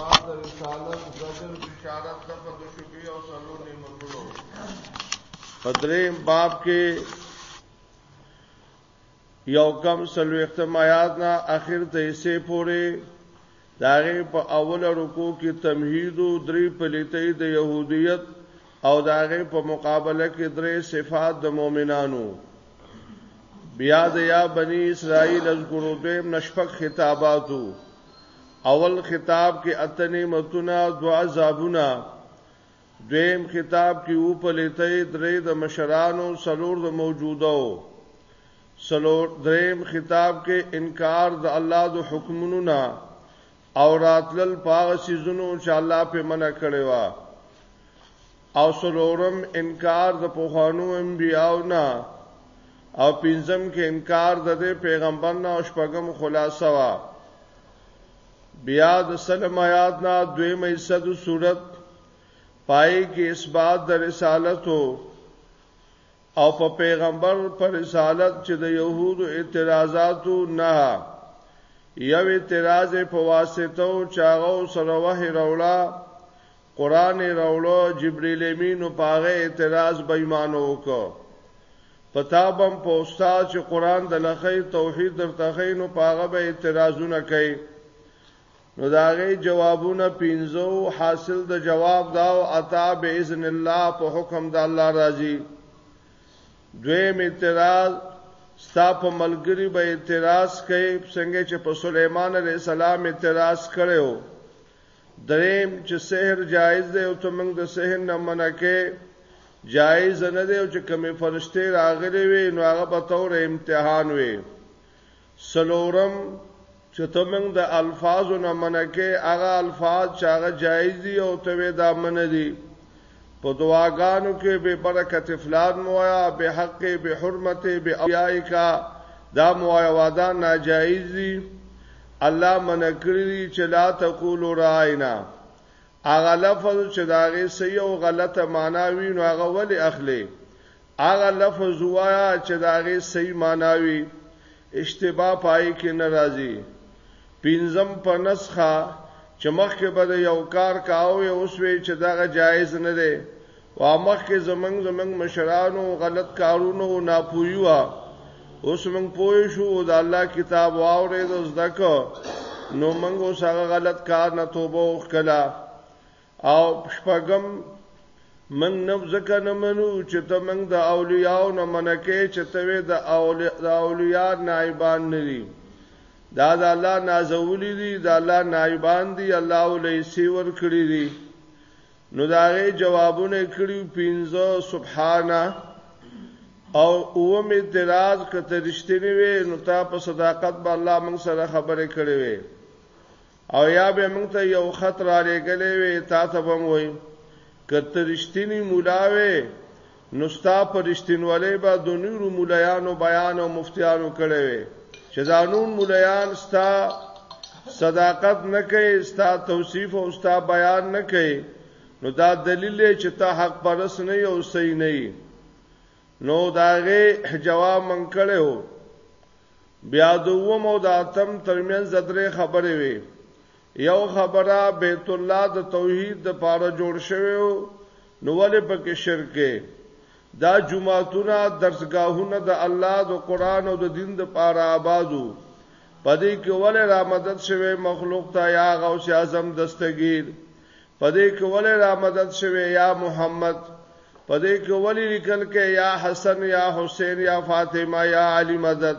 بعد رسالت زجر بشارت د په شکرې او سلو نعمتونو په دریم باب کې یو کم سلو اختمایات نه اخر ته یې سه پوره داغه په اوله رکو کې تمهید او درې پلیتې د يهودیت او داغه په مقابله کې درې صفات د مؤمنانو بیا د یا بنی اسرائیل اذکرو دیم نشفق خطاباتو اول خطاب کې اته نعمتونه دو عذابونه دویم خطاب کې و په لته درې د مشرانو سلور د موجوده او سلور دریم خطاب کې انکار د الله د حکمونو نه او راتلل پاغه سيزونو چې الله په منع کړی و او سلورم انکار د پوخانو انبیاو نه او پنځم کې انکار د پیغمبر نه او شپږم خلاصه وا بیا د سلم آیات نه دویم حصہ د صورت پای کې اثبات د رسالت او په پیغمبر پر رسالت چې د يهودو اعتراضاتو نه یو اعتراض په واسطه او چاغو سره وه وروړه قران یې راوړو جبرئیل امین او پاغه اعتراض به ایمان وکړو پتابم په استاد چې قران د لخی توحید درتخې نو پاغه به اعتراضونه کوي نو داغه جوابونه پینځو حاصل د جواب داو عطا باذن الله په حکم د الله راضي دویم اعتراض ستا په ملګری به اعتراض کوي څنګه چې په سليمان عليه السلام اعتراض کړو دریم چې سحر جایز دی او ته موږ د سحر نه منع کې جایز نه دی او چې کومې فرشته راغلي وي نو هغه به تور امتحان وي سلورم چې ته موږ د الفاظو نه منع کې هغه الفاظ چې هغه جایز دي او ته وې دا منع دي په دعاګانو کې به برکت فلان موایا به حق به حرمت به اویای کا دا موایا وادا ناجایز دي الله منع کړی دی چې لا تقولوا راینا هغه لفظ چې داغه صحیح او غلطه معنا وي نو هغه ولې اخلي هغه لفظ وایا چې داغه صحیح معنا وي اشتباه پای کې ناراضي پینزم په نسخه چې مخکې به یو کار کاوه اوس وی چې داغه جایز نه دی وا مخکې زمنګ زمنګ مشرانو غلط کارونه او ناپوهي وا اوس موږ پوه شو او د الله کتاب واورید او زده کو نو موږ اوس هغه غلط کار نه توبه وکړه او شپږم موږ نه ځکه نه منو چې ته موږ د اولیاءو نه منکې چې ته د اولیاء نایبان نه دي دا د الله نازولي دي د الله نایبان دي الله ولې سی ور کړی دي نو د هغې جوابونه یې کړي پنځه سبحانه او اووم اعتراض که ته رښتینی وې نو تا په صداقت به الله موږ سره خبرې کړې وې او یا به موږ ته یو خط را لېږلی وې تا ته به هم وایي که ته رښتینی مولا وې نو ستا په رښتینولۍ به د نورو مولایانو بیان او مفتیانو کړی وي چې دا نور مولایان ستا صداقت نه کوي ستا توصیف او ستا بیان نه کوي نو دا دلیل دی چې ته حق پرس نه یو صحیح نه یې نو داغه جواب من کړو بیا دوم او د اتم ترمن زدرې خبرې وي یو خبره بیت الله د توحید د پاره جوړ شوی نو ولې پکې شرک کې دا جمعهتونه درسګاهونه د الله د قران او د دین د پاره آبادو پدې کې ولې را مدد شوی مخلوق ته یا غوث اعظم دستگیر پدې کې ولې را مدد شوی یا محمد پدې کې ولې لیکل کې یا حسن یا حسین یا فاطمه یا علی مدد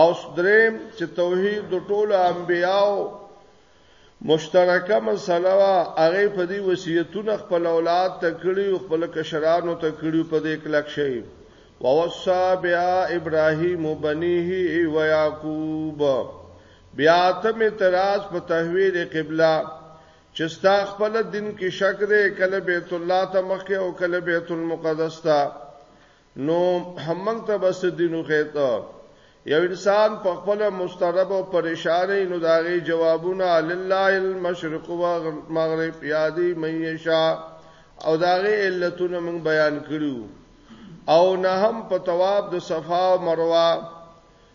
او دریم چې توحید د ټولو انبیاو مشترکه مسله وا هغه په دې وصیتونه خپل اولاد ته کړی او خپل کشرانو ته کړی په دې کلک شي ووصى بیا ابراهیم بنیه و یعقوب بیا تم اعتراض په تحویل قبله چې ستا خپل دین کې شک دی کله بیت الله ته مخکې او کله بیت المقدس ته نو هم موږ ته بس دینو خېته یو انسان په خپل مسترب او پریشانې نو داغي جوابونه لله المشرق و مغرب یادی میشا او داغي علتونه موږ بیان کړو او نه هم په تواب د صفا او مروه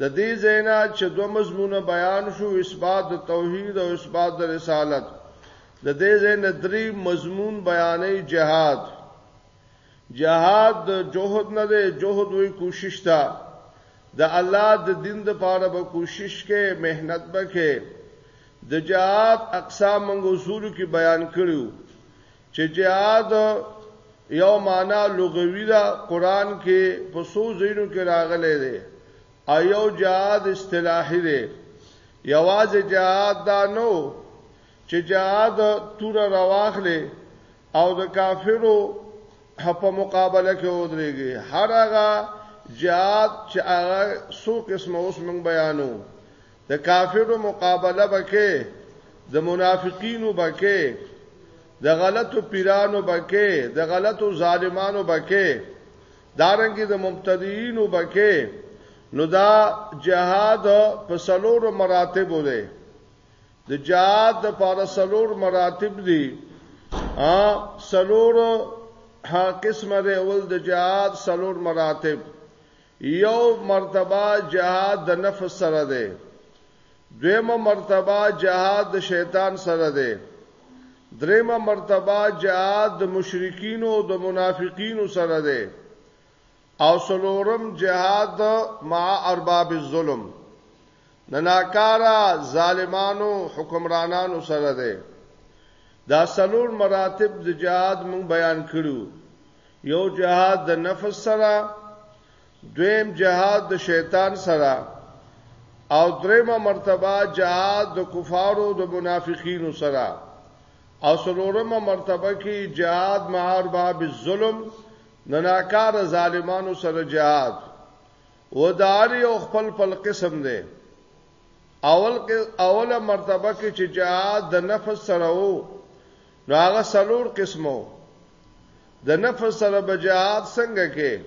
د دې ځای نه چې دوه مضمونه بیان شو، اثبات د توحید او اثبات د رسالت، د دې ځای نه درې مضمون بیانوي، جهاد، جهاد د جهد نه دی، جهد وایي کوشش ته، د الله د دین دپاره به کوشش کې، محنت به کې، د جهاد اقسام موږ اصولو کې بیان کړي وو، چې جهاد یو معنا لغوي ده قران کې په څو ځینو کې راغلی دی او یو جهاد اصطلاحي دی یوازې جهاد دا نو چې جهاد تور رواخلې او د کافرو په مقابله کې ودرېږي هر هغه جهاد چې هغه څو قسمه اوس موږ بیانو د کافرو مقابله بکې د منافقینو بکې د غلطو پیرانو بکې د غلطو ظالمانو بکې دارنګي د مبتدیینو بکې نو دا جهاد په سلور مراتب دی د جهاد د پاره سلور مراتب دي ا سلور ها قسمه دی اول د جهاد سلور مراتب یو مرتبه جهاد د نفس سره دی دویمه مرتبه جهاد د شیطان سره دی دریمه مرتبه جهاد د مشرکین او د منافقین سره دی او سلورم جهاد مع ارباب الظلم د ناکاره ظالمانو حکمرانانو سره دی دا سلور مراتب د جهاد مونږ بیان کړو یو جهاد د نفس سره دویم جهاد د شیطان سره او دریمه مرتبه جهاد د کفارو د منافقینو سره او سلورمه مرتبه کې جهاد مع ارباب الظلم نناکار ظالمانو سره جهاد و د هر یو خپل خپل قسم دی اول کې اوله مرتبه کې چې جهاد د نفس سره وو نو هغه سلور قسمو د نفس سره به جهاد څنګه کې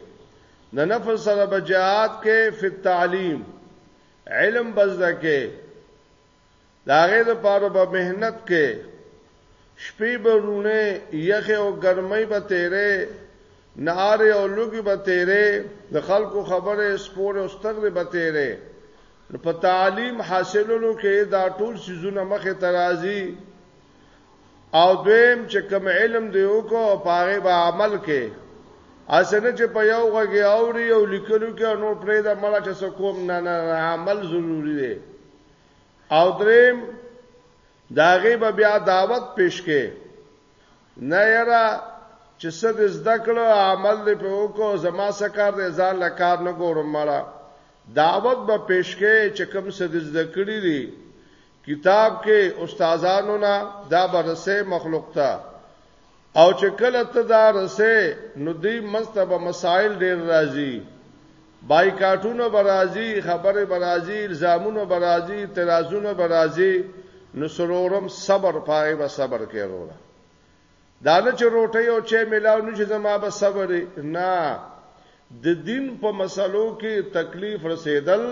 د نفس سره به جهاد کې فی تعلیم علم بزده کې د هغې لپاره به محنت کې شپې به رونه یخه او ګرمۍ به تیرې ناره او لوګي به تیرې د خلکو خبره سپور او ستغره به تیرې نو په تعلیم حاصلولو کې دا ټول سيزونه مخه ترازی او دویم چې کوم علم دی وکړو او پاره به عمل کې اسنه چې په یو غږی اوري او لیکلو کې نو پرې دا مړه چې کوم نه نه عمل ضروری دی او دریم داغه به بیا دعوت پیش کې نه یرا چې څه د زده کړو عمل دې په وکړو زما سکار دې ځان لا کار نه ګورم مړه دعوت به پیش کې چې کوم څه د زده کړی دي کتاب کې استادانو نه دا برسه مخلوق ته او چې کله ته دا رسه نو دې مستبه مسائل ډېر راځي بایکاټونه به راځي، خبرې به راځي، الزامونه به راځي، اعتراضونه به راځي، نو څلورم صبر، په هغې به صبر کوې وروره. دا نه چې روټۍ او چای میلاو نه شي زما به صبر وي، نه، د دین په مسلو کې تکلیف رسېدل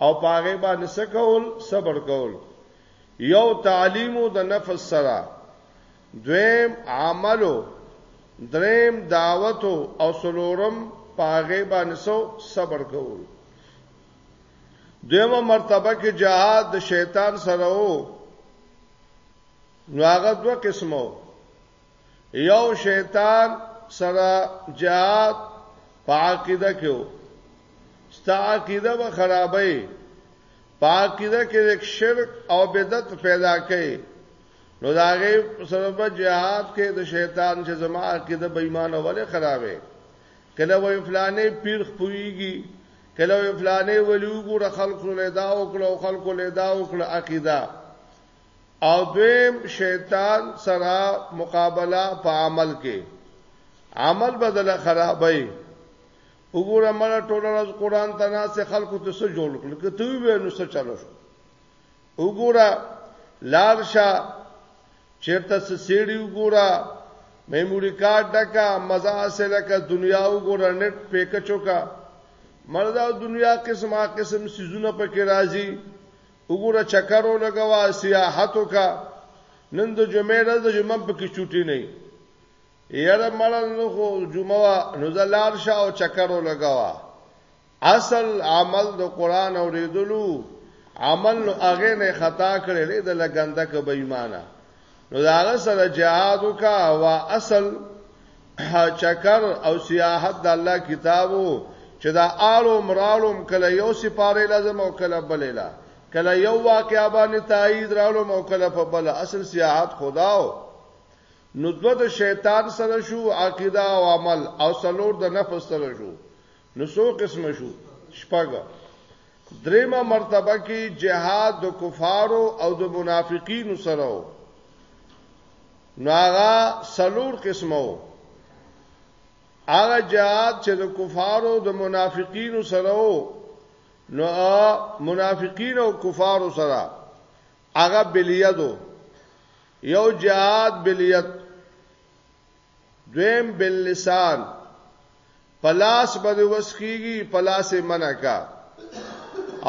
او په هغې باندې څه کول؟ صبر کول. یو تعلیم و د نفس سره. دویم عملو دریم دعوت او سلورم پاغه باندې سو صبر کول دیمه مرتبه کې جهاد د شیطان سره وو نو هغه دوه قسمو یو شیطان سره جهاد په عقیده کې وو ستا عقیده به خرابې پاکیده کې شرک او بدعت پیدا کړي نو دا غي سره په جهاد کې د شیطان چې زما عقیده بې ایمان اوله خرابې کله وې فلانې پیر خپويږي کله وې فلانې ولیو ګور خلکو له دا او کله خلکو له دا او کله عقیده او دویم شیطان سره مقابله په عمل کې عمل بدل خرابې وګوره مړه ټوله ورځ قران ته ناس خلکو ته څه جوړ کړل کته وې نو څه چلو شو وګوره لار شه چیرته څه سیړی وګوره میموري کارت ډکا مزه حاصل کا دنیا وګوره نت پیک چوکا مردا دنیا قسمه قسم سيزونه پکې راځي وګوره چکرو لګوا سیاحت وکا نن د جمعې ورځ د جمعې په کې چټي نه یاره مړل نو خو جمعه نو زلال شاه او چکرو لګوا اصل عمل د قران اوریدلو عمل نو هغه نه خطا کړی دی د لګنده کې بې ایمانه نو دا هغه سره جهاد وکا وا اصل چکر او سیاحت د الله کتابو چې دا آلو مرالوم کله یو سپاره لازم او کله بل لا کله یو واقعا باندې تایید رالوم او کله په بل اصل سیاحت خداو نو د شیطان سره شو عقیده او عمل او سلور د نفس سره شو نو څو قسم شو شپږ دریمه مرتبه کې جهاد د کفارو او د منافقینو سره و نو هغه سلور قسمه و هغه جهاد چې د کفارو د منافقینو سره و نو منافقین او کفارو سره هغه بلیدو یو جهاد بلیت دویم باللسان په لاس به دې وس کېږي، په لاس یې منع کا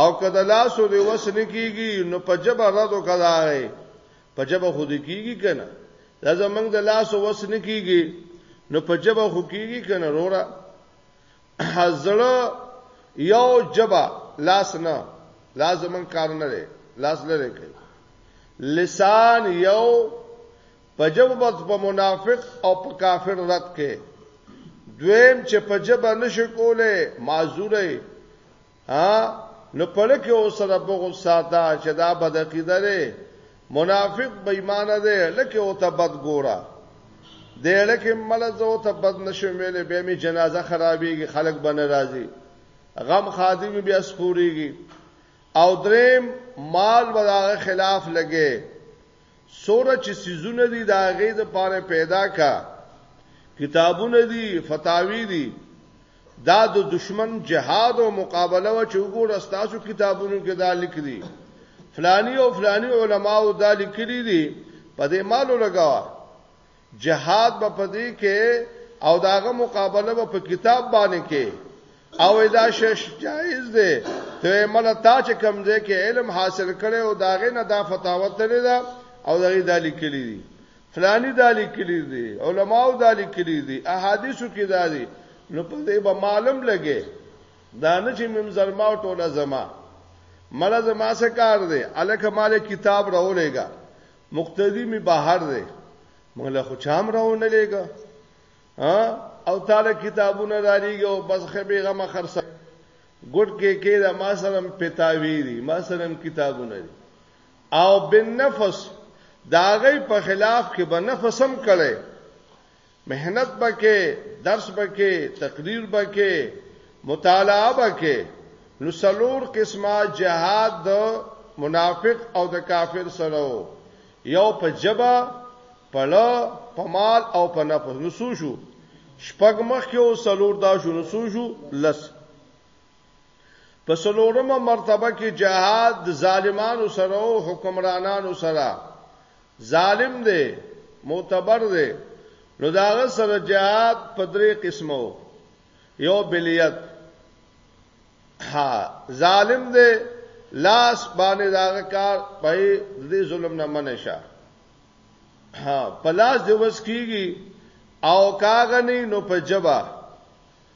او که د لاسو دې وس نه کېږي نو په ژبه رد وکړه د هغې، په ژبه خو دې کېږي که نه؟ دا زموږ د لاسو وس نه کېږي نو په ژبه خو کېږي که نه وروره؟ زړه یو ژبه لاس نه، لاس زموږ کار نه دی، لاس لرې کوي. لسان یو په جبه بس په منافق او په کافر رد کې دویم چې په جبه نشي کوله معذوره ها نو پړه کې اوسره بغو ساته چې دا بد عقیده لري منافق بېمانه دی لکه او ته بد ګوره دی لکه ملز او ته بد نشم ویلې به می جنازه خرابېږي خلک بنه راځي غم خادم بیا سپوريږي او دریم مال وداغه خلاف لګي سوره چې سيزونه دي دا غي د پاره پیدا کا کتابونه دي فتاوی دي دا د دشمن جهاد او مقابله و چې وګور استاسو کتابونو کې دا لیکلي فلانی او فلانی علماو دا لیکلي دي په دې مالو لگاوا جهاد به پدې کې او داغه مقابله به په کتاب باندې کې او دا شش جایز دی ته مل تا چې کمزې کې علم حاصل کړي او داغه نه دا فتاوا تللی دا او دغه دالی کلی دي فلانی دالی کلی دي علماو دالی کلی دي احادیثو کې دالي نو په دې به معلوم لګي دا نه چې مم زلما او ټوله زما مله زما سره کار دی الکه مال کتاب راولېګا مقتدی می بهر دی موږ له خو چام راونه لګا او تعالی کتابونه رالیږي او بس خه بیغمه خرڅه ګډ کې کې دا ما سره پتاوی دي ما سره کتابونه دي او بنفس داغی په خلاف کې بنفسم کړي محنت به کې درس به کې تقریر به کې مطالعه به کې نو سلور قسمه جهاد د منافق او د کافر سره یو په جبا پړه په مال او په نفس نو شو شپږ مخ کې او سلور دا شو نو شو لس په څلورمه مرتبه کې جهاد د ظالمانو سره او حکمرانانو سره ظالم دی معتبر دی نو داغه سره جهاد په درې قسمو یو بلیت ها ظالم دی لاس باندې داغه کار په دې ظلم نه منشه ها پلاس دی وس کیږي او کاغنی نو په جبا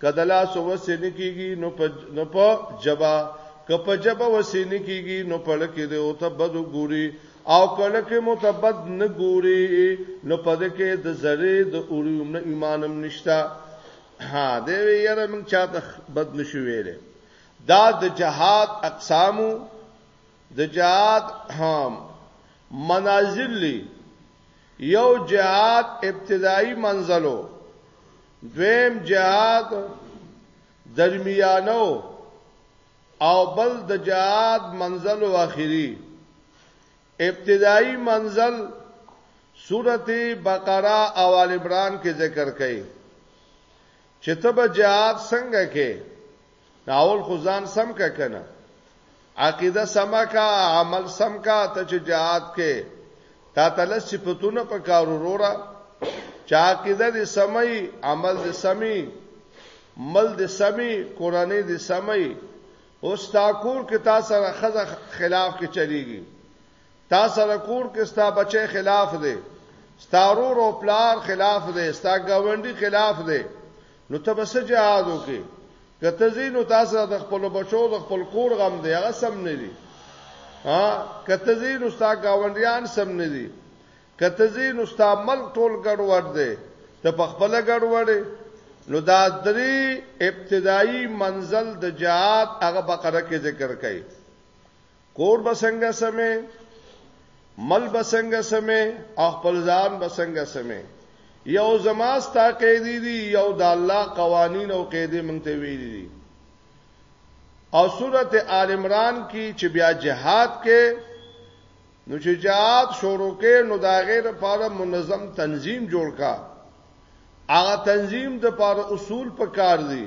که د لاس وسې نه کېږي نو په نو په جبا که په جبا وسې نه کېږي نو په لکه دې او ته بد ګوري او کله کې متبد نه ګوري نو په دې کې د زری د اوریوم نه ایمانم نشتا ها دې یاره موږ چاته بد نشو ویلې دا د جهاد اقسامو د جهاد هم منازل لی یو جهاد ابتدایي منزلو دویم جهاد درمیانو او بل د جهاد منزل او اخیری ابتدایي منزل سورته بقره او ال عمران کې ذکر کړي چې تب جهاد څنګه کې ناول خو ځان سم کا کنه عقیده سم کا عمل سم کا ته چې جهاد کې تا تلس صفاتونه په کار وروره چا عقیده دې سمي عمل دې سمي مل دې سمي قرانه دې سمي اوس تا کور کې تا سره خزه خلاف کې چلیږي تا سره کور کې ستا بچي خلاف دې ستارو رو پلار خلاف دې ستا گاونډي خلاف دې نو ته به څه جهاد وکې که ته ځې نو تاسو د خپل بچو د خپل کور غم دی هغه سم نه دی ها که ته ځې نو ستا گاونډیان سم نه دي که ته ځې نو ستا ملک ټول ګډوډ دی ته په خپل ګډوډ نو دا درې ابتدایي منزل د جهاد هغه بقره کې ذکر کړي کور بسنګ سمه مل بسنګ سمه خپل ځان بسنګ سمه یو زماستا قیدی دی یو د الله قوانین او قیدی مونږ ته ویلي دي او سورته آل عمران کې چې بیا جهاد کې نو چې جهاد شروع کې نو دا غیر لپاره منظم تنظیم جوړ کا هغه تنظیم د لپاره اصول پکار دي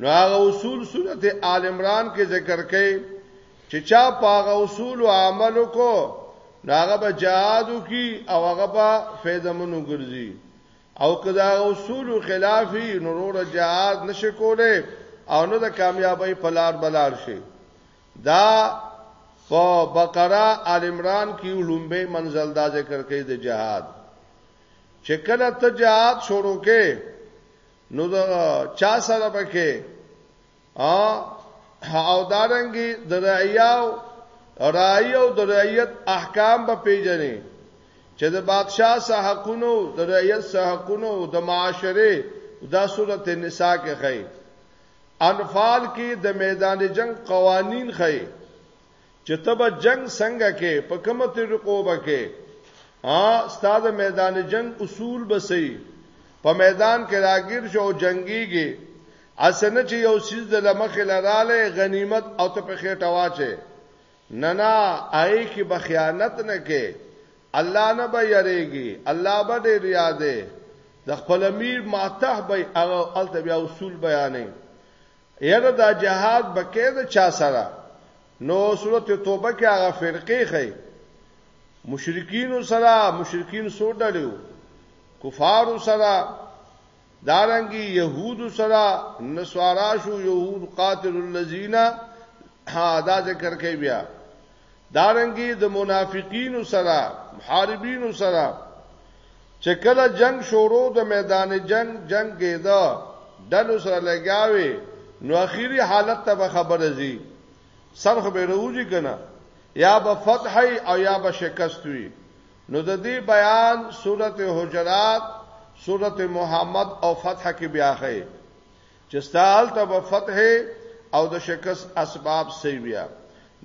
نو هغه اصول سورته آل عمران کې ذکر کړي چې چا پاغه اصول او عمل کو هغه به جهاد کی او هغه به فیضمنو ګرځي او کدا اصول خلافی نورور جهاد نشکوله او نو د کامیابی په لار بلار شي دا په بقره آل عمران کې لومبه منزل دا ذکر کوي د جهاد چې کله ته جهاد شروع کې نو دا چا سره پکې او دارنګي د رعیاو رعیو د رعیت احکام به پیژنې چې د بادشاه سره حقونو د رعیت سره حقونو د معاشره دا صورت نساء کې خې انفال کې د میدان جنگ قوانین خې چې ته به جنګ څنګه کې په کومه طریقو به کې ا استاد میدان جنگ اصول بسې په میدان کې راګیر شو جنگيږي اسنه چې یو سیز د لمخې لراله غنیمت او ته په خېټه واچې نه نه آی کې بخیانت نه کې الله نه به یریږي الله به دې ریاده د خپل امیر ماته به هغه الته بیا اصول بیانې یاره دا جهاد به کې د چا سره نو سورت توبه کې هغه فرقې خې مشرکین سره مشرکین سو ډلو کفار سره دارنګي يهود سره نسوارا شو يهود قاتل الذين ها دا ذکر کوي بیا دارنګي د منافقینو سره محاربینو سره چې کله جنگ شروع د میدان جنگ جنگ کېده ډلو سره لګاوي نو اخیری حالت ته به خبره زی سرخ به روزي کنه یا به فتح او یا به شکست وي نو د دې بیان سورته حجرات سورته محمد او فتح کې بیا خې چې ستال ته به فتح او د شکست اسباب سی بیا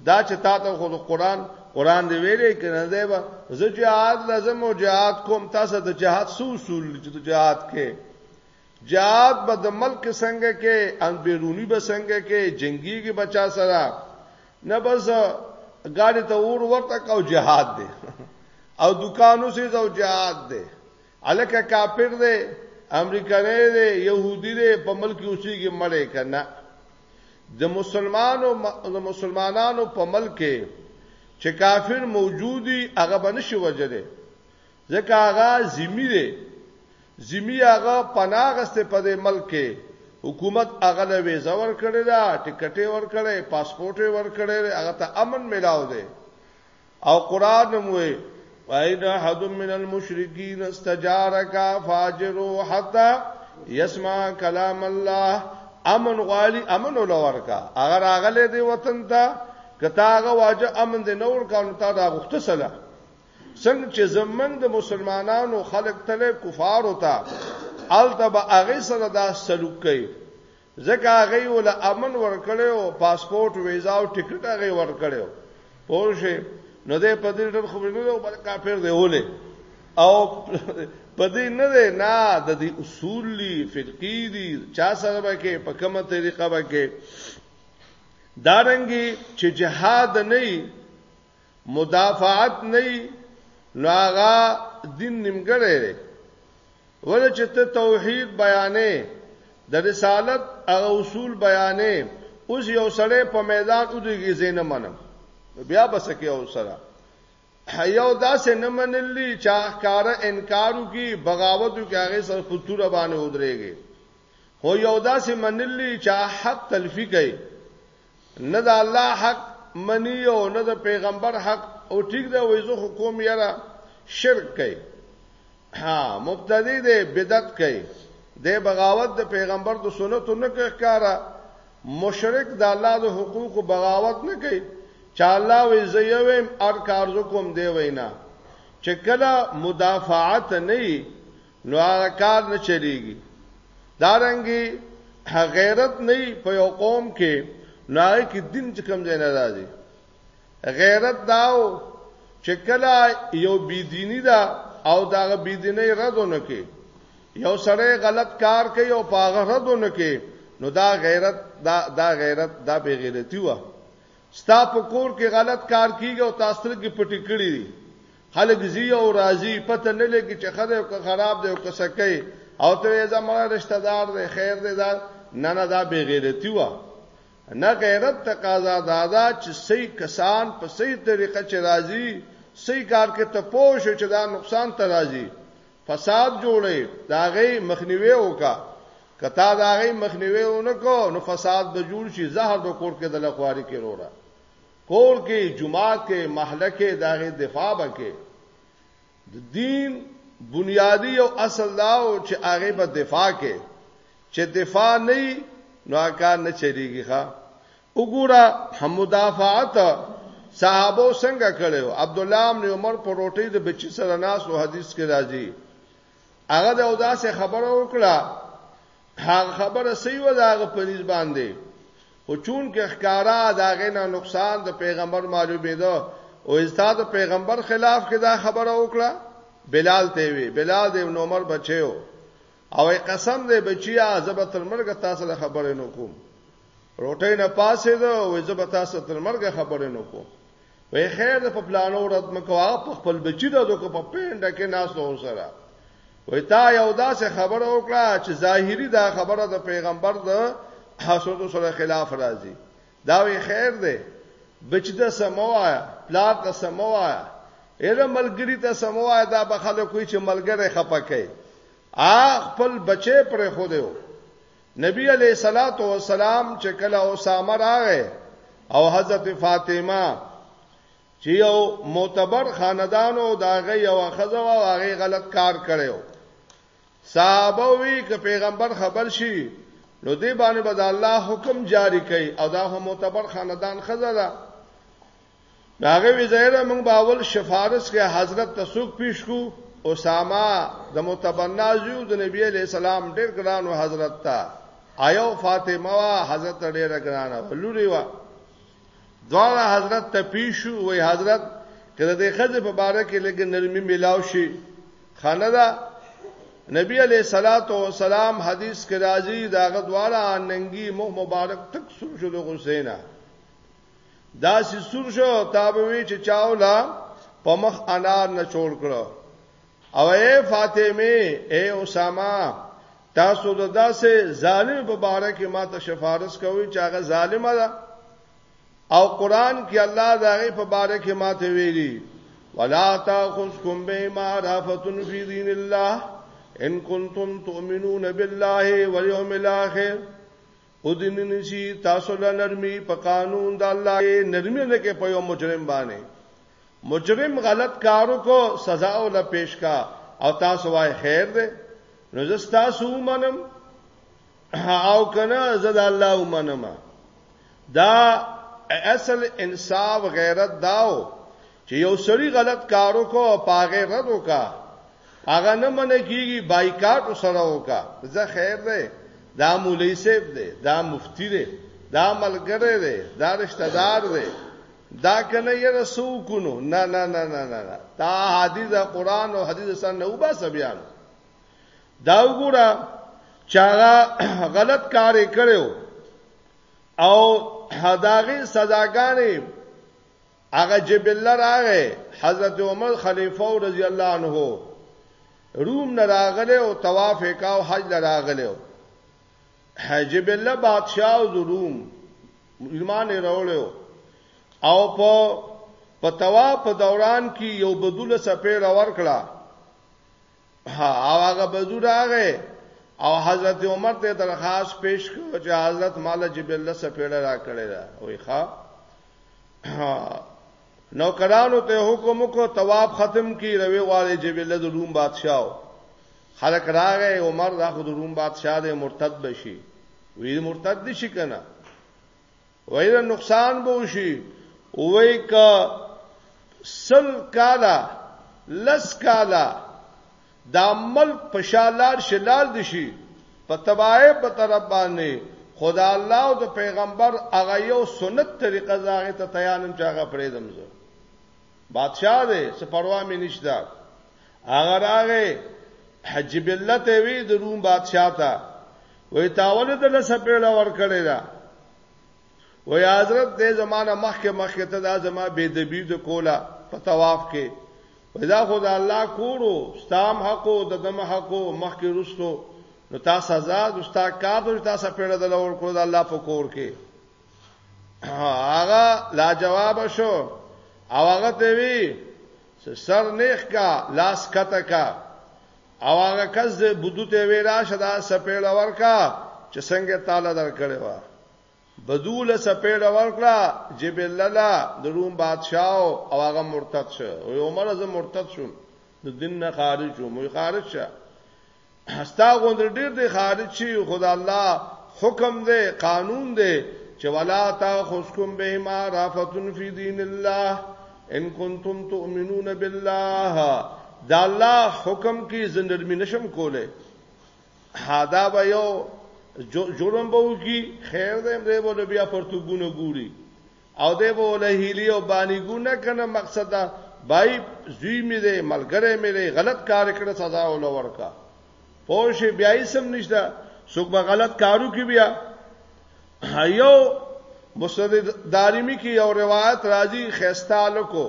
دا چې تا ته خود قران قران دی ویلې کنه دی به زه جهاد لازم او جهاد کوم تاسو د جهاد سو اصول چې د جهاد کې جهاد به د ملک څنګه کې ان بیرونی به څنګه کې جنگي کې بچا سره نه بس ګاډي ته اور ورته کو جهاد دی او دکانو سي زو جهاد دی الکه کافر دی امریکایي دی يهودي دی په ملک اوسېږي مړې کنه د مسلمانانو د مسلمانانو په ملک چې کافر موجودي هغه بنشي وجره ځکه هغه زمي دی زمي هغه پناغسته په دې ملک کې حکومت هغه له ویزا ور کړی دا ټیکټې ور کړی پاسپورټ ور کړی هغه ته امن ملاو دی او قران هم وی وَإِنْ أَحَدٌ مِّنَ الْمُشْرِكِينَ اسْتَجَارَكَ فَأَجِرْهُ حَتَّى يَسْمَعَ كَلَامَ اللَّهِ امن غالي امن ولور کا اگر اغله دی وطن ته کتا هغه واجه امن دی نور کانو تا دا غخته سلا څنګه چې زمنګ د مسلمانانو خلق تله کفار وتا التبا هغه سره دا سلوک کوي ځکه هغه ول امن ورکړیو پاسپورت ویزا او ټیکټ هغه ورکړیو پوه شي نو دې په دې ډول خو نه یو بل کافر دی ولې او په دې نه دی نه د دې اصول دي فرقي دي چا سره به کې په کومه طریقه به کې دارنګي چې جهاد نه مدافعت نه نو هغه دین نیمګړی دی ولې چې ته توحید بیانې د رسالت هغه اصول بیانې اوس یو سړی په میدان ودیږي زینه منم بیا بسکه او سره یو داسې نه منلی چې احکار انکارو کی بغاوتو کې هغه سره فطور باندې ودرېږي هو یو داسې منلی چې حق تلفی کوي نه د الله حق منی او نه د پیغمبر حق او ټیک دا وای زه حکوم یاره شرک کوي ها مبتدی دی بدعت کوي د بغاوت د پیغمبر د سنتو نه ښکارا مشرک د الله د حقوق بغاوت نه کوي چې الله وی زیویم ار کارزو کوم دی وینا چې کله مدافعت نه نو هغه کار نه چلیږي دا رنګي غیرت نه په یو قوم کې نو هغه کې دین چې کم ځای نه راځي غیرت داو چې کله یو بيدینی دا او دا بيدینی ردونه کې یو سړی غلط کار کوي او پاغه ردونه کې نو دا غیرت دا دا غیرت دا به غیرتی و ستا په کور کې غلط کار کیږي او تاسو کې پټی کړی خلک زی او راضی پته نه لګي چې خره او خراب دی او کسکه او ته زموږ رشتہ دار دی خیر دی دا نه نه دا به غیرتی و نه غیرت تقاضا دادا چې صحیح کسان په صحیح طریقه چې راضی صحیح کار کې ته پوه شو چې دا نقصان ته راضی فساد جوړي دا غي مخنیوي وکا کتا دا غي مخنیوي ونکو نو فساد به جوړ شي زهر به کور کې د لخواري کې وروړه کور کې جماعت کې محله کې داغه دفاع وکې د دین بنیادی او اصل دا او چې هغه په دفاع کې چې دفاع نه نو کار نه چلیږي ښا وګوره مدافعات صحابه څنګه کړو عبد الله بن عمر په روټي د بچی سره ناس او حدیث کې راځي هغه د اوداسه خبره وکړه هغه خبره سی و داغه پنځ باندې خو چون کې ښکارا داغه نه نقصان د پیغمبر معلومې ده او استاد پیغمبر خلاف کې دا خبره وکړه بلال ته وی بلال د ابن عمر بچیو او قسم دې بچیا زبر تر مرګ تاسو له خبرې نو کوم روټې نه پاسې ده او زبر تاسو تر مرګ خبرې نو کوم وای خیر د په پلانو رد مکو هغه په خپل بچی د دوک په پینډه کې ناس نو سره وای تا یو داسې خبره وکړه چې ظاهری دا خبره د پیغمبر د حسود سره خلاف راځي دا وی خیر دی بچ د سموایا پلار د سموایا اله ملګری ته سموایا دا به خلک کوی چې ملګری خپکه آ خپل بچی پر خو دیو نبی علیه الصلاۃ والسلام چې کله اسامه راغې او حضرت فاطمه چې یو معتبر خاندانو داغه یو خزوا واغې غلط کار کړو صحابه وی ک پیغمبر خبر شي نو دې باندې به الله حکم جاری کړي او دا هم معتبر خاندان خزره هغه وزیره موږ باول شفارس کې حضرت تسوک پیش کو اسامه د متبنا زیو د نبی علی السلام ډیر ګرانو حضرت تا آیو فاطمه وا حضرت ډیر ګرانه لوري وا دواړه حضرت ته پیشو وای حضرت کله د خځه په باره کې لګ نرمي ملاو شي خانه دا نبی علیہ الصلات والسلام حدیث کې راځي دا غدواله ننګي مخ مبارک تک سوچلو حسینا دا سی سور شو تا به وی چې چاولا په مخ انار نه چول کړو او اے فاطمه اے اسامه تاسو د داسې ظالم په باره کې ما ته شفارس کوي چې هغه ظالم ده او قران کې الله دغه په باره کې ما ته ویلي ولا تاخذكم بما رافتن في دين الله ان كنتم تؤمنون بالله واليوم الاخر او دې نه نشي تاسو له نرمي په قانون د الله نرمي نه کې په یو مجرم باندې مجرم غلط کارو کو سزا او لا پیش کا او تاسو وای خیر دې نو زستا سو منم او کنه زدا الله ومنم دا اصل انصاف غیرت داو چې یو سړی غلط کارو کو پاغه رد وکا هغه نه منه کیږي بایکاټ سره وکا زه خیر دی دا مولوی صاحب دی دا مفتی دی دا ملګری دی دا رشتہ دار دی دا کنه یې رسو کونو نه نه نه نه نه تا حدیث قرآن او حدیث سره نه وبا سبیان دا وګوره چاغه غلط کار کړو او هداغي سزاګانې هغه جبل راغه حضرت عمر خلیفہ رضی الله عنه روم نه راغله او طواف وکاو حج راغله جبل بادشاہ او روم ایمان راوړو او په په طواف دوران کې یو بدول سپیر ور کړه او هغه بزو راغې او حضرت عمر ته درخواست پیش کړ چې حضرت مال جبرئیل الله سپېړه را کړی دا وای ښا نو کرانو ته حکم کو تواب ختم کی روي غواړي جبرئیل الله د روم بادشاہ خلک راغې عمر دا خو د روم بادشاہ د مرتد بشي وی مرتد شي کنه وایره نقصان به وشي وای ک سل کالا لس کالا دا ملک په شالار شلال دي شي په تباہه په طرف باندې خدا الله او د پیغمبر هغه یو سنت طریقه زاغه ته تیانم چاغه پرېدم زه بادشاہ دی څه پروا مې نشته هغه راغې حجبلته وی د روم بادشاہ ته وې تاول د لسپېړه ور کړی دا وې حضرت دې زمانہ مخکې مخکې ته دا زما بے دبی د کولا په طواف کې ودا خدا الله کورو ستام حقو د دم حقو مخکې رستو نو تاسو سزا دوستا کار دوی تاسو پیړه د لور کړو د الله په کور کې هغه لا جواب شو او هغه ته وی سر نیخ کا لاس کته کا او هغه کس بدو ته وی راشه دا سپېړه ورکا چې څنګه تعالی درکړې و بدول سپېړه ورکړه جبل لالا د روم بادشاہ او هغه مرتد شو او عمر از مرتد شو د دین نه خارج شو مې خارج شه ستا غوند ډیر دی خارج شي خدا الله حکم دی قانون دی چې ولا تاخذکم بهما رافتن فی دین الله ان کنتم تؤمنون بالله دا الله حکم کی زندرمی نشم کوله حدا به یو جرم به وکي خیر دې دې بوله بیا پرتګونه ګوري او دی به له هیلی او بانیګو نه کنه مقصد دا بای زوی می دی ملګری می دی غلط کار کړه سزا ول ورکا پوه شي بیا یې سم نشته څوک به غلط کارو کې بیا یو مسند دارمی کې یو روایت راځي خيستالو کو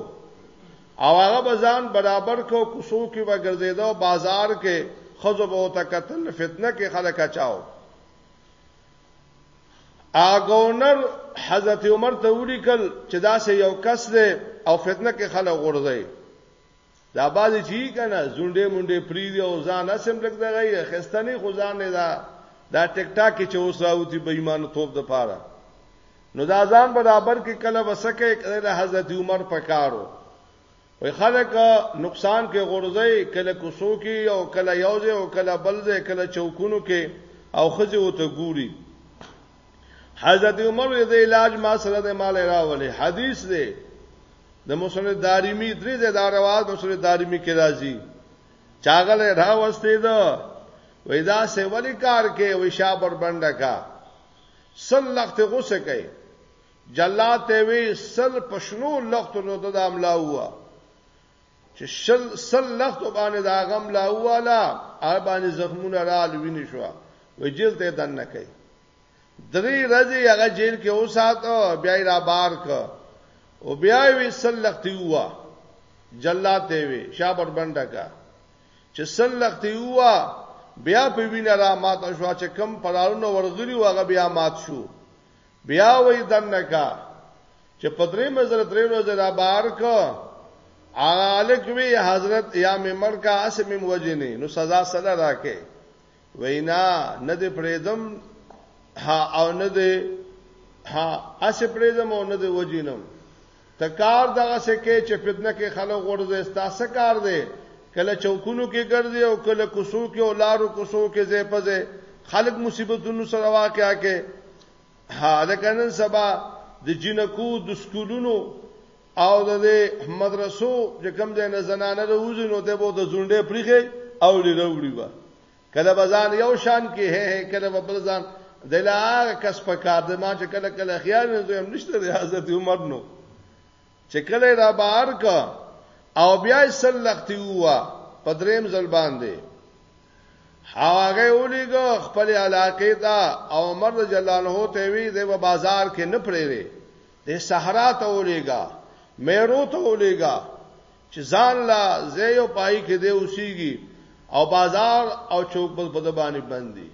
او هغه بزان برابر کو کوسو کې به ګرځیدو بازار کې خزو به وته قتل فتنه کې خلک اچاو اګونر حضرت عمر ته ولیکل چې دا سه یو کس دی او فتنه کې خلک غورځي دا بازي چی کنه زونډې مونډې پری دی او ځان اسم لګ دغه خستنی خو ځان نه دا دا ټیک ټاک کې چې اوس راوتی بې ایمان توپ د پاره نو دا ځان برابر کې کله وسکه کله حضرت عمر پکارو وای خلک نقصان کې غورځي کله کوسو کې او کله یوځه او کله بلځه کله چوکونو کې او خځه او ته ګوري حضرت عمر دې علاج ما سره د مال راولې حدیث دې د مسند دارمی درې ځای دا روایت مسند دارمی کې راځي چاغل راوستي دا وې دا سه ولی کار کې وې شابر بنده کا سل لخت غوسه کوي جلاد ته وی سل پښنو لختو نو د املا هوا چې شل سل لختو باندې دا غم لا هوالا ار باندې زخمونه را لوینې شو وی جیل ته دن نه کوي درې ورځې هغه جیل کې اوسات بیا یې را بار ک او بیا وی سل لختي هوا جلاد ته وی شابر بنده کا چې سل لختي هوا بیا په وینه را مات شو چې کم پرالونه ورغلی واغه بیا مات شو بیا وای دنه کا چې په درې مزر درې ورځې را بار کو عالک وی حضرت یا ممر کا اسم وجنی نو سزا سره راکې وینا نه دې پرېدم ها او نه دې ها اسې پرېدم او نه دې وجینم ته کار دغه څه کې چې فتنه کې خلک ورځي ستا څه کار دی کله چوکونو کې ګرځي او کله کوسو کې او لارو کوسو کې زې پځه خلک مصیبتونو سره واقعا کې ها دا کنن سبا د جنکو د سکولونو او د مدرسو چې کوم ځای نه زنانه روزي نو ته به د زونډې پریخي او لروړي و کله به ځان یو شان کې هه هه کله به بل ځان د لا هغه کس په کار د ما چې کله کله خیال نه زویم نشته د حضرت عمر نو چې کله را بار کا او بیا یې سلختی هوا په دریم ځل باندې هغه ولېګو خپل علاقې ته او عمر جلانه ته وی د بازار کې نه پرېره د صحرا ته ولېګا مېرو ته ولېګا چې ځان لا زه یو پای کې دی اوسېږي او بازار او چوک بس په دبانې بندي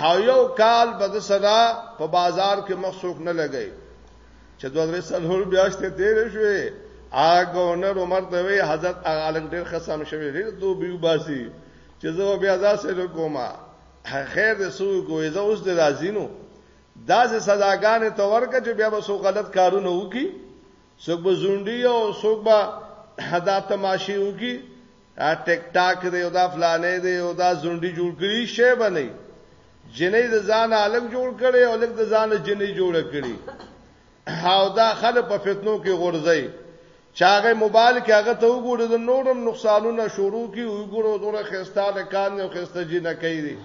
هاو یو کال به د صدا په بازار کې مخسوک نه لګي چې دوه درې سلول بیا شته تیر شوې هغه نر عمر ته وی حضرت هغه الګ ډیر خصم شوی ډیر تو بیو باسي چې زه بیا ځاسه لکوما خیر دې سو کوې زه اوس دې راځینو دا سه سزاګانې تور کړه چې بیا به سو غلط کارونه وکي څوک به زونډي او څوک به حدا تماشې وکي ټیک ټاک دی او دا فلانه دی او دا زونډي جوړ کړي شی بنئ جنې د ځان عالم جوړ کړي او لګ د ځان جنې جوړ کړي او دا خلک په فتنو کې غورځي چاغه موبایل کې هغه ته وګوره د نورم نقصانونه شروع کی وګوره دوره خسته د کان او خسته جی نه کوي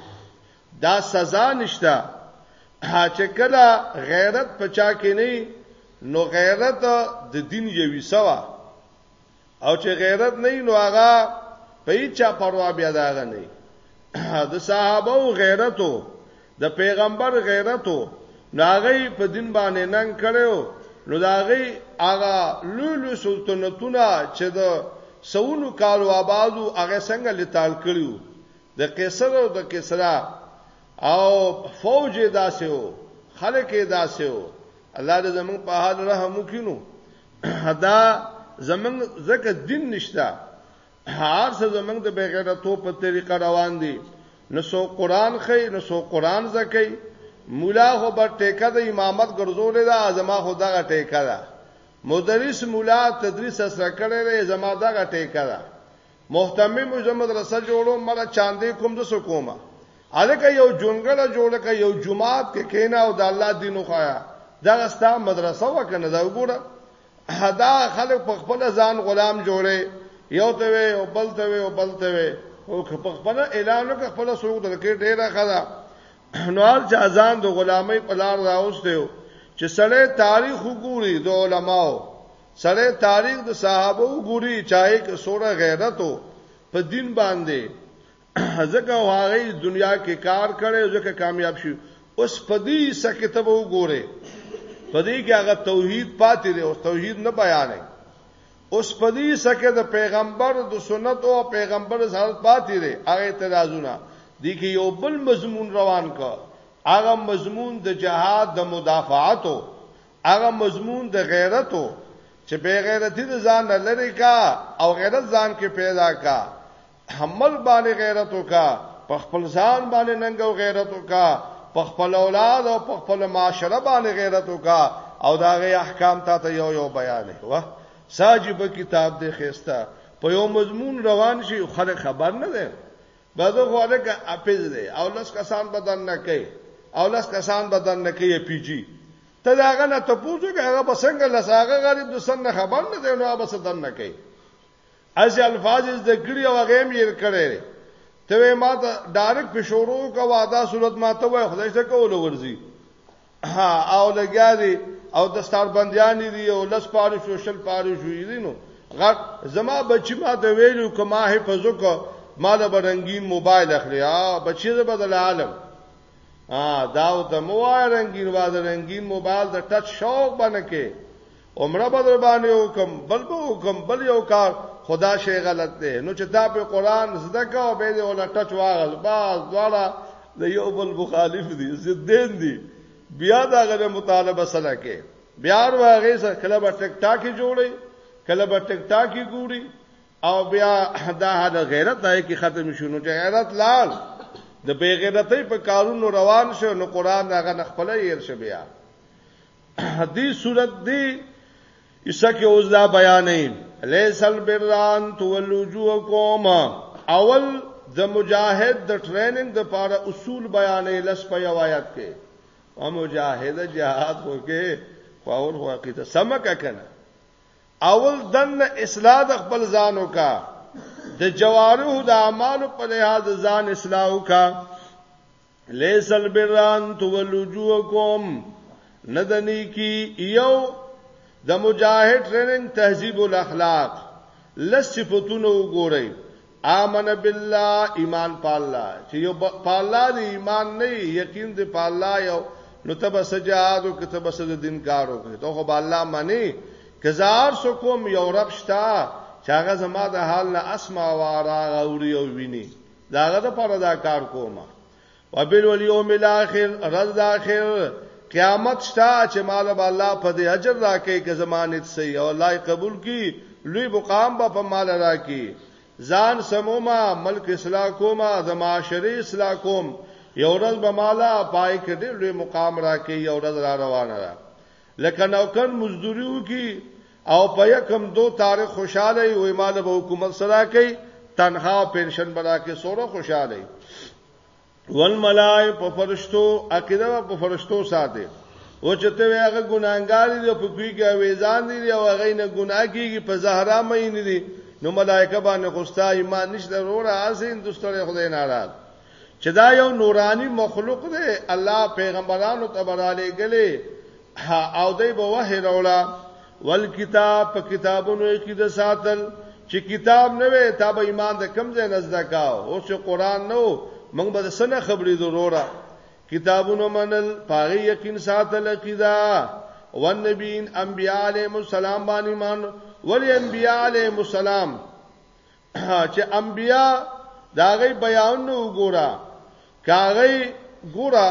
دا سزا نشته چې کله غیرت پچا کې نه نو غیرت د دین یوي سوا او چې غیرت نه نو هغه په چا پروا بیا داغه نه د صحابه غیرتو د پیغمبر غیرتو ناغي په دین باندې نن کړو نو داغي هغه لولو سلطنتونه چې د سونو کالو آبادو هغه څنګه لتال کړیو د قیصر او د کسرا او فوج یې داسې و، خلک یې داسې و، الله دې زمونږ په حال رحم وکړي نو دا زمونږ ځکه دین نشته هر څه زمونږ د بېغیرتو په طریقه روان دي نو سو قران خې نو سو قران زکې مولا خو بر ټیکه د امامت ګرځولې ده ازما خو دغه ټیکه ده مدرس مولا تدریس سره کړی دی زما دغه ټیکه ده محتمي مو زه مدرسه جوړو مړه چاندې کوم د سکوما الکه یو جونګړه جوړه ک یو جماعت کې کینا او د الله دین خویا دا ستا مدرسه وکنه دا وګوره دا خلک په خپل ځان غلام جوړي یو ته وي او بل ته وي او بل ته وي او په خپل اعلان وک خپل سوق درکې ډیره خدا نوار چې اذان د غلامۍ په لار راوستیو چې سړی تاریخ وګوري د علماو سره تاریخ د صحابه وګوري چاهي که سوره غیرتو په دین باندې ځکه هغه دنیا کې کار کړي ځکه کامیاب شي اوس په دې سکتب وګوره په دې کې هغه توحید پاتې دی او توحید نه بیانې اوس په دې سکه د پیغمبر د سنت او پیغمبر سره پاتې دی هغه اعتراضونه دي کې یو بل مضمون روان کا هغه مضمون د جهاد د مدافعاتو هغه مضمون د غیرت و چې بې غیرتی د ځان نه لرې کا او غیرت ځان کې پیدا کا حمل باندې غیرت وکا په خپل ځان باندې ننګ او غیرت وکا په خپل اولاد او په خپل معاشره باندې غیرت وکا او دا غي احکام تا ته یو یو بیان وه ساجب کتاب دې خسته په یو مضمون روان شي خلک خبر نه ده بده خو ده که اپیز دی او لس کسان بدن نه کوي او لس کسان بدن نه کوي پی جی ته دا غنه ته پوزو که هغه بسنګ لساغه غریب د سن خبر نه دی نو هغه سدن نه کوي از الفاظ د کړي او هغه هم یې کړي ته ما ته ډایرک په شروع کا واده صورت ما ته وای خدای ته کول ورزي او لګیا دي او د ستار بندیان دي او لس پاره شو شل پاره شو دي نو غټ زما بچی ما د ویلو کما حفظ وکړه ما د رنگین موبایل اخلي ها بچی د بدل عالم ا داو د موای رنگین وا د رنگین موبایل د ټچ شوق باندې کې عمره بدر باندې وکم بل به وکم بل یو کار خدا شی غلط دی نو چې دا په قران زده کا او به دې ولا ټچ واغل باز دواړه د یو بل مخالف دي زدين دي بیا دا غره مطالبه سره کې بیا واغې سره کله به ټک ټاکي جوړي کله به ټک ټاکي ګوري او بیا دا د غیرت دای کی ختم شونه چې غیرت لال د بی غیرتۍ په کارونو روان شو نو قران هغه خپل یې ارشه بیا دې صورت دې ایسا کې اوس دا بیانې لیس البران تولو جو قوم اول د مجاهد د ټریننګ د پاره اصول بیانې لس په روایت کې او مجاهد جهاد وکې خو اول خو عقیده سمک کنه اول دن اصلاح د خپل ځانو کا د جوارح د اعمالو په لحاظ ځان اصلاح وکا لیس البران تولجوکم ندنی کی یو د مجاهد ټریننګ تهذیب الاخلاق لس صفاتونه وګورئ امن بالله ایمان په الله چې یو په الله دی ایمان نه یقین دی په الله یو نو تب سجاد او کتب سد دین کارو کوي ته خو الله معنی کزار سو کوم یو رب شتا چې هغه زما د حال نه اسما وارا غوري او ویني داغه د پر دا کار کومه وبل والیوم الاخر رز اخر قیامت شتا چې مال به الله په دې اجر راکې که زمانت سي او الله قبول کی لوی مقام به په مال راکې ځان سموما ملک اصلاح کوما د معاشري اصلاح کوم یو ورځ به مالا پای کې ډېر لوی مقام راکې یو ورځ را روانه را لکه نوکر مزدوري وکي او په یکم دو تاریخ خوشاله وي مال به حکومت سره کوي تنها پنشن برا کې سوره خوشاله والملائک په فرشتو عقیده په فرشتو ساته او چې ته هغه ګناګار دي په کوي کې اویزان دي او هغه نه ګناه کیږي په زهرا مې نه دي نو ملائکه باندې خوستا ایمان نشته وروره از هندستان خدای ناراض چې دا یو نورانی مخلوق دی الله پیغمبرانو ته براله غلې او دای به وه راوړه ول کتاب په کتابونو کې د ساتل چې کتاب نه وي تا به ایمان د کم ځای نزدا کا او چې قران نو موږ به سنه خبرې ضروره کتابونو منل پاغي یقین ساتل کیدا والنبین انبیاء علیهم السلام باندې ایمان ولی انبیاء علیهم السلام چې انبیا دا غي بیان نو ګورا کاغی ګورا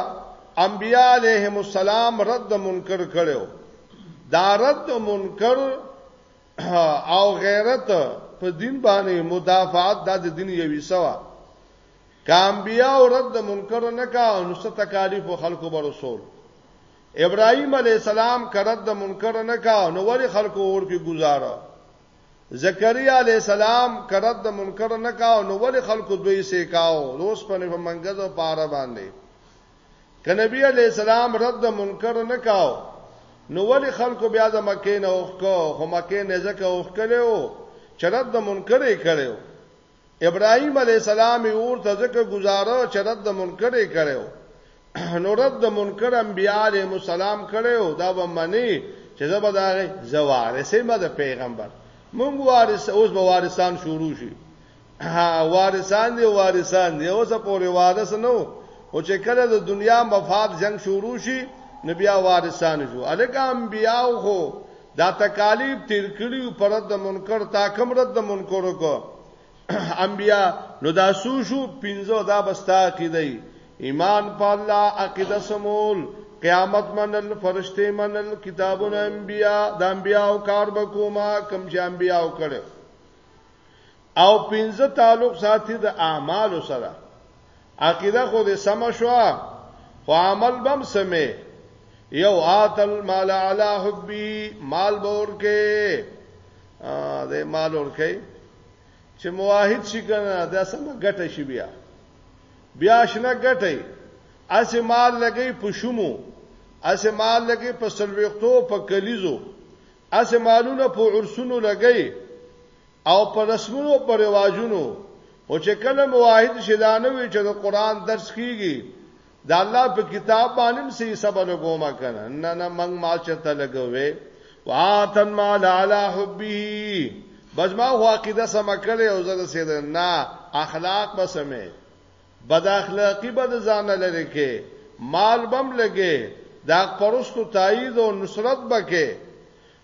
انبیا علیهم السلام رد منکر کړو دا رد منکر او غیرت په دین باندې مدافعات د دین یوي سوا کامبیا او رد منکر نه کا نو ست تکالیف خلکو بر رسول ابراهيم عليه السلام کرد د منکر نه کا نو ور خلکو اور کې گزاره زکریا علیه السلام که رد د منکر نه کاو نو ولې خلکو دوی سې کاو د اوسپنې په منګز او پاره باندې که نبی علیه السلام رد د منکر نه کاو نو ولې خلکو بیا د مکې نه اوښکو خو مکې نه ځکه اوښکلی و چې رد د منکر یې کړی و ابراهيم عليه السلام ورته ځکه گزاره چې رد د منکر یې کړو نو رد د منکر انبیاء علیه السلام کړو دا به منی چې زبر دا زوارسه مده پیغمبر مونږ وارث اوس به وارثان شروع شي ها وارثان دی وارثان دی اوس پورې وارث نو او چې کله د دنیا مفاد جنگ شروع شي نبیا وارثان شو الکه انبیاء خو دا تکالیف تیر کړیو پر د منکر تا کم رد د منکر کو انبیا نو دا سو شو پینځو دا بستا عقیده ایمان په الله عقیده سمول قیامت منل فرشته منل کتابونه انبیا د انبیا او کار بکوما کم چې انبیا او کړو او پنځه تعلق ساتي د اعمال سره عقیده خو دې سم شو خو عمل بم سمې یو آتل مال علی حبی مال بور کې دې مال ور کې چې موحد شي کنه دا سم ګټه شي بیا بیا شنه ګټه اسه مال لګي پښومو اسه مال لګي په سلويختو په کلیزو اسه مالونه په عرسونو لګي او په رسمونو په رواجونو خو چې کله مواحد شیدانه وي چې د قران درس کیږي د الله په کتاب باندې سي سبا لګوما کنه نه نه منګ ما چرته لګوي واتن ما لالا حبي بس ما هو عقیده سم کړي او زه سید نه اخلاق به سمه بد اخلاقی بد ځان لري کې مال بم لګي دا پرستو تایید او نصرت بکې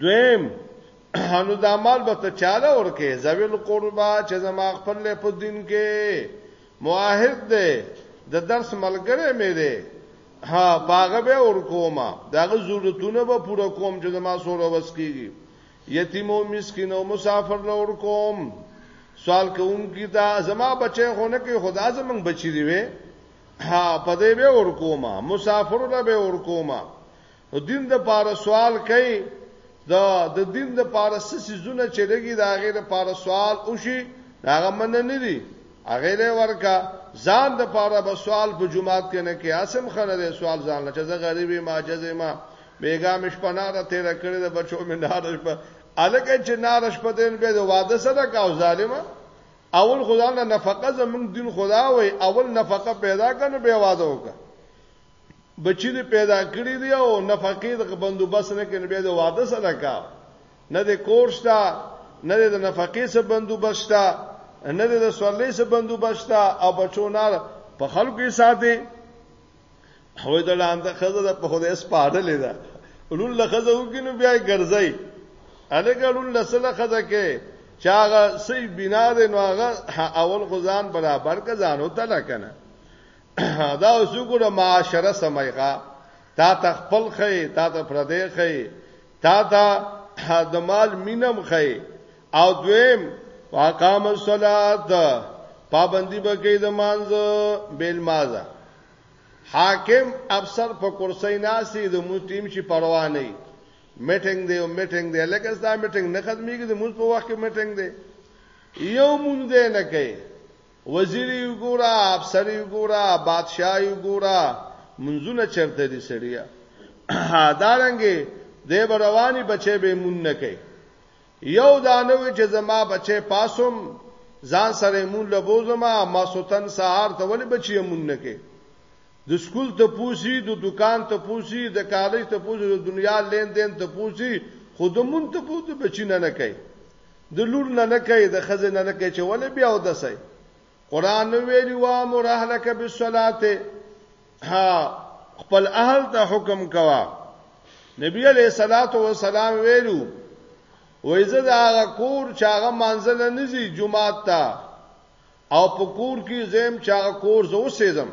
دویم نو دا مال به ته چاله ورکې زویل قربا چې زما خپل له په دین کې معاهد دی د درس ملګری مې دی ها باغه به ور کومه داغه ضرورتونه به پوره کوم چې زما سره وس کیږي یتیم او مسکین او مسافر لور کوم سوال کوم کی دا زما بچي خونه کې خدا زمنګ بچی دی وې ها پدې به ور کومه مسافر له به ور کومه نو دین د پاره سوال کوي دا د دین د پاره سسي زونه چې دګي دا غیر پاره سوال وشي هغه من نه دي هغه له ورکا ځان د پاره به سوال په جمعات کې نه کې اسم خنه د سوال ځان لچ زه غریبي ماجز ما بیګا مش پناره تیر کړی د بچو مې نارش په الګه چې نارش په دین به د واده سره کا ظالما اول خدا نه نفقه زمونږ دین خدا وای اول نفقه پیدا کنه به واده وکړه بچی دې پیدا کړی دی او نفقې د بندوبست نه کړي بیا د واده سره کا نه د کورشتا نه د نفقې سره بندوبست نه د سوالې سره بندوبست او بچو نار په خلکو یې ساتي هو د لاندې خزه د په خوده سپاړلې ده لول له خزه وګینو بیا ګرځي الګ لول له سره خزه کې چاغه سې بنا د نوغه اول غزان برابر کزانو تل کنه دا وسوګره معاشره سمایغه تا ته خپل خې تا ته پردې خې تا ته د مال مینم خې او دویم واقام الصلات پابندی به کې د مانځ بیل مازه حاکم افسر په کرسۍ ناسي د مو ټیم شي پروا نه میټینګ دی او میټینګ دی لکه دا میټینګ نه ختميږي د موږ په وخت کې میټینګ دی یو مونږ دی نه کوي وزیری وګوره افسری وګوره بادشاهی وګوره منځونه چرته دي سړیا دارنګي دی برواني بچي به مون نه کوي یو دانو چې زما بچي پاسوم ځان سره مون لبوزما ما سوتن سهار ته ولې بچي مون نه کوي د سکول ته پوسی د دکان ته پوسی د کالج ته پوسی د دنیا لین دین ته پوسی خودمون ته پوسی بچی نه نه کوي د لور نه نه کوي د خزه نه نه کوي چې ولې بیا او دسای قران نو ویلی وا مرهلک بالصلاه ها خپل اهل ته حکم کوا نبی علیہ الصلات والسلام ویلو وایزه دا هغه کور چې هغه منځل نه زی جمعات ته او په کور کې زم چې هغه کور زه اوسېزم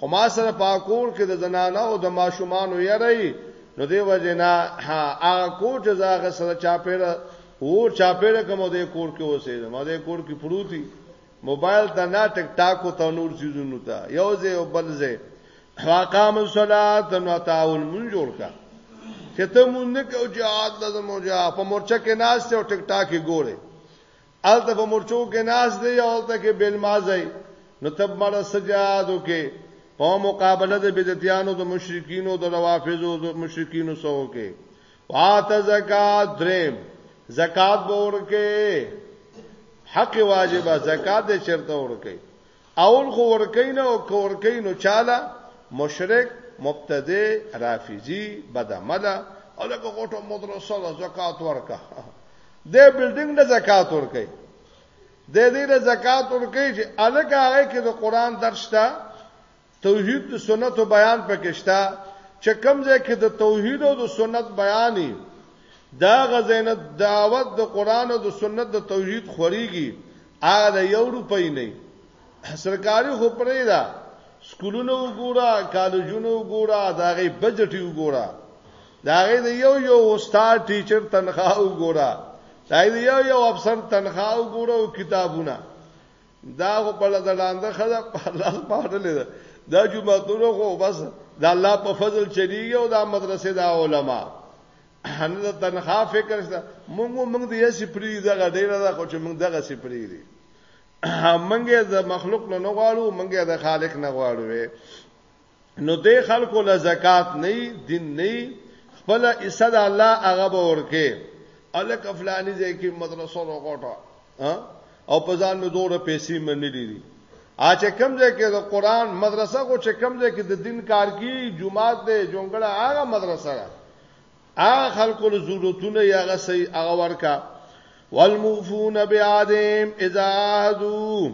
خو ما سره په کور کې د زنانه او د ماشومانو یری نو دی وجنا هغه کور چې زاغه سره چا پیره ور چا پیره کوم د کور کې اوسېزم او د کور کې پروتي موبایل ته نه ټک ټاک او ته نور چیزونو ته یو ځای او بل ځای واقام الصلات نو تعاون مون جوړ کا چې ته مون نه کو جهاد لازم او جهاد په مورچه کې ناس ته او ټک ټاک ګوره الته په مورچو کې ناس دی او الته کې بل مازای نو تب مړه سجادو کې په مقابله د بدعتانو د مشرکینو د روافضو د مشرکینو سو کې وات زکات دریم زکات به ورکه حق واجبہ زکات دې چرته ورکه اول خو ورکین او کورکین چاله مشرک مبتدع رافضی بدعمله او لکه غټو مدرسو له زکات ورکا د بلډینګ د زکات ورکې د دې د زکات ورکې چې الګ هغه کې د قران درس ته توحید د سنت او بیان پکې شته چې کوم ځای کې د توحید او د سنت بیانې دا غزینه دعوت د قران او د سنت د توحید خوريږي هغه د یو روپۍ نه سرکاري خو پرې ده سکولونه وګوره کالجونه وګوره دا غي بجټ وګوره دا غي د یو یو استاد ټیچر تنخواه وګوره دا غي د یو یو افسر تنخواه وګوره او کتابونه دا خو په لدلاند خدا په الله سپارلې ده دا جمعتونو خو بس د الله په فضل چریږي او دا مدرسې دا علما ان د تنخوا فکر شته مونږ مونږ دې سپری دغه ډیره ده خو چې مونږ دغه سپری دي مونږه د مخلوق نه غواړو مونږه د خالق نه غواړو نو دې خلکو له زکات نه دین نه خپل اسد الله هغه به ورکه الک افلانی ځای کې مدرسه وروټه او په ځان مې دوره پیسې منې دي اچ کم ځای کې د قران مدرسه کو چې کم ځای کې د دین کار کی جمعات دی جونګړه هغه مدرسه ده هغه خلکو له ضرورتونه یا هغه سي هغه ورکا والموفون بعادم اذا عهدوا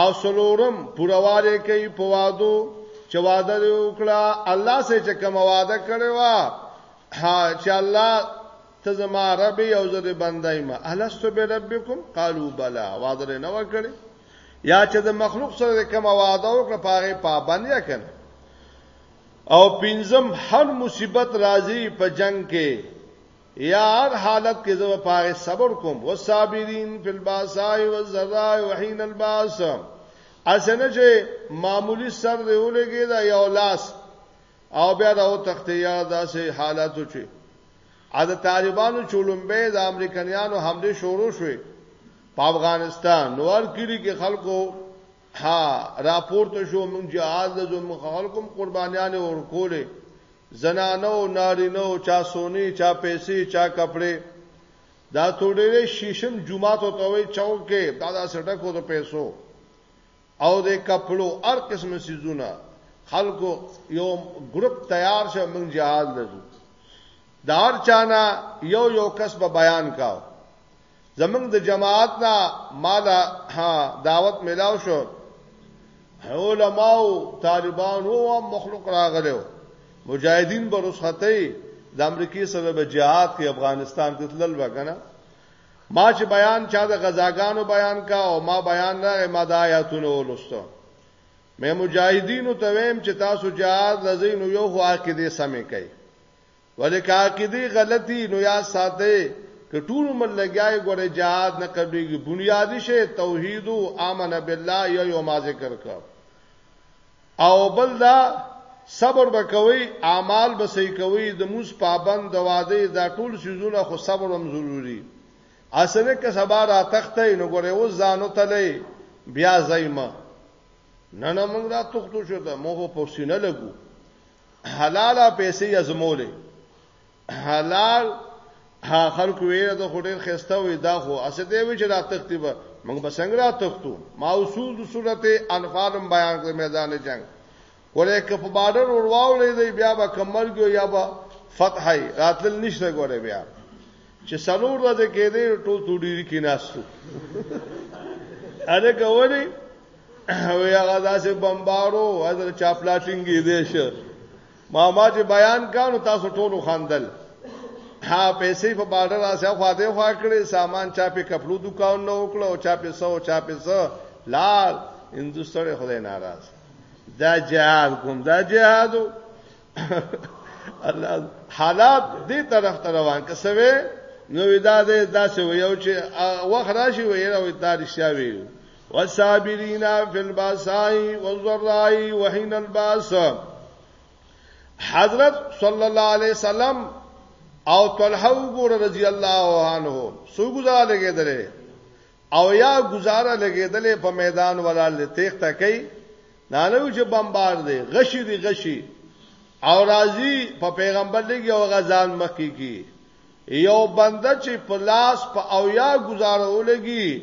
او سلورم پورواله کوي په وادو چې وعده دی وکړه الله سره چې کوم وعده کړی و چې الله ته زما رب یو زده بندای ما الستو به ربکم قالو بلا وعده نه وکړي یا چې د مخلوق سره کوم وعده وکړه پاره پابند یا کړي او پنځم هر مصیبت راځي په جنگ کې یا هر حالت کې زه پاره صبر کوم او صابرین فی الباساء والذراء وحین الباس اسنه چې معمولی سر دی ولګي دا یو لاس او بیا دا او تخت یا داسې حالاتو چې ا د طالبانو چولمبه د امریکایانو حمله شروع شوه په افغانستان نور کلی کې خلکو ها راپورته شو موږ جهاد لزو موږ خلکم قربانیان اور کولې زنانو نارینو چا سونی چا پیسې چا کپڑے دا توډېره شیشم جمعه ته توي چوک کې دا دا سټکو د پیسو او د کپلو هر قسم سيزونه خلکو یو ګروپ تیار شه موږ جهاد لزو دار چانا یو یو کس به بیان کاو زمنګ د جماعت نه مال ها دعوت ملاو شو علماء او طالبان او مخلوق راغلو مجاهدین به رسخته د امریکای سره به جهاد کې افغانستان کې تلل وکنه ما چې بیان چا د غزاګانو بیان کا او ما بیان نه ما د آیاتونو ولستو مې مجاهدینو ته ویم چې تاسو جهاد لزین یو خو عقیده سمې کوي ولی که عقیدی غلطی نو یا ساته که ټول عمر لګیای ګوره جهاد نه قبلېږي بنیادی شی توحید او امن بالله یو یو ما ذکر کا او بل دا صبر وکوي اعمال به صحیح کوي د موس پابند د واده دا ټول سيزونه خو صبر هم ضروری اسنه که سبا را تخته نو ګوره و ځانو تلې بیا زایمه نه نه موږ را تختو شو ته موږ په سینه لګو حلاله پیسې ازمولې حلال ها خلق ویره د خډیر خسته وي دا خو اسه دی وی چې را تختی به موږ به څنګه را تختو ما اصول د سورته انفال بیان کړ میدان جنگ ولې که په بارډر ورواولې دی بیا به کمل ګو یا به فتحای راتل نشته ګوره بیا چې سلور ورځې کې دی ټول توډيري کې ناشتو اده کولی او هغه داسې بمبارو حضرت چاپلاټینګي دې شه ما ما چې بیان کانو تاسو ټولو خاندل ها پیسې په بارډر راځه خو دې خوا کړې سامان چا په کپلو دکان نه وکړو او چا په سو چا په سو لال هندوستان خدای ناراض دا جهاد کوم دا جهاد الله حالات دې طرف ته روان کسوي نو دا دې داسې ویو چې وخت راشي ویره وي دا رښتیا ویو والصابرین فی الباساء والضراء وحین الباس حضرت صلی الله علیه وسلم او طلحه وګوره رضی الله عنه سو گزاره لګیدلې او یا گزاره لګیدلې په میدان ولال تیخ تکي نانو چې بمبار دی غشي دی غشي او راضی په پیغمبر لګي او غزان مخکي کی یو بنده چې په لاس په او یا گزاره ولګي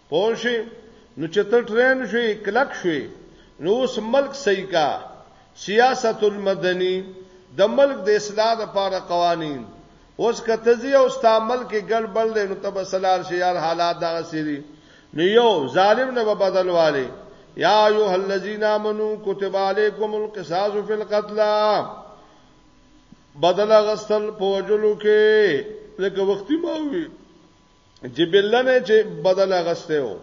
پوه شي نو چې ته ټرین شوې کلک شوې نو اوس ملک صحیح کا سیاست المدنی د ملک د اصلاح لپاره قوانین اوس کته زی او ستا ملک کې ګډبل دی نو تب سلار شي یار حالات دا سری نو یو ظالم نه به بدل والے یا ایو الذین آمنو کتب علیکم القصاص فی القتل بدل غسل پوجلو کې لکه وختي ما وی جبلنه چې بدل غسته و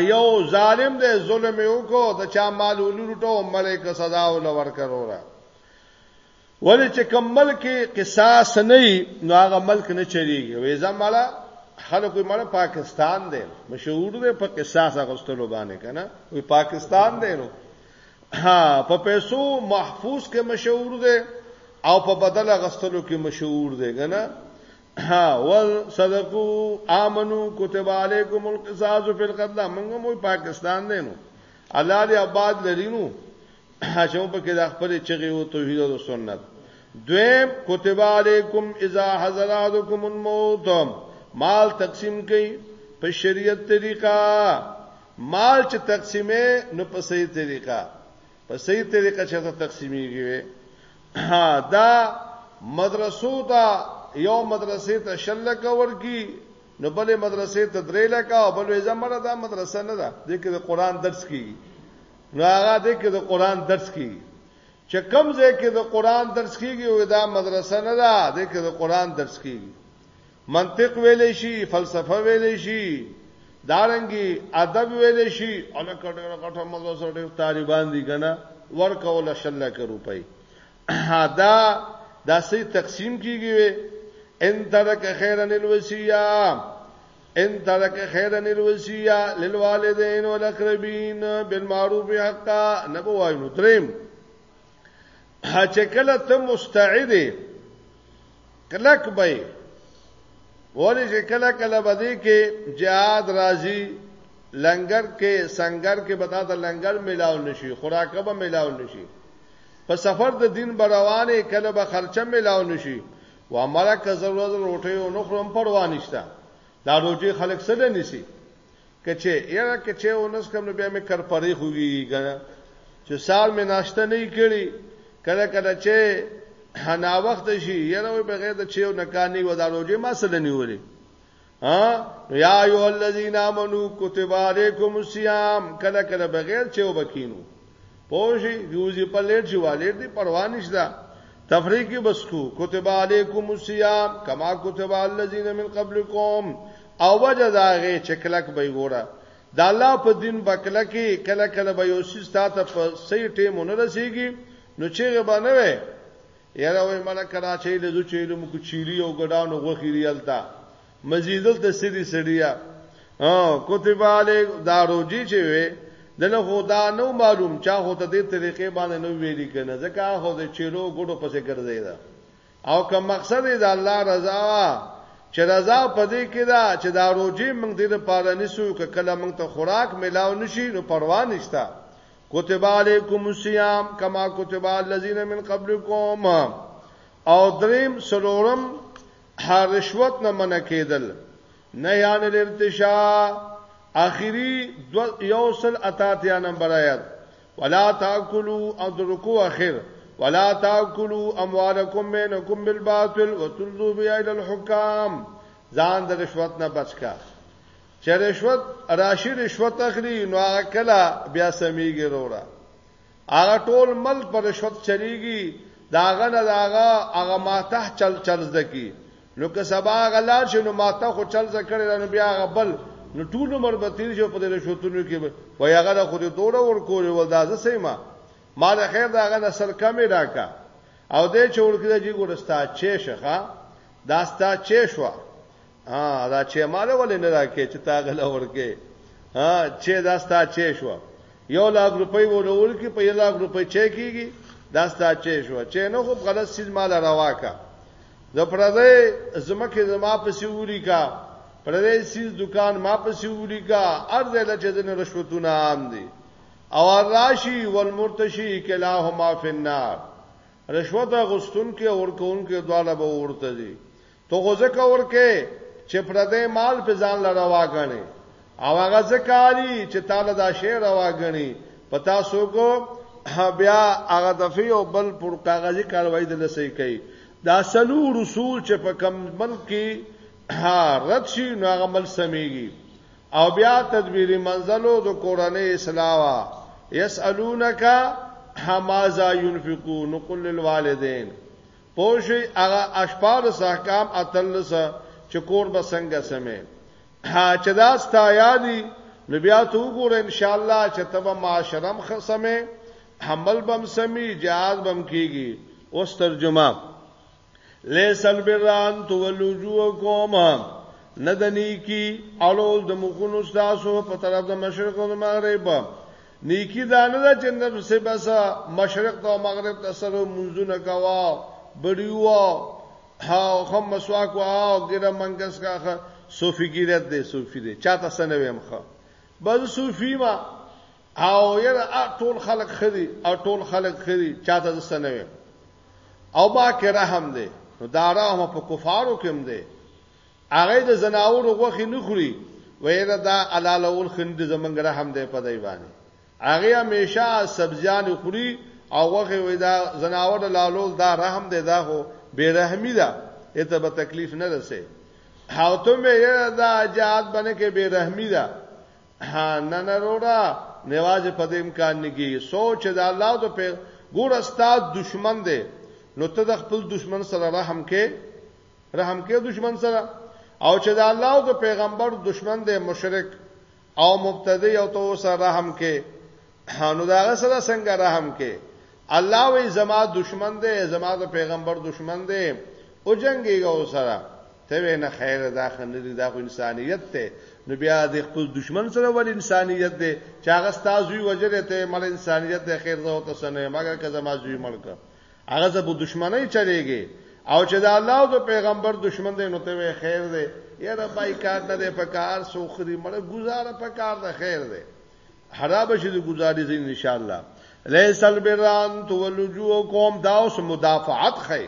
یو ظالم دې ظلم یو کو د چا مال ولورټو ملک صدا ول ور کروره ولې چې کوم ملک قصاص نه نو هغه ملک نه چریږي وې زماله خلکو مړ پاکستان دی مشهور دی په قصاص اغستلو باندې کنه وې پاکستان دی نو ها په پیسو محفوظ کې مشهور دی او په بدل اغستلو کې مشهور دی کنه ها ول صدقو امنو كتب عليكم القصاص في القتل موږ مو پاکستان دی نو الله دې آباد لرینو حشو په کې د خپل چغي او توحید او سنت دویم كتب عليكم اذا حضر احدكم الموت مال تقسیم کئ په شریعت طریقہ مال چې تقسیمه نو په صحیح طریقہ په صحیح طریقه چې تاسو تقسیمېږي دا مدرسو ته یو مدرسې ته شل لکه ورکی نو بلې مدرسې ته درې لکه او بلې زمره دا مدرسه نه ده د کې د قران درس کیږي نو هغه د کې د قران درس کیږي چې کم ځای کې د قران درس کیږي او دا مدرسه نه ده د کې د قران درس کیږي منطق ویلې شي فلسفه ویلې شي دارنګي ادب ویلې شي الکه ډېر غټه مزه سره ډېر طالبان دي کنه ورکول شل لک روپۍ دا داسې تقسیم کیږي ان ترک خیرن الوصیه ان ترک خیرن الوصیه للوالدین والاقربین بالمعروف حقا نبو وایو دریم چې کله ته مستعد کلک به ولی چې کله کله بدی کې جهاد راځي لنګر کې سنگر کې بتا ته لنګر ملاو نشي خوراکه به ملاو نشي په سفر د دین بروانه کله به خرچه ملاو نشي و امره که ضرورت روټي او نخرم پروا نشته دا روټي خلک سره نسی که چه یاره که چه اونس کم نو بیا می کر پری خوږی کنه چې سال می ناشته نه کړي کله کله چې حنا وخت شي یاره وي بغیر د چیو نه کانی و داروجه ما سره نیولې ها یا ایو الذین آمنو کتب علیکم الصیام کله کله بغیر چیو بکینو پوجي یوزي په لیټ شي والیر دی پروا نشته تفریق بسکو کتب علیکم الصیام کما کتب الذین من قبلکم او وجه داغه چکلک به ګوره د الله په دین بکله کې کله کله به یو سیس تا ته په صحیح ټیم نه رسیږي نو چیرې به نه وي یاره وای مړه کراچۍ له دوی چیلم کو چيري او ګډانو غوخي ریالتا مزیدل ته سری سړیا کتب علی دا روجی چې وي دله خدا نو معلوم چا خو ته دې طریقې باندې نو ویلي کنه ځکه خو دې چیرو ګډو پسې ګرځي دا او که مقصد دې الله رضا وا چې رضا پدې کې دا چې دا روجی موږ دې لپاره نسو ک کله موږ ته خوراک ملاو نشي نو پروا نشتا کتب علیکم الصیام کما کتب الذین من قبلکم او دریم سلورم رشوت نه منع کېدل نهی عن الارتشاء اخری دو یوصل اتاتیا نمبر آیت ولا تاکلوا او د رکوع اخر ولا تاکلوا اموالکم بینکم بالباطل وتلذوا بها الى الحكام ځان د رشوت نه بچکا چې رشوت راشي رشوت اخلي نو کله بیا سميږي وروړه هغه ټول ملک پر رشوت چلیږي داغه نه داغه هغه ماته چل چل زدکی نو که سبا غلار شنو ماته خو چل زکړی نو بیا غبل نو ټول عمر به تیر شو په دې رشوتونو کې وای هغه د خو دې دوړه ور کول ول دازه سیمه ما د خیر داغه نه سر کمی راکا او دې چې ورکړه جی ګورستا چې شخه داستا چې شو ها دا چې مال ولې نه راکې چې تا غل ورکې ها چې دا ستا چې شو یو لاک روپۍ ورول کې په یو لاک روپۍ چې کیږي دا ستا چې شو چې نه خو غلط سیز مال راواکا د پردې زمکه زما په سیوري کا پردې سیز دکان ما په سیوري کا ارز له چې د رشوتونه عام دي او راشي والمرتشي کلاهما فی النار رشوت غستون کې اور کون کې دواله به ورته دي ته خو ځکه ورکه چې پردې مال په ځان لره واغني او هغه ځکه علي چې تعالی دا شی راوغني پتا سو کو بیا هغه دفي او بل پر کاغذي کاروایی د لسې کوي دا سلو رسول چې په کم ملک کې رد شي نو هغه مل سميږي او بیا تدبیری منزلو د کورنۍ اسلاوا یسالونک حمازا ينفقون قل للوالدین پوه شئ هغه اشپارس احکام اتلس چې کور به څنګه سمې چې دا ستا یادي نو بیا ته وګوره ان شاء الله چې تبه معاشرم خسمه حمل بم سمي جهاد بم کیږي اوس ترجمه لیس البران تولوجوکم ندنی کی اړول د مخونو تاسو په طرف د مشرق او د مغرب نیکی دا نه ده چې نن څه بس مشرق ته مغرب ته سره منځونه کوا بډیوا ها خو مسواک وا ګره منګس کاخه صوفی ګیرت دی صوفی دی چاته سنویم خو بس صوفی ما او یره ټول خلق خري او ټول خلق خري چاته سنویم او با کرهم دی نو دا رحم په کفارو کې هم دی هغه د زناورو غوخي نه خوري ویره دا حلال اول خني د زمنګ رحم دی په دی باندې هغه همیشه سبزیان خوري او غوخي وې دا زناور لالول دا رحم دی دا خو بیرحمی ده اته به تکلیف نه رسي او ته مې دا جهاد باندې کې بیرحمی ده نه نه روړه نواز په دې امکان نګي سوچ دا الله د په ګور استاد دشمن دی نو ته د خپل دشمن سره رحم کې رحم کې دشمن سره او چې د الله او د پیغمبر دشمن دی مشرک او مبتدی او تو سره رحم کې نو دا سره څنګه رحم کې الله وی زما دشمن دی زما د پیغمبر دشمن دی او جنگي او سره ته نه خیر دا خنه دی دا خو انسانیت ته نو بیا د خپل دشمن سره ول انسانیت دی چې هغه ستاسو وجره ته مل انسانیت د خیر زو ته سنه مګر که زما زوی ملک هغه زه په دشمنی چلیږي او چې د الله او د پیغمبر دشمن دی نو ته وې خیر دی یاره بایکاټ نه دی په کار سوخري مړه گزاره په کار ده خیر دی حراب شي د گزارې زین ان شاء الله لیس البران تولجو قوم دا اوس مدافعت خې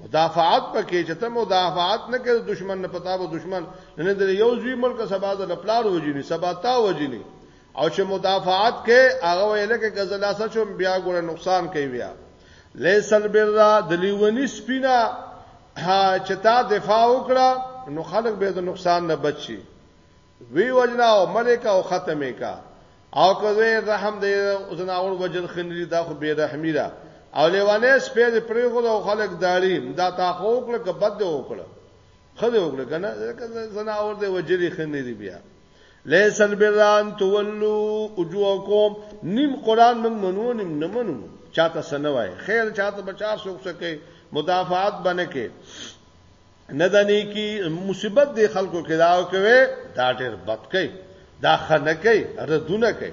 مدافعت پکې چې ته مدافعت نه کوي دشمن نه پتا به دشمن نه د یو ځوی ملک سبا د پلار وجینی سبا تا وجینی او چې مدافعات کې هغه ویل کې غزلا سچوم بیا ګوره نقصان کوي بیا لیسل برا د لیونی سپینا چې تا دفاع وکړه نو خلک به د نقصان نه بچي وی وجنا او ملک او ختمه کا او کوي رحم دې زناور وجل خنري دا خو به رحمی را او لیوانه سپید پریغو او خلک داریم دا تا خو وکړه که بد وکړه خدای وکړه کنه زناور دې وجلی خنري بیا ليس البر ان تولوا وجوهكم نیم قران من منو نیم نه منو چاته سنوای خیر چاته بچا سوک سکے مدافعات باندې کې نه دني کی مصیبت دی خلکو کې داو کوي دا ډېر بد کوي دا خنه کوي ردونه کوي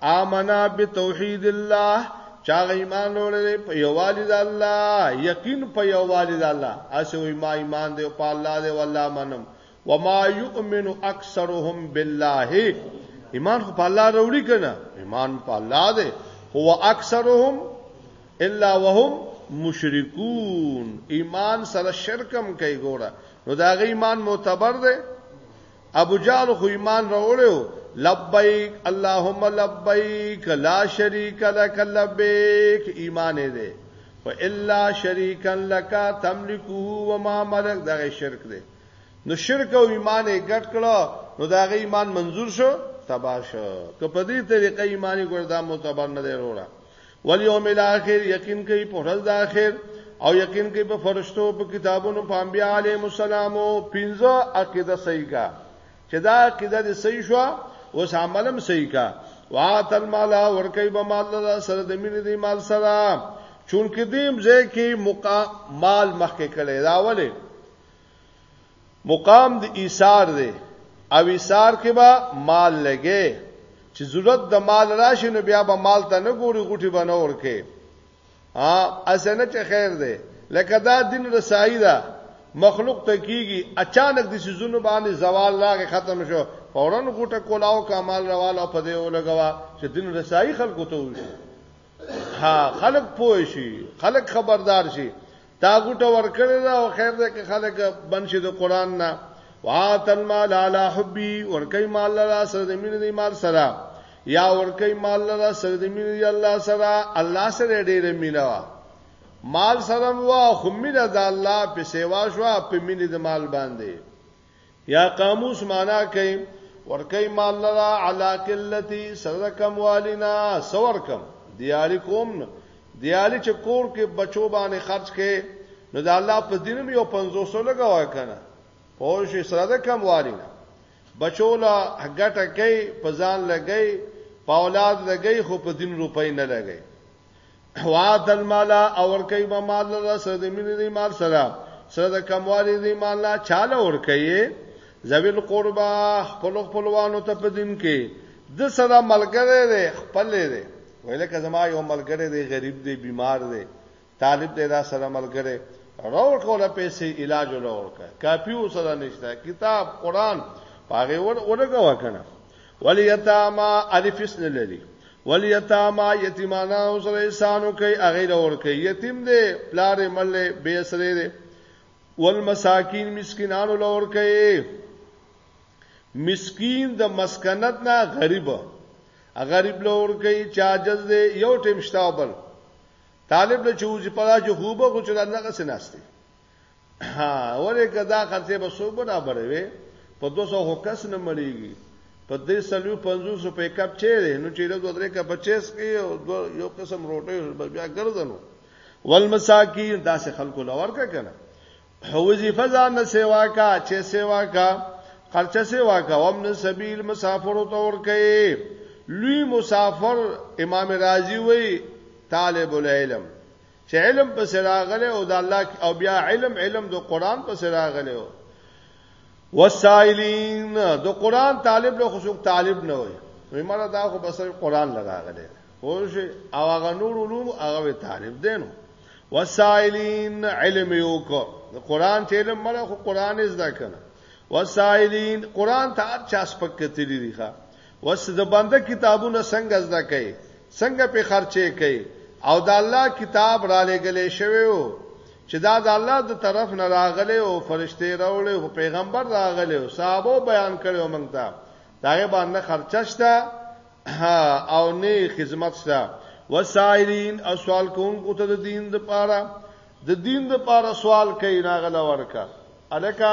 آمنا بتوحید الله چا ایمان لرل په یوالي د الله یقین په یوالي د الله اسه وي ما ایمان دی په الله دی والله منم وما یؤمن اکثرهم بالله ایمان خو په الله وروړي کنه ایمان په الله دی هو اکثرهم الا وهم مشرکون ایمان سره شرکم کوي ګوره نو دا غي ایمان معتبر دی ابو جهل خو ایمان راوړو لبیک اللهم لبیک لا شریک لک لبیک ایمان دې و الا شریکا لک تملکه و ما ملک دا شرک دی نو شرک او ایمان یې ګډ کړو نو دا غي ایمان منزور شو تبا شو که په دې طریقې ایمانی ګردا معتبر نه دی وروړه والیوم الاخر یقین کوي په ورځ د اخر او یقین کوي په فرشتو په کتابونو په انبیاء علیهم السلام او پنځه عقیده صحیح کا چې دا عقیده دې صحیح شو اوس عملم صحیح کا واتل مالا ور کوي به مال الله سره د مینې دی مال سره چونکه دې مزه کې مقام مال مخکې کړي راولې مقام د ایثار دی او ایثار کې به مال لګي چې ضرورت د مال راشي نو بیا به مال ته نه ګوري غوټي به نه ورکه ا اسنه چې خیر دی لکه دا دین رسایي ده مخلوق ته کیږي اچانک د سيزونو باندې زوال لاغه ختم شو فورا غوټه کولاو کمال رواله په دې ولګوا چې دین رسایي خلکو ته وشي ها خلک پوه شي خلک خبردار شي تا ګټه ورکړی دا او خیر ده که خلک بنشي د قران نه واتل مال علی حبی ورکی مال لرا سره د مینې دی مال سره یا ورکی مال لرا سره د مینې دی الله سره الله سره ډېر مینا وا مال سره وا خو مینه د الله په سیوا شو په مینې د مال باندې یا قاموس معنا کوي ورکی مال لرا علا قلتی سره کم والینا سور کم دیالی کوم نه دیالی چې کور کې بچو باندې خرج کې نو د الله په دینم یو 500 لګاوه کنه پوه شي سره د کم والینا بچو لا غټه کوي په ځان لګي په اولاد لګي خو په دین روپۍ نه لګي وعد المال اور کوي به مال لره سره د مینې دی مال سره سره د کموالي دی مال نه چاله اور کوي ذویل قربا خپل خپلوانو ته په دین کې د سره ملګری دی خپل دی ویل که زما یو ملګری دی غریب دی بیمار دی طالب دی دا سره ملګری راور کوله پیسې علاج ولور کا کافی وسره نشته کتاب قران پاغه ور ورګه وکنه ولیتاما الفسن لري ولیتاما یتیمانا سره احسانو کوي هغه لور کوي یتیم دی پلار مل به سره دی والمساکین مسکینانو لور کوي مسکین د مسکنت نه غریب غریب لور کوي چاجز دی یو ټیم شتابل طالب له چوزي پلا چې خوبه خو چې دغه سناستي ها ولې کدا خرڅه به سو برابر وي په 200 هوکس نه مړیږي په دې سلو 500 په کپ چیرې نو چې له درې کپ 25 کې یو قسم روټي بیا ګرځنو والمساکین داسې خلکو لور کا کنه وظیفه ځان نه سیوا کا چې سیوا کا خرچه سیوا کا ومن سبیل مسافر او تور کوي لوی مسافر امام رازی وی طالب العلم چې علم په سراغله او د الله او بیا علم علم د قران په سراغله او وسائلین د قران طالب له خصوص طالب نه وي نو مړه دا خو بس قران لراغله او شي او هغه نور علوم هغه طالب دینو وسائلین علم یو کو د قران چې علم مړه خو قران زده کنه وسائلین قران ته هر چا سپکتلی دی ښا وس د بنده کتابونه څنګه زده کوي څنګه په خرچه کوي او د الله کتاب را لګلې شوی او چې دا د الله د طرف نه راغلی او فرشته راولې او پیغمبر راغلی او صحابه بیان کړو موږ ته دا باندې خرچه شته او نه خدمت شته وسائلین او سوال کوونکو ته د دین د پاره د دین د پاره سوال کوي ناغله ورکا الکه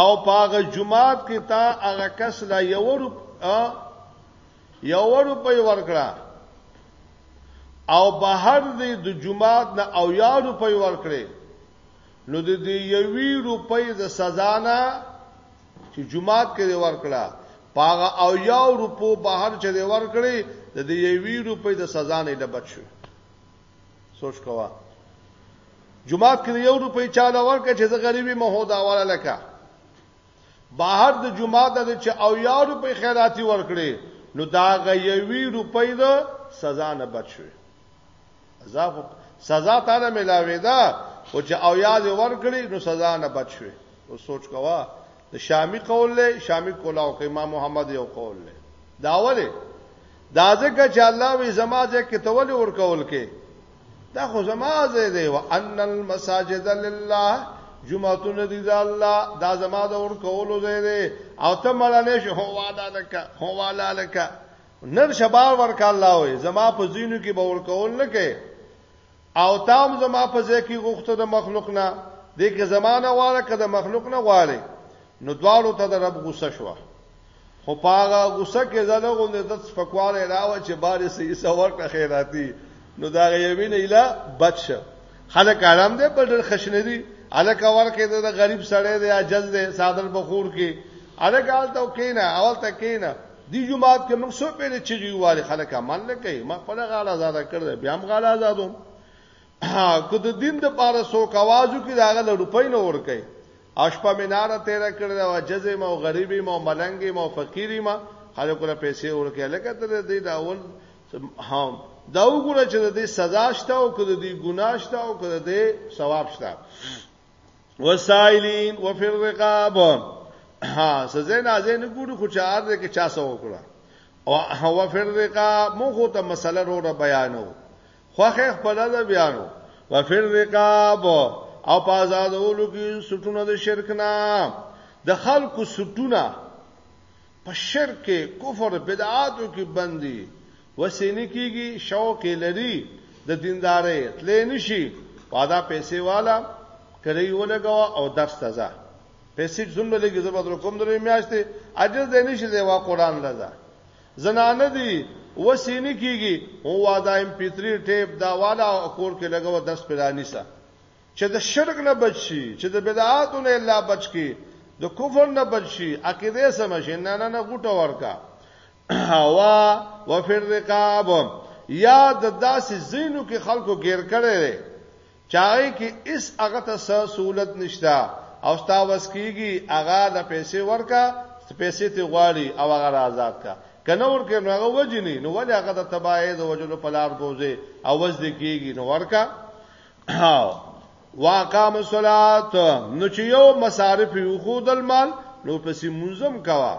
او پاغه جمعات کې تا هغه کس لا یو روپ یو روپۍ ورکړه او بهر دې د جمعات نه او یا روپۍ ورکړې نو د دې یوې روپۍ د سزا نه چې جمعات کې ورکړه پاغه او یا روپو بهر چې ورکړې د دې یوې روپۍ د سزا نه لبد شو سوچ کوا جمعات کې یو روپۍ چاله ورکه چې زه غریبي مه دا والا لکه بهر د جمعات د چې او یا روپۍ خیراتی ورکړي نو دا غیوي روپۍ د سزا نه بچ شوی سزا سزا تعالی ملاوي دا او چې او یا دې ورکړي نو سزا نه بچ شوی او سوچ کوا د شامی قول له شامی کولاو کې امام محمد یو قول له داوله دا ځکه چې الله وی زما ځکه ته ولې ور کول کې دا خو زما ځای دی و ان المساجد لله جمعتون دی دا الله دا زما د ور کول ځای دی او ته مړه نه شو هو والا لک هو والا لک نن شباب ورک الله وي زما په زینو کې به ورکول نه کې او تام زما په ځای کې غوښته د مخلوق نه دې کې زمانه واله که د مخلوق نه غواړي نو دواړو ته د رب غوسه شو خو پاغه غوسه کې زله غو نه د سپکواله راو چې بارې سي سور ته خیراتی نو دا یوین اله بچ خلک آرام دې په ډېر خشنه دي الک اور کې د غریب سړی دی عجز دی صادر بخور کې الک آل ته کینا اول ته کینا دی جماعت کې موږ څو پیلې چې غیواري خلک عمل نه کوي ما خپل غاړه آزاد کړ بیا هم غاړه آزادوم کو د دین د پاره سو کوازو کې داغه له روپۍ نه ور کوي اشپا مینار تیر کړل او جزې مو غریبي مو ملنګي مو فقيري ما خلکو له پیسې ور کوي لکه تر دې دا اول ها دا وګوره چې د دې سزا شته او کله دې ګناه شته او کله دې ثواب شته وسائلین وفي الرقاب ها سزه نه ځین ګورو خو چار دې کې چا سو وکړه او هو فر رقاب مو خو ته مسله رو بیانو خوخه خپل دا بیانو وفر رقاب او په آزادولو کې سټونه د شرک نه د خلکو سټونه په شرک کفر بدعاتو کې بند دي وسې نه کیږي شوق یې لري د دیندارۍ تلې نشي وادا پیسې والا کړی ولګوا او درس ته ځه پیسې څومره لګي زه به در کوم درې میاشتې اجر دې نشي دی وا قران لزه زنانه دي وسې نه کیږي هو وادا ام پی 3 ټیپ دا والا کور کې لګوا درس پرانی سه چې د شرک نه بچ شي، چې د بدعاتو نه الله بچ کړي، د کفر نه بچ شي، عقیده سم شي، نه نه نه غوټه ورکا وا وفر رقاب یا د داسې زینو کې خلکو غیر کړي دي چاغې کې اس هغه ته سہولت نشتا او ستا وس کیږي هغه د پیسې ورکا پیسې ته غواړي او هغه آزاد کا کنه ورکه نو هغه وجنی نو ولې هغه د تباہی د وجلو پلار بوزي او وځ کیږي نو ورکا واقام الصلات نو چې یو مصارف یو خود المال نو پسې منظم کوا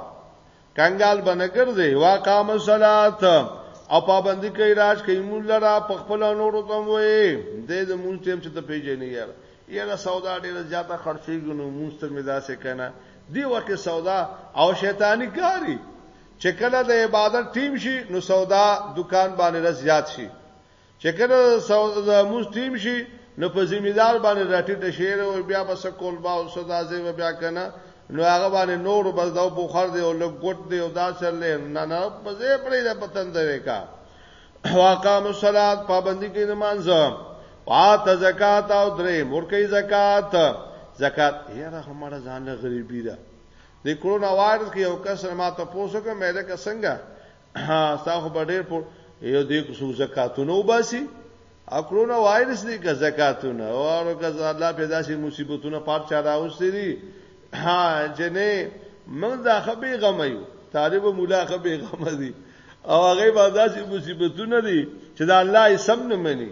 کنګال بنګر دی واقام الصلات او پابند کوي راج کوي مول را په خپل نورو تم وې د دې مونږ ټیم چې ته پیژنې یار یاره سودا ډیره زیاته خرچېږي نو مونږ ته مې داسې کنه دی وکه سودا او شیطانی کاری چې کله د عبادت ټیم شي نو سودا دکان باندې رس زیات شي چې کله د موږ ټیم شي نو په ذمہ دار باندې راټیټ شي او بیا به سکول با او صدا زی بیا کنه نو هغه باندې نور بس دا بوخار دی او لګوت دی او دا سر لې نه نه په زی پرې د پتن درې کا واقام الصلات پابندی کې نماز وات زکات او درې مرکې زکات زکات یاره همړه ځان غریبی ده د کرونا وایرس کې یو کس ما ته پوسو کې مې ده څنګه ها تاسو په ډېر په یو دې کو زکاتونه وباسي اکرونا وایرس دې کا زکاتونه او که الله پیدا شي مصیبتونه پات چا راوستي دي ها جنې موږ دا خبي غم یو طالب مولا خبي غم دي او هغه بازاسي مصیبتونه دي چې دا الله یې سم نه مني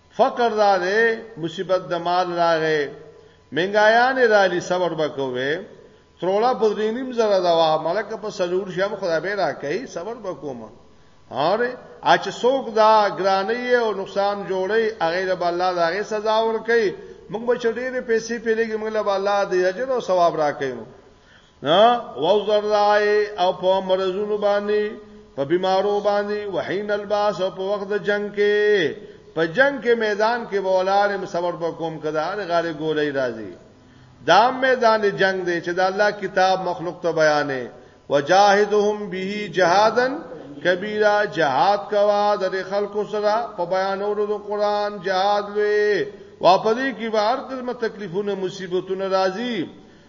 فقر دا دی مصیبت د مال راغې منګایان رالی صبر وکوي تروړه په دینیم زره دوا ملک په سلور شم خدای به راکې صبر وکوم اره اچ څوک دا ګرانې او نقصان جوړي هغه له الله دا غي سزا ور کوي موږ به چډېرې پیسې پیلېږي موږ له الله د اجر او ثواب راکې ها وزرای او په مرزونو باندې په بیمارو باندې وحین الباس او په وخت د جنگ کې په جنگ کې میدان کې بولارم صبر په کوم کده هر غاړي ګولې راځي دا میدان جنگ دی چې د الله کتاب مخلوق ته بیانې وجاهدهم به جهادن کبیره جهاد کوا د خلکو سره په بیانولو د قران جهاد لوي واپدې کې به هر قسمه تکلیفونه مصیبتونه راځي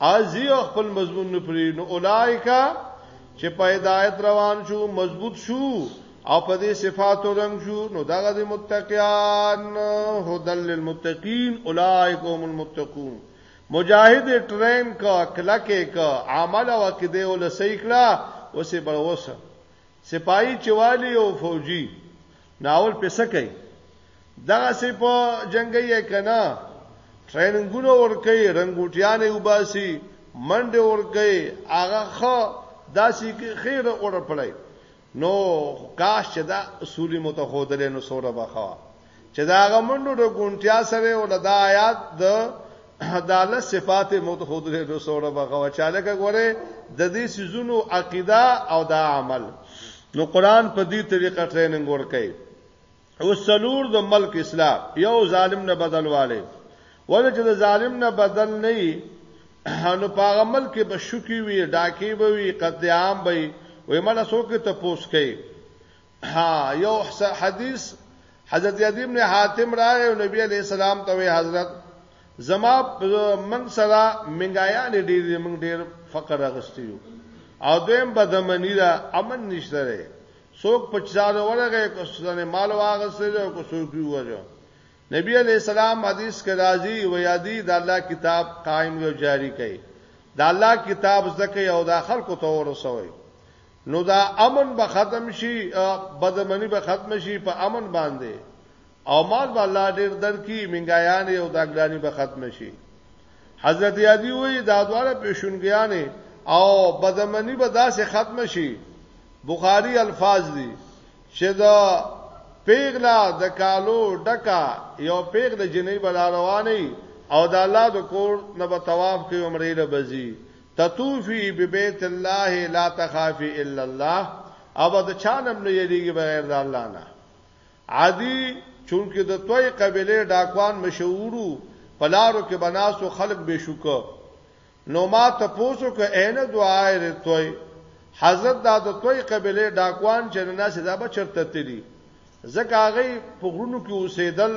عاجزی او خپل مضمون نه پری نو اولایکا چې په هدایت روان شو مضبوط شو او په دې صفاتو رنگ شو نو دغه د متقیان هدل للمتقین اولایک هم المتقون مجاهد ټرین کا کلکه کا عمل او عقیده ول سیکړه اوسه بروسه سپای چوالی او فوجي ناول په څه کوي دغه سی په جنگي یې کنه ټریننګونه ورکي رنگوټیانې وباسي منډه ورکي هغه خو داسې خیر اور پړای نو کاش چې دا اصولي متخودل نو سوره بخوا چې دا هغه منډو د ګونټیا سره ولدا آیات د دا له صفات موت خود له نو سره بغو چاله کوي د دې سيزونو عقیده او دا عمل نو قران په دې طریقه ټریننګ ور کوي او سلور د ملک اسلام یو ظالم نه بدل والے ولې چې د ظالم نه بدل نه نو پاغه ملک به شکی وي ډاکی به وي قتل عام به وي وای مله څوک ته پوس کوي ها یو حدیث حضرت یدی ابن حاتم راغی او نبی علی السلام ته حضرت زما من سره منګایان ډیر من ډیر فقر اغستیو او دویم بدمنی را امن نشته ری څوک په چار ورغه کو سره مال واغسل او کو څوک وره نبی علی السلام حدیث کې راځي و یادی د الله کتاب قائم او جاری کړي د الله کتاب زکه او د خلکو ته ورسوي نو دا امن به ختم شي بدمنی به ختم شي په امن باندې او مال به الله ډیر درکې منګایان او داګرانی به ختم شي حضرت یادی وی دا دواړه پېښونګیان او بدمنی به داسې ختم شي بخاری الفاظ دي چې دا پیغلا د کالو ډکا یو پیغله جنې بل رواني او د الله د کور نه به طواف کوي عمرې له بزي تطوفی ببیت الله لا تخافی الا الله او د چانم نه یریږي بغیر د الله نه عادی چونکه د توي قبيله ډاکوان مشهورو پلارو کې بناسو خلق به شوکو نو ما ته پوسو کې عین دعای رتوي حضرت دا د توي قبيله ډاکوان چې نه سزا به چرته تلی ځکه هغه په غرونو کې اوسېدل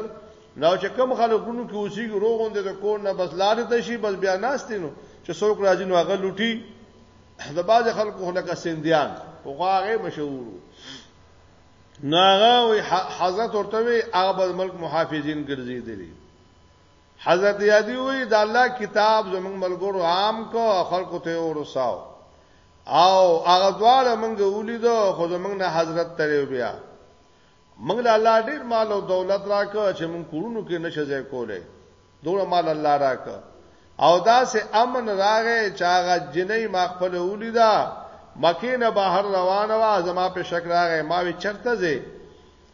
نو چې کم خلک غرونو کې اوسېږي روغوندې د کور نه بس لارې ته شي بس بیا ناستینو چې څوک راځي نو هغه لوټي د باز خلکو خلک سندیان په هغه مشهور ناغه وی حضرت ورته وی هغه ملک محافظین ګرځیدلی حضرت یادی وی د الله کتاب زمنګ ملګرو عام کو خلکو ته ورساو او هغه دواړه موږ ولیدو خو زمنګ نه حضرت تریو بیا موږ له الله ډیر مال او دولت راکړ چې موږ کورونو کې نشه ځای کولې دوه مال الله راکړ او دا سه امن راغې چې هغه جنې ما خپل ولیدا مکه نه بهر روانه وا زما په شک راغې ما وی چرته زه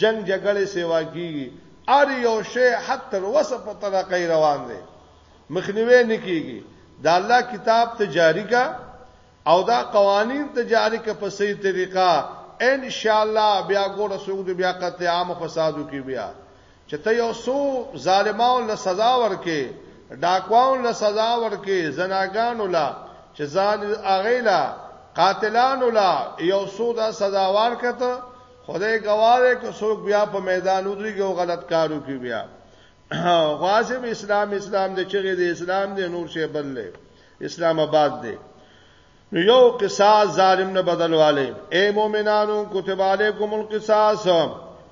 جنګ جګړې سیوا کیږي ار یو شی حق تر وسه په طرقې روان دی مخنیوي نه کیږي دا الله کتاب ته جاری کا او دا قوانین ته جاری کا په صحیح طریقه ان شاء الله بیا ګوره سوق دی بیا قتل عام فسادو کی بیا چې ته یو سو ظالمانو له سزا ورکې ډاکوانو له سزا ورکې زناګانو له چې ځان اغیلا قاتلانو له یو سو دا سزا ورکته خدای گواهه که څوک بیا په میدان ودرېږي او غلط کارو کوي بیا غواسم اسلام اسلام د چغې د اسلام د نور شی بل له اسلام آباد دی نو یو قصاص ظالم نه بدلواله اے مومنانو کتب علیکم القصاص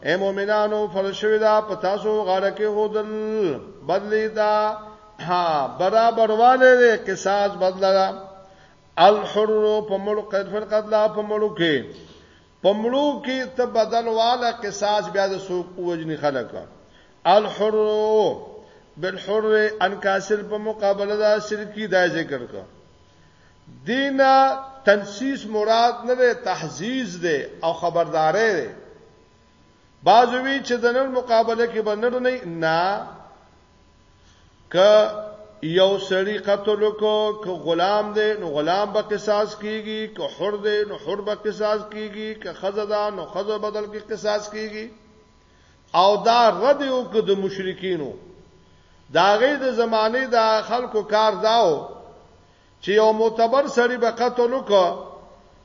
اے مومنانو فرشوی دا پتا سو غاړه کې هودل بدلی دا ها برابر والے دې قصاص بدلا الحر په ملک فرقت لا په ملک کې په مړو کې ته بدل واله قصاص بیا د سوق وجنی خلک الحر بالحر انکاسر په مقابله دا شرکی دا ذکر کا دینا تنسیس مراد نه ده تحزیز ده او خبردارې ده بازوی چې د نن مقابله کې بنر نه نه که یو سړی قتل کو که غلام دی نو غلام به قصاص کیږي که حر دی نو حر به قصاص کیږي که خزه ده نو خزه بدل کې قصاص کیږي او دا رد یو که د مشرکینو دا غي د زمانه دا خلکو کار داو چې یو معتبر سړی به قتل کو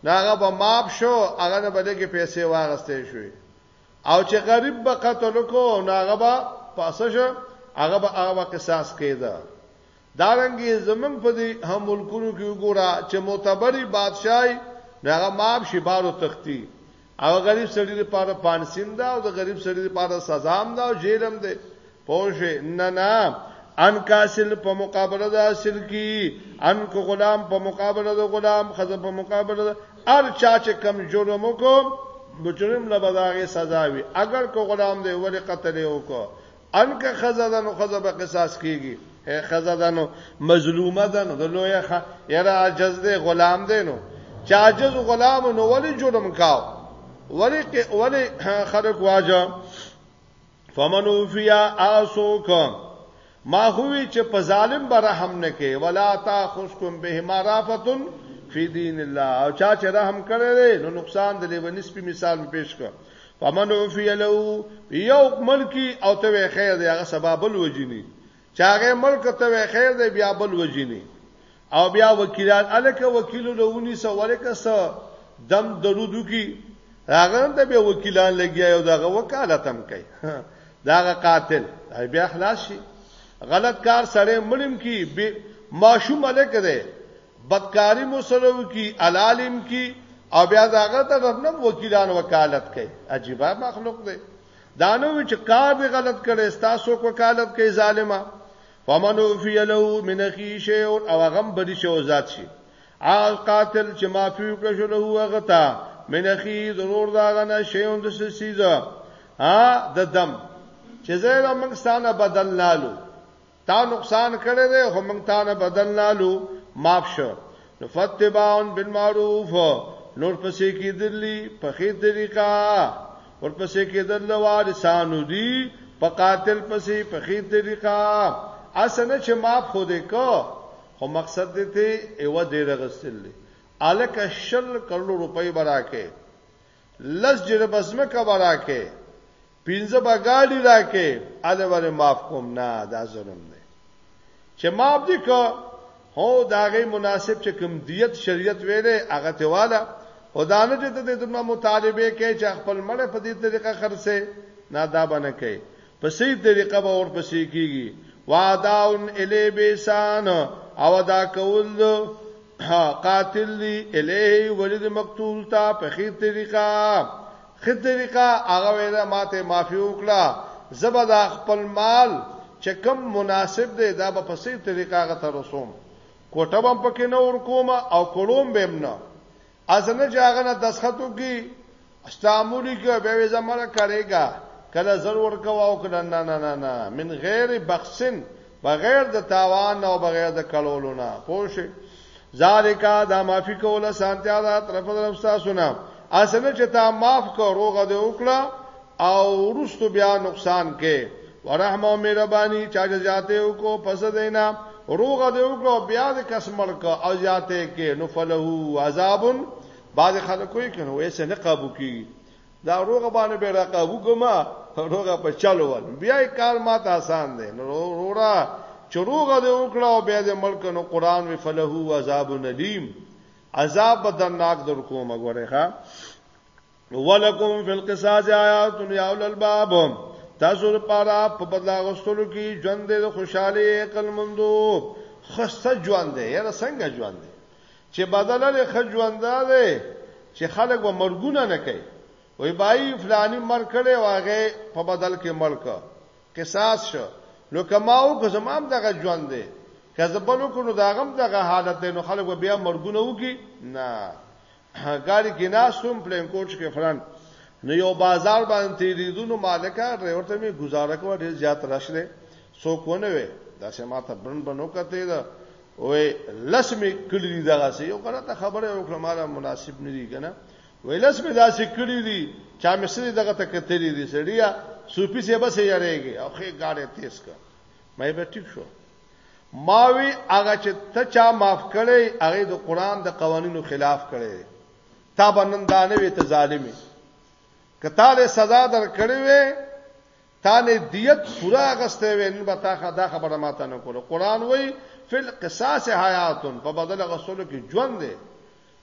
ناغه به ماب شو هغه نه بده کې پیسې واغستې شوې او چې غریب به قتل کو نو هغه به پاسه شو هغه به هغه قصاص کېده دا رنګي زمنګ په دې هم ملکونو کې وګوره چې معتبري بادشاہي هغه ماب شي بارو تختی او غریب سړي لپاره پانسیم ده او د غریب سړي لپاره سزا هم ده او جیل هم ده پوشه نه نه ان کاسل په مقابله د اصل کی ان کو غلام په مقابله د غلام خزه په مقابله د ار چا چې کم جرم کو مجرم لبداغه سزا وي اگر کو غلام دی ول قتل یو کو ان که خزه د نو خزه په قصاص کیږي هي خزه د نو مظلومه ده نو د لوی خ یرا عجز دی غلام دی نو چا عجز غلام نو ول جرم کاو ولی ولی خلق واجه فمن اوفیا اسوک ما هوی چې په ظالم به رحم نه کوي ولا تاخذکم بهما رافتن فی دین الله او چا چې رحم کړی نو نقصان د لیونی سپی مثال پیش کړ فمن اوفی له یو ملکی او ته خیر دی هغه سبب الوجنی چې هغه ملک ته وې خیر دی بیا بل وجینی او بیا وکیلان الکه وکیلو له ونی سو ولکه سو دم درودو کی هغه ته به وکیلان لګیا یو دغه وکالتم کوي داغه قاتل بیا خلاص شي غلط کار سره مړم کی ماشوم الک دی بدکاری مو سره کی علالم کی او بیا داغه طرف نه وکیلان وکالت کوي عجیبه مخلوق دی دا نو چې کار دی غلط کړي تاسو کو کالت کوي ظالما فمن اوفي له من اخي شي او هغه بری شو ذات شي ال قاتل چې معفو کړ شو له هغه تا من اخي ضرور دا غنه شي هم د سيزه ها د دم چې زه له موږ ستانه بدل نالو تا نقصان کړی دی خو موږ تا نه بدل نالو معاف شو نو فتباون بالمعروف نور پسې کېدلی په خې طریقه ور پسې کېدل له وارثانو دي په قاتل پسې په خې طریقه اسنه چې معاف خو دې کو خو مقصد دې ته ایو دې رغستل الک شل کروڑ روپۍ براکه لس جربه ځمکه به راکې پنځه به ګاډي راکې اله ور معاف کوم نه دا ظلم دی چې معاف دي که هو داغه مناسب چې کوم دیت شریعت ویلې هغه ته والا خدانه چې ته د دنیا مطالبه کې چې خپل مړ په دې طریقه خرڅه نه دا باندې کوي په سي طریقه به ور پسې کیږي واداون الی بیسان او دا کول قاتل دی الیه ولید مقتول تا په خې طریقه خې طریقه هغه ویله ماته معافي وکړه زبر دا خپل مال چې کم مناسب دی دا به په سي طریقه غته رسوم کوټه بم پکې نه ور کوم او کولوم بم نه اسنه چې هغه نه دسخطو کی استعمالی کې به وې زمره کړيګا کله زر ورکو او کله نه نه نه نه من غیر بخسن بغیر د تاوان او بغیر د کړولو نه پوه شي ذالیکا دا معافی کوله سانتیا دا طرف درم تاسو نه اسنه چې تا معاف کو روغه دې وکړه او رستو بیا نقصان کې ورحم او مهرباني چا جزاته وکړو پس دینا روغه دی وکړو بیا د کسمړ کو او جاته کې نو فله عذاب بعض خلکو یې کنه وایسه نه قابو کی دا روغه باندې به را قابو ګما روغه په چلو ول بیا کار ماته آسان دی نو روړه چروغه دی وکړو او بیا د ملک نو قران وی فله عذاب نلیم عذاب بدناک در کومه غره ښا ولکم فی القصاص آیات یا اول الباب تاسو لپاره په بدلا غوستلو کې ژوند د خوشحالي عقل مندو خسته ژوند دی یاره څنګه ژوند دی چې بدل له خجوند ده چې خلک و مرګونه نه کوي وای بای فلانی مر کړي واغې په بدل کې مړ کا قصاص شو نو کماو که زمام دغه ژوند دی که زبلو کو نو داغم دغه حالت دی نو خلک بیا مرګونه وکي نه ګاډي کې ناسوم پلین کوچ کې فرن نو یو بازار باندې تیریدونو مالکا ډرایور ته می گزاره کوه ډیر زیات راشله څوک ونه وي دا سه ماته برن بنو کته دا وې لسمې کړی دی دا سه یو غلطه خبره وکړه مالا مناسب نه دی کنه وې لسمې دا سه کړی دی چا مې سړي دغه ته کته دی سړیا سوپی سه بس یې یریږي او خې گاډي تیز کړ مې به ټیک شو ما وی هغه چې ته چا معاف کړي هغه د قران د قوانینو خلاف کړي تا بنن دانه وی ته ظالمي کته له سزا در کړی وي تا نه دیت پورا غسته وي نن به تا خدا خبره ماته نه کوله قران وی فل قصاص حیاتن په بدل غسلو کې ژوند دی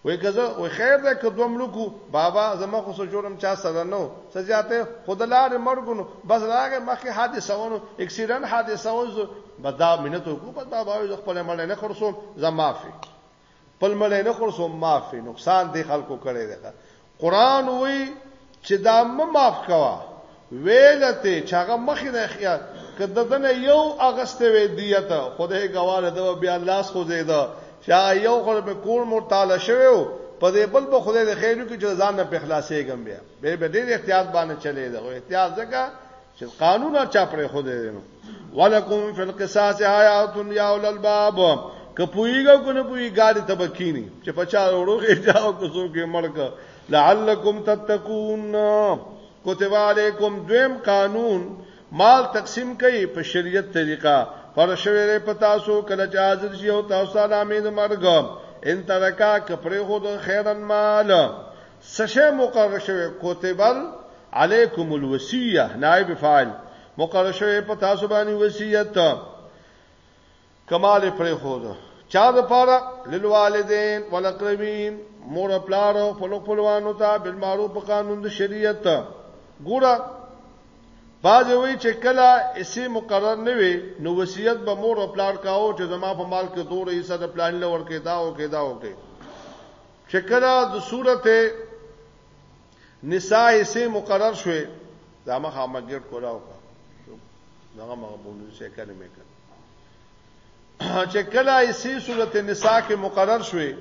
وی که زه وی خیر ده که دوه ملکو بابا زما خو څه جرم چا سره نه څه زیاته خو د لارې مرګونو بس راغې مخکې حادثه ونه اکسیډنټ حادثه وز بس دا مینت وکړو بس بابا وی خپل مړ نه خرصوم زما معافي خپل مړ نه خرصوم معافي نقصان دی خلکو کړی دی قران وی چې دا مه معاف کوا ویلته چې هغه مخې نه خیال کده دنه یو اغسته وی دیته خدای ګواله دا بیا لاس خو زیده چې یو خو به کور مور تعالی شوو په دې بل په خدای د خیرو کې چې ځان نه په اخلاصې ګم بیا به به دې احتیاط باندې چلے دا احتیاط ځکه چې قانون چا پرې خو دې نو ولکم فی القصاص حیات یا اول الباب که پویګو کو نه پوی ګاډي تبکینی چې پچا وروغه جاو کو سو کې مړک لعلکم تتقون کتب علیکم دویم قانون مال تقسیم کوي په شریعت طریقه فرشوی ری پتا سو کله چې حاضر شي او تاسو سلامې د مرګ ان ترکا کپره خود خیرن مال څه شی مقرر شوی کوتبل علیکم الوصیه نائب فاعل مقرر شوی په تاسو باندې وصیت کمال پر خود چا د پاره للوالدین ولقربین مور پلار او خپل خپلوانو ته بالمعروف په قانون د شریعت ګوره باز وی چې کله اسی مقرر نه وي نو وصیت به مور او پلار کاو چې زما په مال کې دوه حصہ د پلان لور کې دا او کې دا او کې چې کله د سورته نساء سه مقرر شوه دا مخه مګټ کولاو کا دغه مغبون سه کلمه کړ چې کله سه سورته نساء کې مقرر شوه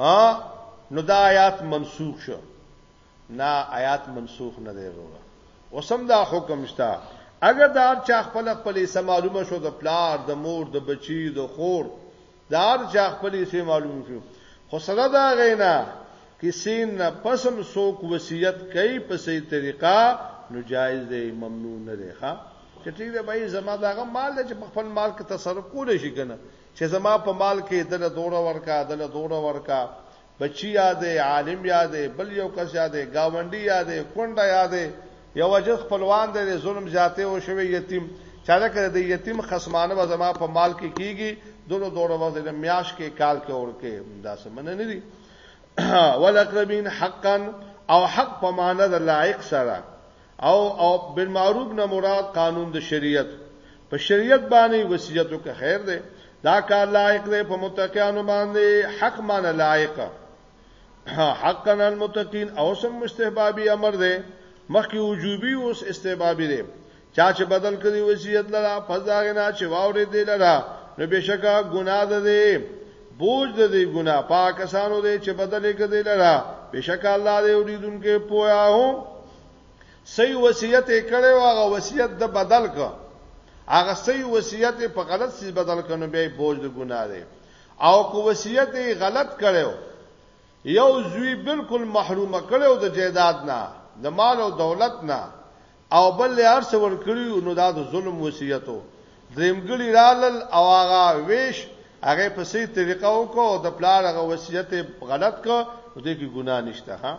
ها نو دا آیات منسوخ شو نه آیات منسوخ نه دی وروره وسم دا حکم شته اگر دا چا خپل خپل سم معلومه شو د پلار د مور د بچی د خور دار چا خپل سي معلوم شو خو سره دا غینا کسی نه پسم سوک وصیت کوي په صحیح طریقه نو جایز دی ممنوع نه دی ښا چې ټیک دی بای زما داغه مال چې په خپل مال کې تصرف کول شي کنه چې زما په مال کې دله دوره ورکا دله دوره ورکا بچی یادې، عالم یادې، بل یو کس یادې، ګاونډي یادې، کونډه یادې، یو عجز خپلوان دی، د ظلم زیاتې او شوی یتیم، چاله که د یتیم خصمانه به زما په مال کې کېږي، دونه دوړه به زه له میاشت کې کال کې اور کې دا سمنه نه دي. ولقربین حقا او حق په معنا د لایق سره او او بالمعروف نه مراد قانون د شریعت په شریعت باندې وصیت وکړه خیر دی دا کار لایق دی په متقینو باندې حق مان لایق حقا المتقین او سم مستحبابي امر دی مخکې وجوبي اوس استحبابي دی چا چې بدل کړي وصیت لرا فزاغنا چې واورې دی لرا نو بشکا ګناه ده دی بوج ده دی ګناه پاکستانو دی چې بدل کړي لرا بشکا الله دې اوریدونکو پویا هو صحیح وصیت یې کړی او هغه وصیت د بدل ک هغه صحیح وصیت په غلط سیس بدل کنو بیا بوج د ګناه دی او کو وصیت یې غلط کړو یو زوی بالکل محروم کړو د جیداد نه د مال او دولت نه او بل له ارس ور کړیو نو دا د ظلم وصیتو دریمګړي رالل او هغه ویش هغه په سي طریقه وکړو د پلار هغه وصیت غلط کو دې کې ګناه نشته ها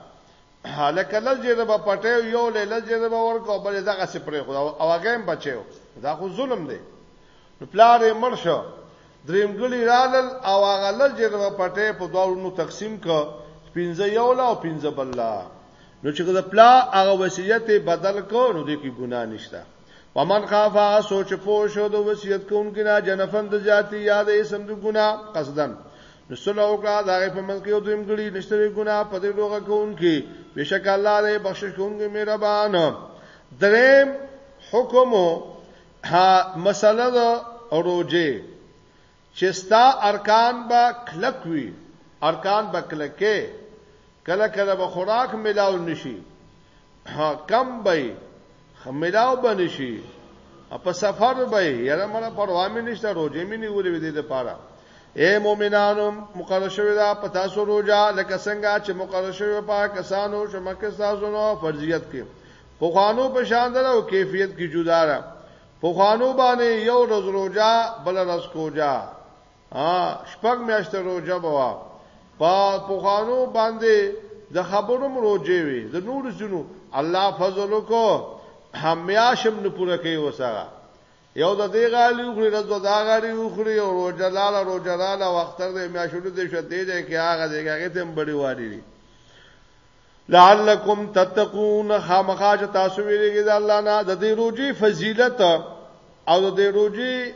لکه لس جیزه به پټیو یو له لس جیزه به ورکو بل دغه سي پرې خو او هغه هم بچیو دا خو ظلم دی نو پلار یې مړ شو دریم ګلی رالل او هغه لس جیزه به پټې په دوړو تقسیم ک پنځه یو لا او پنځه بل لا نو چې د پلا هغه وصیت بدل کو نو د کی ګنا نشته ومن خافا سوچ پوه شو د وصیت کوونکو نه جنفند زیاتی یاد اسم د ګنا قصدن نو صلح وکړه دا غي په منځ کې یو دویم ګړي نشته ګناه په دې ډوغه کوونکې بشک الله دې بخشش کوونکې مهربان دریم حکم ها مسله د روزه چې ستا ارکان با کلک وي ارکان با کلکه کله کله به خوراک ملاو نشي ها کم به خمیلاو بنشي په سفر به یره مړه پروا مې نشته روزه مې نیولې وې د پاره اے مؤمنانو مقرر شوی دا پتا سو روزه لکه څنګه چې مقرر شوی په کسانو چې مکه تاسو نو فرضیت کې په خوانو په شان درو کیفیت کې جدا را په خوانو باندې یو روز روزه بل روز کوجا ها شپږ میاشتې روزه بوا په پوخانو باندې د خبرو مروجه وي د نور سينو الله فضل کو همیاشم نه پوره کوي وسره یو د دې غالي خو رز د دا غالي خو یو روزه لاله روزه لاله وخت تر دې میاشتو دې شو دې دې کې هغه دې هغه ته بډي واري دي لعلکم تتقون خامخاج تاسو ویریږي د الله نه د دې روزي فضیلت او د دې روزي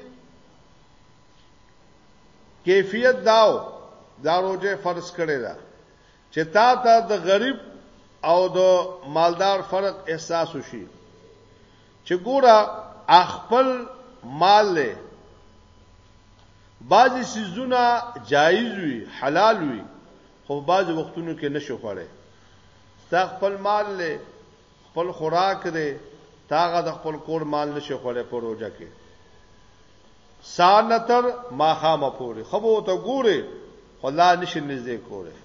کیفیت داو دا روزه فرض کړی دا چې تا ته د غریب او د مالدار فرق احساس وشي چې ګوره خپل مال له بعضی سيزونه جایز وي حلال وي خو بعضی وختونو کې نشو خوړې تا خپل مال له خپل خوراک دی تاغه د خپل کور مال نشي خوړې په روزه کې سانتر ماخامه پوري خبو ته ګوري خلا نشي نږدې کوله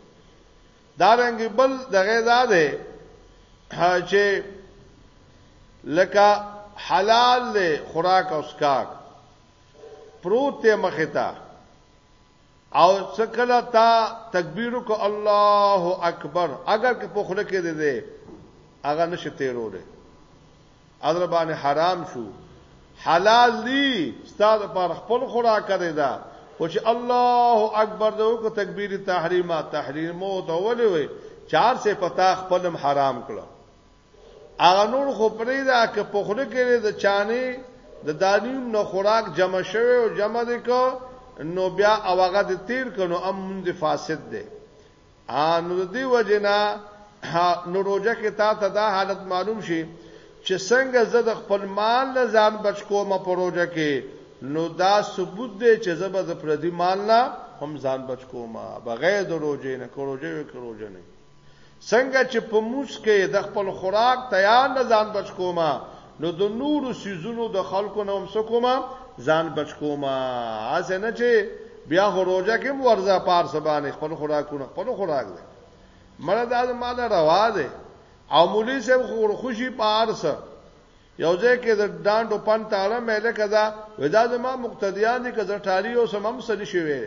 دارنګ بل دغه زاده چې لکه حلال له خوراک او اسکاک پروت ته مخه تا او څه کله تا تکبیر وکړه الله اکبر اگر که په خله کې دې هغه نشه تیروله اذر باندې حرام شو حلال دی ستاسو پر خپل خوراک کړی دا او چې الله اکبر دو کو تکبیر تحریمه تحریمو ته ولې وي چار سه پتا خپلم حرام کړو هغه نور خو پرې دا که په خوله کې د چانه د دانیوم نه خوراک جمع شوی او جمع دې کو نو بیا او هغه د تیر کنو ام مند فاسد ده ا نو د دې وجنا نو روزه کې تا ته دا حالت معلوم شي چې څنګه زه د خپل مال نه ځان بچ کوم په روزه کې نو دا ثبوت دی چې زه به د پردي مال نه هم ځان بچ کوم بغیر د روزې نه کوروجه وکړوجه نه څنګه چې په مونځ کې د خپل خوراک تیار نه ځان بچ کوم نو د نورو سیزونو د خلکو نه هم سکوم ځان بچ کوم اسه نه چې بیا خو روزه کې ورځه پار سبانه خپل خوراکونه خپل خوراک دی مړه دا مال روا دی او مولوی صاحب خو خوشي پارس یو ځای کې د دانډو پن تاړه مېله کدا ودا زما مقتدیان دي کزه ټالی او سمم سړي شوی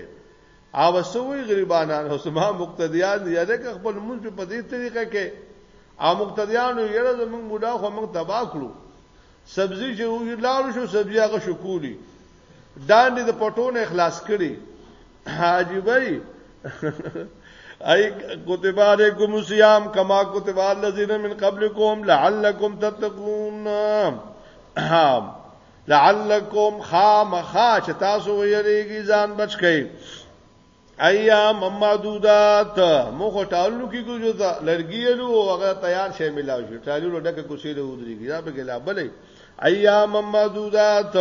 او وسوي غریبانانو سما مقتدیان دی یاده که خپل مونږ په دې طریقه کې او مقتدیانو یره زمونږ بوډا خو موږ تبا کړو سبزی چې وګی لار شو سبزی هغه شکولی داندې د پټونو اخلاص کړي عجیبای ای کتب علیکم الصیام کما کتب الذین من قبلکم لعلکم تتقون لعلکم خامخا چې تاسو ویریږي ځان بچ کړئ ایام معدودات مخ ټالو کې کو جو لړګیلو هغه تیار شې ملاو شو ټالو ډکه کوسې له ودرېږي دا به ګلا بلې ایام معدودات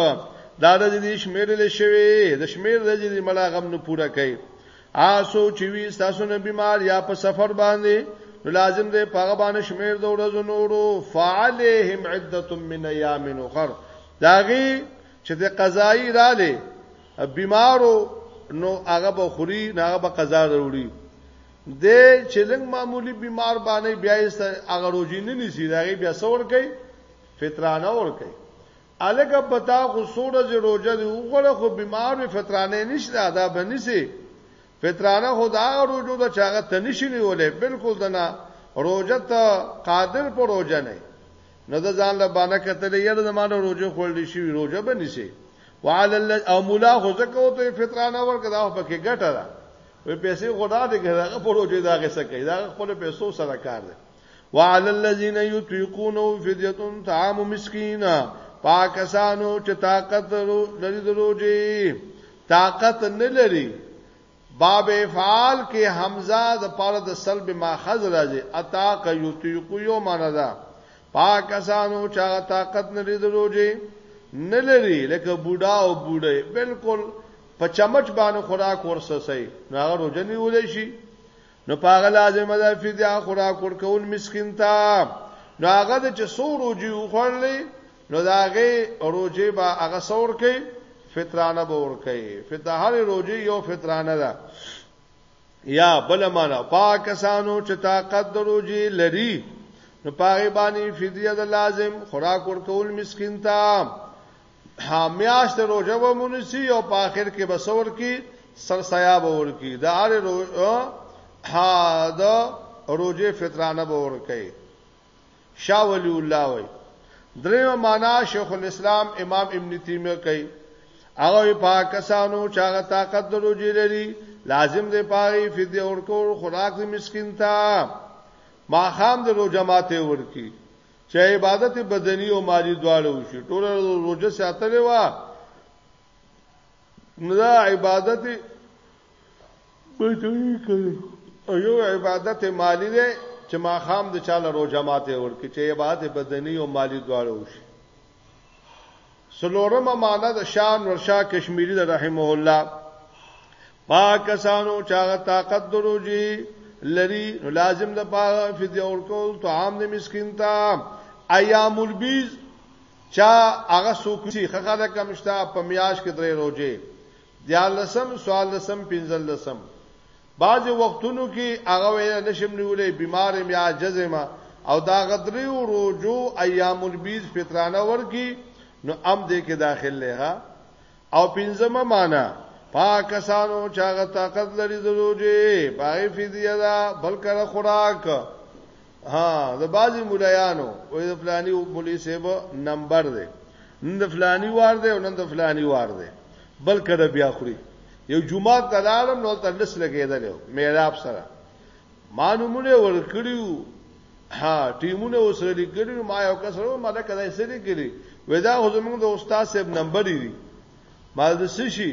دا د دې شمیرل شوی د شمیر د دې ملاغم نه پوره کړي آسو چې وی تاسو نه بیمار یا په سفر باندې نو لازم دی په هغه باندې شمیر د ورځو نورو فعلهم عده من ایام اخر داغي چې د قضایی را لې بیمارو نو هغه به خوري نه هغه به قضا وروړي د چلنګ معمولی بیمار باندې بیا یې هغه روزي نه نیسی داغي بیا سور کوي فطرانه ور کوي هلکه په تا خو څو ورځې روژه دې وخوړه خو بیمار وې فطرانه یې نشته دا به نیسې؟ فطرانه خو د هغه روژو ده چې هغه ته نشي نیولی بلکل د نا روژه ته قادر په روژه نه نو د ځان له بانه کتلې یره زما له روژې خوړل شي روژه به نیسې وعلى او مولا خو ځکه وته فطرانه ورکړه دا په کې ګټه ده وې پیسې غوډا دې هغه په روژه دا غسه کوي دا خپل پیسو سره کار دی وعلى الذين يطيقونه فديه طعام مسكين پاکستانو چې طاقت لري د روزي طاقت نه لري باب افعال کې حمزه د پاره د سلب ماخذ راځي اتا ک یطیق یو معنا ده پاکستانو چا طاقت نه لري دروږي نه لري لکه بوډا او بوډه بالکل په چمچ باندې خوراک ورسسي ناغه روزنی ولې شي نو پاغه لازم ده فدیا خورا کور کول مسكين تا نو هغه د چې سو روجي وخړلې نو داغه روجي با هغه سور کې فطرانه به ور کوي فدا هر روجي یو فطرانه ده یا بل معنا پاکستانو چې طاقت دروجي لري نو پاغه باندې فدیه د لازم خوراک ورکول مسكين ته میاشت روزه به مونږی او په اخر کې بسور کې سرسیا به ور کې د اره رو ها د روزه فطرانه به ور کې شاه ولی الله وای دریم معنا شیخ الاسلام امام ابن تیمیه کوي هغه پاکستانو چې هغه طاقت درو جی لري لازم دی پاري فدیه ورکول خوراک د مسكين ته ما خام د رو جماعت ورکی چې عبادت بدني او مالی دواړه وشي ټول روزه ساتلې وا نو دا عبادت بدني کوي او یو عبادت مالی دی چې ما خام د چاله روزه ماته ورکړي چې عبادت بدني او مالی دواړه وشي سلورمه معنی د شان ورشا کشمیری د رحمه الله پاکستانو چاغه طاقت دروږي لري نو لازم د پاره فدیه ورکول طعام د مسكين ته ایام البیز چا هغه څوک چې خخه د کمشتا په میاش کې درې روزه دیالسم سوالسم پنځلسم بعضې وختونو کې هغه وینا نه شم نیولی، بیمار یم یا عاجز یم او د هغه درېیو روژو ایام البیض فطرانه ورکړي، نو هم دې کې داخل دی. ښه؟ او پنځمه معنی، په هغه کسانو چې هغه طاقت لري د روژې، په هغې فدیه ده، بل کله خوراک. ها د بازي مولایانو او د فلاني مولوی صاحب نمبر دی نن د فلاني وار دی او نن د فلاني وار دی بل کده بیا خوري یو جمعه تلالم نو تلس لګیدل میراب سره مانومونه ورکړیو ها ټیمونه وسره لیکلی ما یو کس ورو ما دا کله سره لیکلی ودا خو زمونږ د استاد صاحب نمبر دی ما د سشي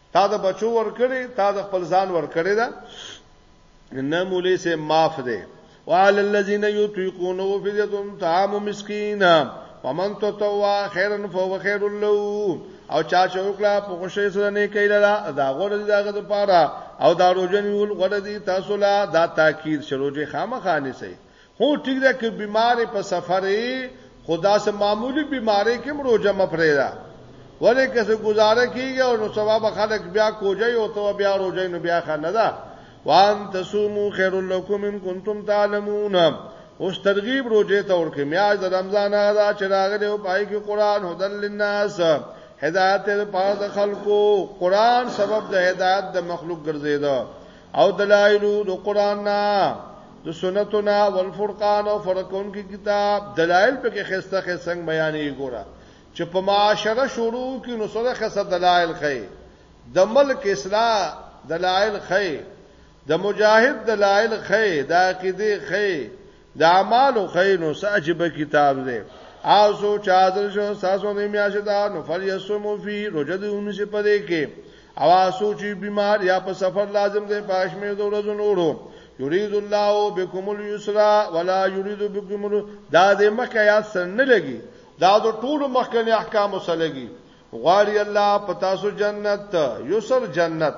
تا د بچو ورکړي تا د خپل ځان ورکړي دا نه مولې سه معاف ده وعلى الذين يطيقونه فديه طعام مسكين فمن تطوع خيرا فهو خير له او چا چې وکړه په خوشي سره نه کیله دا غوړه دي داغه لپاره او دا روزن یول غوړه دي تاسو لا دا تاکید شروجه خامخانه سي هو ټیک ده که بیمارې په سفر یې خو داسې معمولی بیمارې کې هم روژه مه پرېږده ولې که څه ګزاره کیږي او نو سبا به خلک بیا کوجه او ته بیا روژه نو بیا ښه نه ده وان تصوموا خیر لکم ان کنتم تعلمون اوس ترغیب روزه ته ورکه میاج د رمضان غدا چې راغلی او پای کې قران هدل للناس هدایت لپاره د خلکو قران سبب د هدایت د مخلوق ګرځیدا او دلایل د قران نه د سنتو نه والفرقان او فرقون کې کتاب دلایل په کې خسته کې څنګه بیانې ګوره چې په معاشره شروع کې نو سره خسته دلایل خې د ملک اصلاح دلایل خې د مجاهد دلایل خې د عقیده خې د اعمال خینو ساجب کتاب دی او سو چا دل شو ساسو نه میاشه دا نو فل یسمو فی روزه دی اونې څه پدې کې او سو چې بیمار یا په سفر لازم دی پاش مې د ورځو نورو یرید الله بكم اليسر ولا یرید بكم دا دې مکه یا سن نه لګي دا د ټولو مخکنی احکام سره لګي غواړي الله پتا سو جنت یسر جنت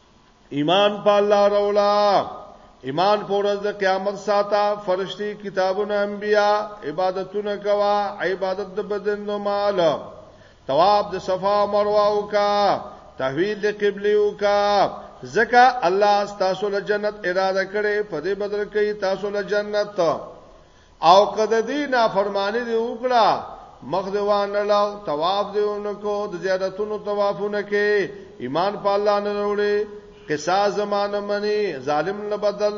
ایمان په الله رولا ایمان په ورځ د قیامت ساته فرشتي کتابونه انبیا عبادتونه کوا عبادت د بدن نو مال تواب د صفا مروه او کا تحویل د قبله او کا زکه الله تاسو له جنت اراده کړي په دې بدل کې تاسو له جنت او کده دی نافرمانی دی وکړه مخ دی وانه لاو طواف دی اونکو د زیارتونو طوافونه کې ایمان په الله نه وروړي قصاص زمانه منی ظالم نه بدل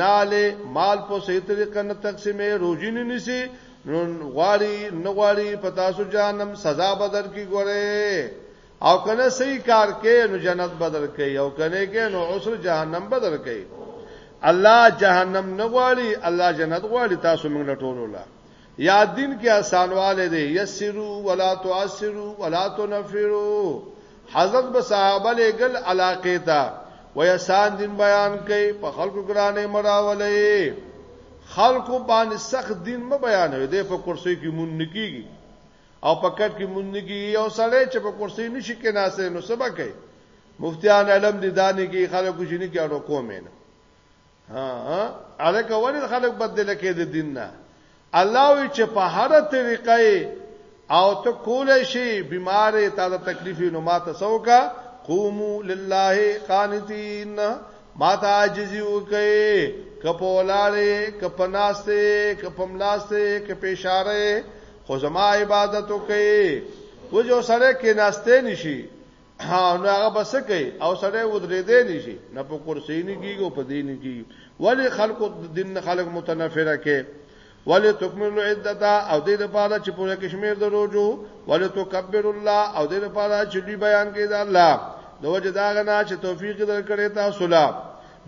ناله مال په صحیح طریقه نه تقسیمې روزي نه نسی نو غواړي نه غواړي په تاسو جانم سزا بدل کی ګوره او کنه صحیح کار کې نو جنت بدر کوي او کنه کې نو عسر جهنم بدر کوي الله جهنم نه غواړي الله جنت غواړي تاسو موږ له ټولو لا یا دین کې آسانواله دي یسرو ولا تعسرو ولا تنفرو حضرت به صحابه لګل علاقه تا ویسان دین بیان کوي په خلکو ګرانه مراولې خلکو باندې سخت دین م بیانوي د په کرسي کې مون نکیږي او په کټ کې مونږ کې یو سړی چې په کرسي نشي کې ناسې نو سبا کوي مفتیان علم دي دانه کې خلکو چې نه کې اړو کومې نه ها ها الکه ولې خلک بدل کې د دین نه الله وی چې په هر طریقه او ته کول شي بیمارې تا د تکلیف نو ما ته سوکا قومو لله قانتین ما ته عاجزي وکي کپولاله کپناسته کپملاسته کپیشاره خو زما عبادت وکي و جو سره کې ناشته نشي ها نو هغه بس کوي او سره ودرې دې نشي نه په کرسي نه کیږي او په دې نه کیږي ولی خلق دین خلق متنفره کې ولی تکمل عدتا او دې لپاره چې پوره کشمیر د روزو ولی تکبر الله او دې لپاره چې دی بیان کې دا الله د وجه دا غنا چې توفیق درکړي تاسو لا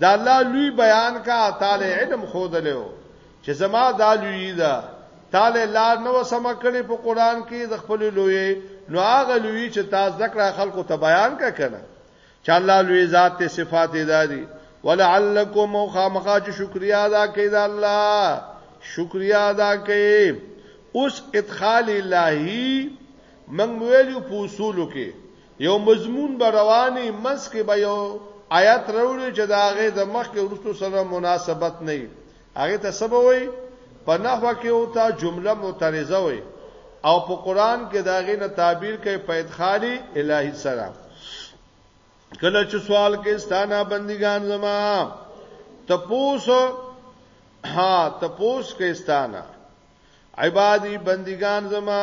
دا الله لوی بیان کا تعالی علم خود له چې زما دا لوی ده تاله لار نو سم کړي په قران کې د خپل لوی نو هغه لوی چې تا ذکر خلکو ته بیان کا کنه چې الله لوی ذات ته صفات دادي ولعلکم خامخا چې شکریا ادا کړئ د الله شکریا ادا کړئ اوس ادخال الہی من ویلو په اصولو کې یو مضمون به رواني مس کې به یو آیات وروړي چې دا غي د مخ کې ورستو سره مناسبت نه هغه ته څه به وایي په نحوه کې او ته جمله معترضه وي او په قران کې دا غینه تعبیر کوي په ادخالي الہی سره کله چې سوال کې ستانه بندګان زما تپوس ها تپوس کې ستانه عبادي بندګان زما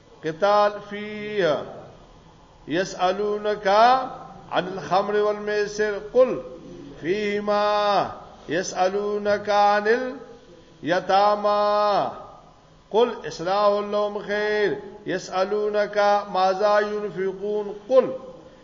قتال فيه يسألونك عن الخمر والميسر قل فيهما يسألونك عن اليتامى قل إصلاح لهم خير يسألونك ماذا ينفقون قل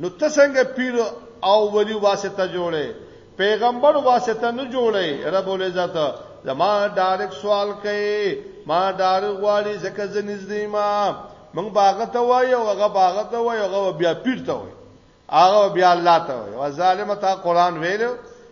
نو ته څنګه پیر او ولی واسطه جوړې پیغمبر واسطه نه جوړې رب العزت زما ډایرک سوال کوي ما ډار غواړي زکه زنیز دی ما من باغ ته وای او هغه باغ ته وای هغه بیا پیر ته وای هغه بیا الله ته وای او ظالم ته قران ویلو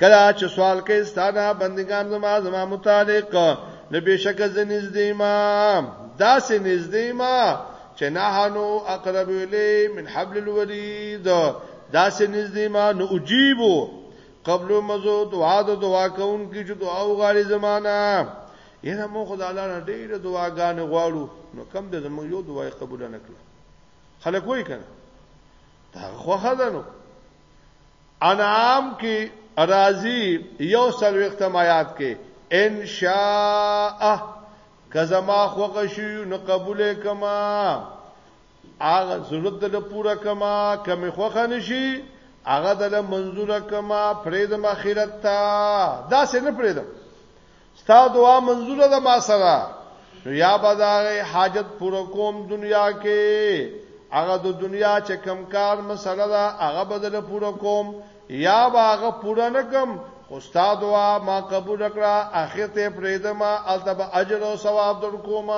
کله چې سوال کوي ستانه بندگان زما زما متعلق نو بشک زنیز دی ما دا سه نږدې ما چې نه هنو اقرب الی من حبل الورید دا سه نږدې ما نو اجیبو قبل مزو دعا د دعا کوم کی چې دعا وغاړي زمانہ یره مو خدای الله نه ډېر دعاګان غواړو نو کم د زمو یو دعا قبول نه کړو خلک وای کنه دا خو خدانو انعام کې راضی یو سلوختم آیات کې ان شاء کزما خوغه شي نو قبول کما هغه ضرورت د پوره کما کمی خوخه نشي هغه د منزور کما فرید مخیرت تا دا څه نه فریدم ستا دعا منزوله ده ما سره نو یا به دا حاجت پوره کوم دنیا کې هغه د دنیا چې کم کار مسله ده هغه بدل پوره کوم یا به هغه پوره نه کوم خو ستا دعا ما قبول کړه اخر ته پریدم التب اجر او ثواب در کوم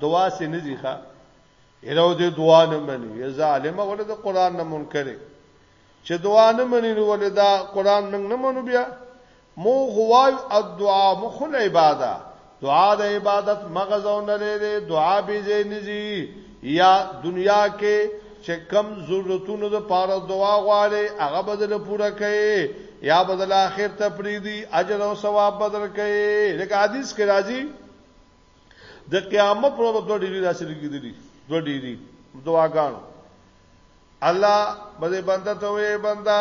دعا سي نه ځي ښا یره دې دعا نه مني ظالم ولې د قران نه منکرې چې دعا نه مني نو ولې دا قران موږ نه منو بیا مو غوايو الدعاء مخل عباده دعا د عبادت مغز او نه لري دعا به زینځي یا دنیا کې چې کم ضرورتونو د پاره دعا غواړي هغه بدل پوره کړي یا بدل اخر ته پریدي اجر او ثواب بدل کړي لکه حدیث کې راځي د قیامت پر ورځ دوه ډیری راشي کېدلی دوه ډیری دعاګانو الله بده بنده ته وې بنده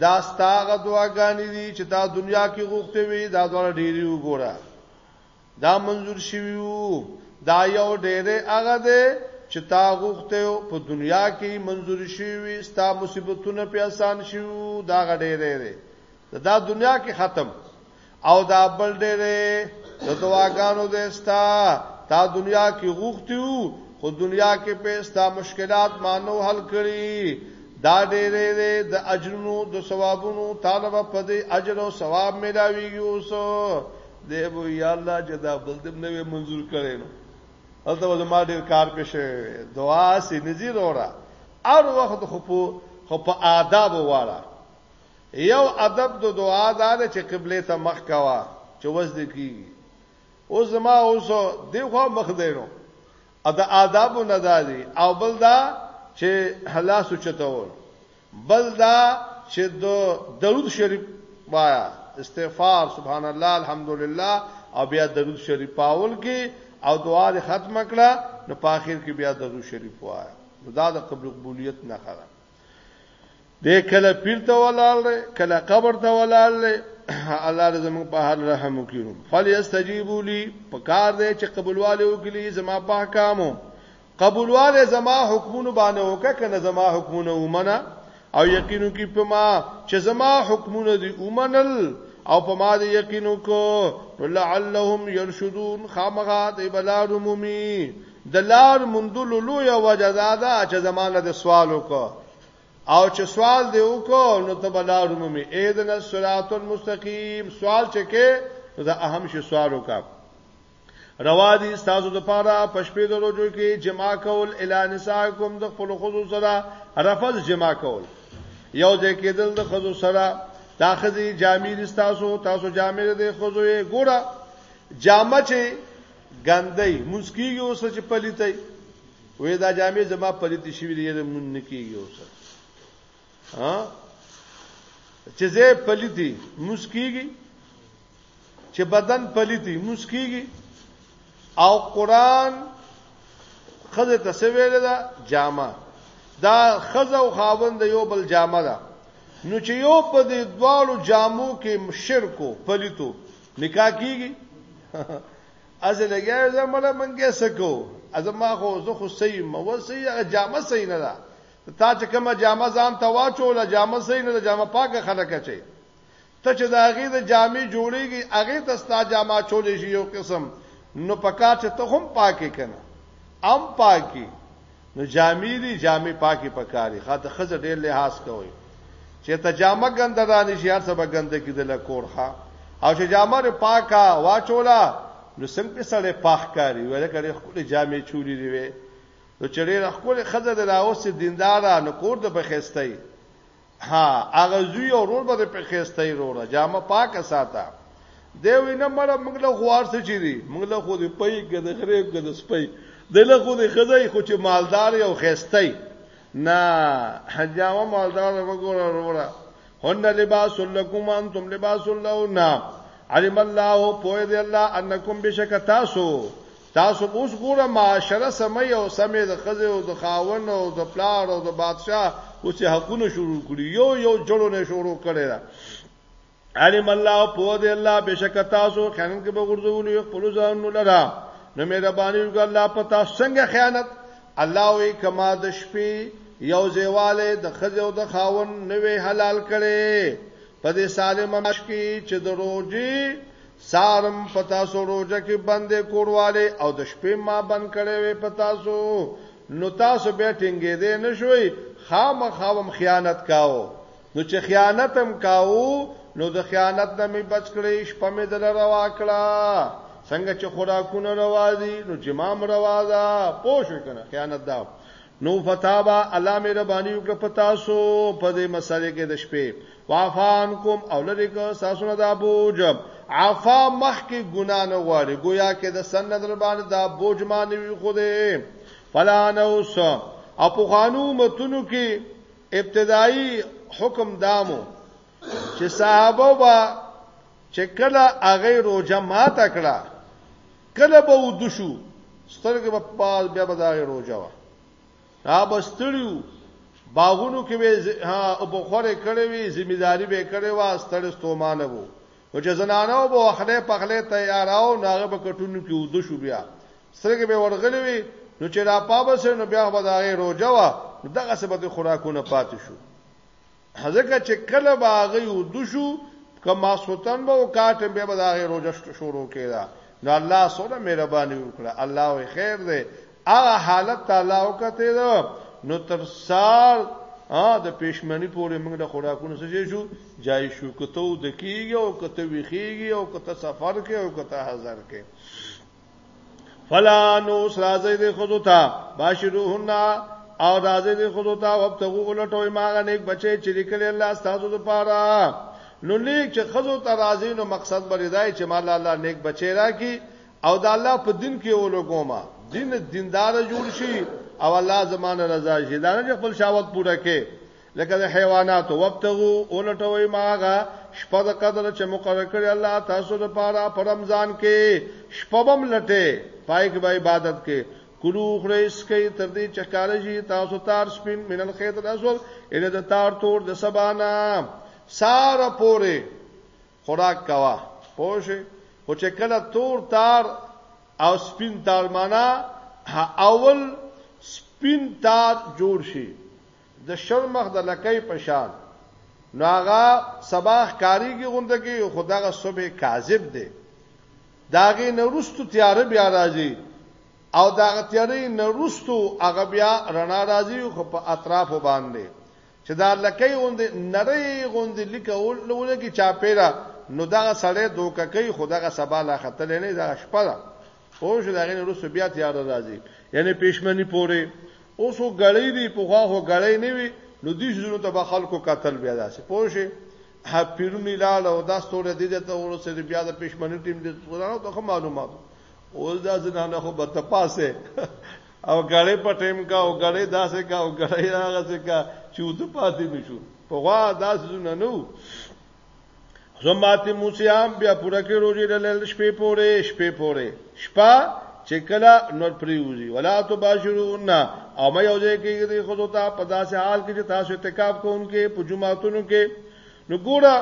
دا ستاغه دعاګانې دي چې دا دنیا کې غوښته وي دا ډول ډېری وګوره دا منظور شوی وو دا یو ډېرې هغه ده چې تا غوښته په دنیا کې منظور شوی ستا مصیبتونه په آسان شوو دا غډېرې ده دا دنیا کې ختم او دا بل ډېر د دواګانو دستا تا دنیا کې غوښتیو خو دنیا کې په ستا مشکلات مانو حل کړي دا ډېرې د اجرونو د ثوابونو طالب په دې اجر او ثواب ملاويږي اوس دې بو یا الله جدا بل دې نوې منزور کړي نو هلته زما ډېر کار پېښې دعا سي نذیر اورا ار وخت خو په خو په آداب واړه یو ادب د دعا دا ده چې قبله ته مخ کوا چې وځد کیږي او زما اوس دی خو مخ دینو ا د آداب نه دادي او بل دا چې الله سوچتول بل دا چې د درود شریف وایا استغفار سبحان الله الحمدلله او بیا درود شریف پاول کې او دعا ختم کړه نو په اخر کې بیا درود شریف وایا دا د قبول قبولیت نه خره دې کله پیر ته ولال لري کله قبر ته ولال لري الله دې زموږ په حال رحم وکړي فل یستجیبوا لی پکار دې چې قبولواله وکړي زما په احکامو قبولواله زما حکمونو باندې وکړه کنه زما حکمونه ومنه او یقینو کې په ما چې زما حکمونه دې ومنل او په ما دې یقینو کو لعلهم يرشدون خامغه دې بلاد مومي د لار موندلو لویه وجه دا ده چې زمانه د سوال وکړه او چې سوال دی وکړو نو ته بلار مومي اذن الصراط المستقيم سوال چې کې دا اهم شی سوال وکړه روا دي تاسو د پاره پښپې د روزو کې جما کول الا نساکم د خپل خزو سره رفض جما کول یو ځای کېدل د خزو سره دا خزي جامې دي تاسو تاسو جامې دي خزو یې ګوره جامه چې ګندۍ مونږ کیږي اوس چې پلیتای وې دا جامې زما پلیت شي ویلې یې مونږ نه کیږي اوس ها چې زه پلیتی مونږ کیږي چې بدن پلیتی مونږ کیږي او قران خزه تسویل دا جامه دا خزه او خاوند یو بل جامه ده نو چې یو په دې دوالو جامو کې شرکو پلیتو نکاح کیږي از لګیا زموږه منګه سکو از ما خو زه خو سي موسي هغه جامه سي نه ده تا چې کومه جامه ځان ته واچوله جامه سي نه ده جامه پاکه خلک چي ته چې دا غي د جامې جوړيږي هغه ته ستا جامه چولې شي یو قسم نو پکار چې ته هم پاکه کنه ام پاکي نو جامې دي جامې پاکي پکاري خا ته خزه ډېر لحاظ کوي چې ته جامه ګنده را نشي هر څه به ګنده کې د لکور ښا او چې جامه ر پاکا واچولا نو څنګه په سړې پاک کاری ویل کړي خپل جامې چولی دی وي نو چې ډېر خپل خزه د راوس دیندار نو کور د بخښتای ها هغه زوی او رور به په خيسته یې روره جامه پاکه ساته دی وینه مړه موږ له خوار څه چي دي موږ له خو دې پي ګد غرې ګد سپي د له خو دې خزای خو چې مالدار او خيسته نه حجامه مالدار وګوره روره هن لباس لکم انتم لباس لهن علم الله پوهه دی الله انکم بشک تاسو تاسو اوس ګوره معاشره سمه او سمه د خزه او د خاون او د پلار او د بادشاه او چې حقونه شروع کړی یو یو جوړونه شروع کړی دا علم الله په دې الله بشک تاسو خیانت کې به ورځول یو خپل ځان نه لرا نو مې ربانی وګ الله په تاسو څنګه خیانت الله وی کما د شپې یو زیواله د خزه او د خاون نوې حلال کړي په دې سالم مشکی چې د روزي څارم په تاسو روژه کې بندې کوروالی او د شپې ما بند کړی وی په تاسو نو تاسو بیا ټینګېدی نه شوئ خامخا به م خیانت کاوه نو چې خیانت هم کاوه نو د خیانت نه مې بچ کړئ شپه مې دله روا کړه څنګه چې خوراکونه روا دي نو جماع هم روا ده پوه شوئ که نه خیانت دا نو فتابا الله مې ربانی وکړه پتا سو په دې مسلې کې د شپې وافان کوم او لری کو ساسونه دا بوج عفا مخ کې ګنا نه غواړي گویا کې د سن نظر باندې دا بوج ما نه وی خو دې فلا نوس او په خانو متونو کې ابتدایي حکم دامو چې صحابه با چې کله هغه روزه ما تکړه کله به ودو شو سترګې په پاز بیا به دا روزه وا را بستړیو باغونو کې به ها او په خوره کړې وي ځمېداري به کړې وا ستړې ستومانه وو او چې زنانو به وخلې پخلې تیاراو ناغه به کټونو کې ودو شو بیا سترګې به ورغلې وي نو چې را پابسه نو بیا به دا روزه وا دغه سبب خوراکونه پاتې شو ځکه چې کله به هغه اودو شو که ماسوتن به وکاټم به به هغه روزه شروع کړه نو الله سره مهرباني وکړه الله وي خیر دی هغه حالت تعالی وکته دا نو تر سال ا د پېشمنی پورې موږ د خوراکونو سره شو جای شو کته د کیږي او کته ویخیږي او کته سفر کې او کته حاضر کې فلا نو سرازی دی خودو تا باشروهن او دازی دی خودو تا وابتغو اولټوی ماغا نیک بچه چی لکلی اللہ استازو دو پارا نو نیک چې خزو ته راځي نو مقصد بری دای چې مال الله نیک بچی راکی او د الله په دین کې ولګوما دین دیندار جوړ شي او الله زمانه رضا شي دا نه خپل شاوت پوره کې لکه د حیوانات وبتغو اولټوي ماغه شپه د قدر چې مقرر کړی الله تاسو لپاره په رمضان کې شپه بم لټه پای کې به عبادت کې کلو خړې سکي تر دې چې کالجی تاسو تار سپین منل خیت الاسود ان د تار تور د سبانا سار پورې خوراک کوا پوه خو چې کله تور تار او سپین تار معنا اول سپین تار جوړ شي د شرمښ د لکۍ په شان نو هغه سبا ښکاریږي غونده کې خو دغه صبح کاذب دی داغه نورستو تیار بیا راځي او داغه تیارې نورستو هغه بیا رڼا راځي خو په اطراف باندې چې دا لکې غوند نری غوند لیکه ولګي چا پیرا نو دا سړی دوکه کوي خو دغه سبا لا خطر نه دا شپه ده خو شو دا غنه روسو بیا تیار راځي یعنی پښمنی پوره اوس خو غړی دی په خو خو غړی نه وي نو دې شنو ته به خلکو قتل بیا داسې پوه شي ها پیرونی لاړ او دا ستوره دې ته ورسې بیا د پښمنی ټیم دې ورانو ته معلومات اوس دا زنانه خو به تپاسه او غړې په ټیم کا او غړې داسې کا او غړې هغه څه کا چې وته پاتې نشو په غوا داسې نه نو ثم اتم صيام بیا پوره کې روزي د لیل شپې پورې شپې پورې شپه چې کله نور پریوزي ولا تو باشرون او مې یو ځای کې دې خود ته په داسې حال کې چې تاسو اعتکاف کوونکې په جمعاتونو کې نو ګوره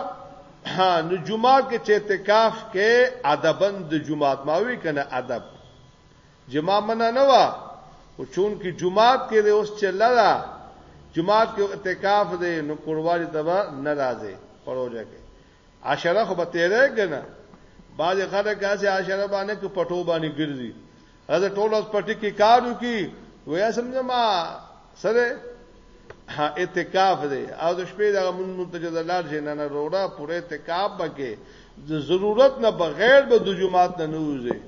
ها نو جمعات کې چې اعتکاف کې ادبن د جمعات ماوي کنه ادب جمعه منه نه وا او چون کې جمعات کې د اوس چلا دا جمعات کې اعتکاف دی نو کوړوالي تبا ناراضه پروژه کې عشره خو به تیرې کنه بعضی خلک هسه عشره باندې کې پټو باندې ګرځي هغه ټول اوس پټي کې کارو کې ویا سمجه ما سره اعتکاف دی او د شپې دغه مونږ منتجد لار شي نه نه روړه پوره اعتکاف بکې د ضرورت نه بغیر به د جمعات نه نوځي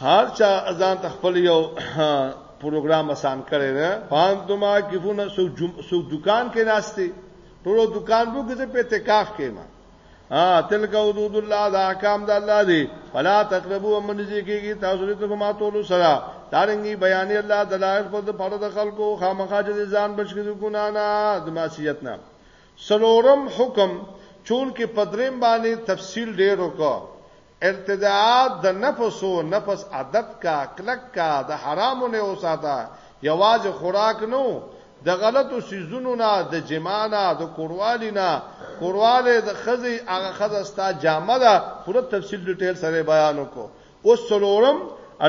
هر چا ځان تخپل یو پروګرام آسان کړی دی پان دوما کیفونه سو سو دکان کې ناشته ټول دکان بو کې په تکاف کې ما ها تلک حدود الله دا احکام د الله دی فلا تقربوا من ذکیږي تاسو دې ته ما تولو سره دارنګي بیان الله دلایل پر د فرد خلکو خامخا چې ځان بچی د ګنا نه د معصیت نه سلورم حکم چون کې پدریم باندې تفصیل ډیر وکړه ارتداد د نفس و نفس عادت کا کلک کا د حرامو نه وساته یوازې خوراک نو د غلطو سيزونو نه د جمانه د کوروالی نه کورواله د خزي هغه خزه ستا جامه ده پوره تفصیل ډیټیل سره بیان وکړو اوس څلورم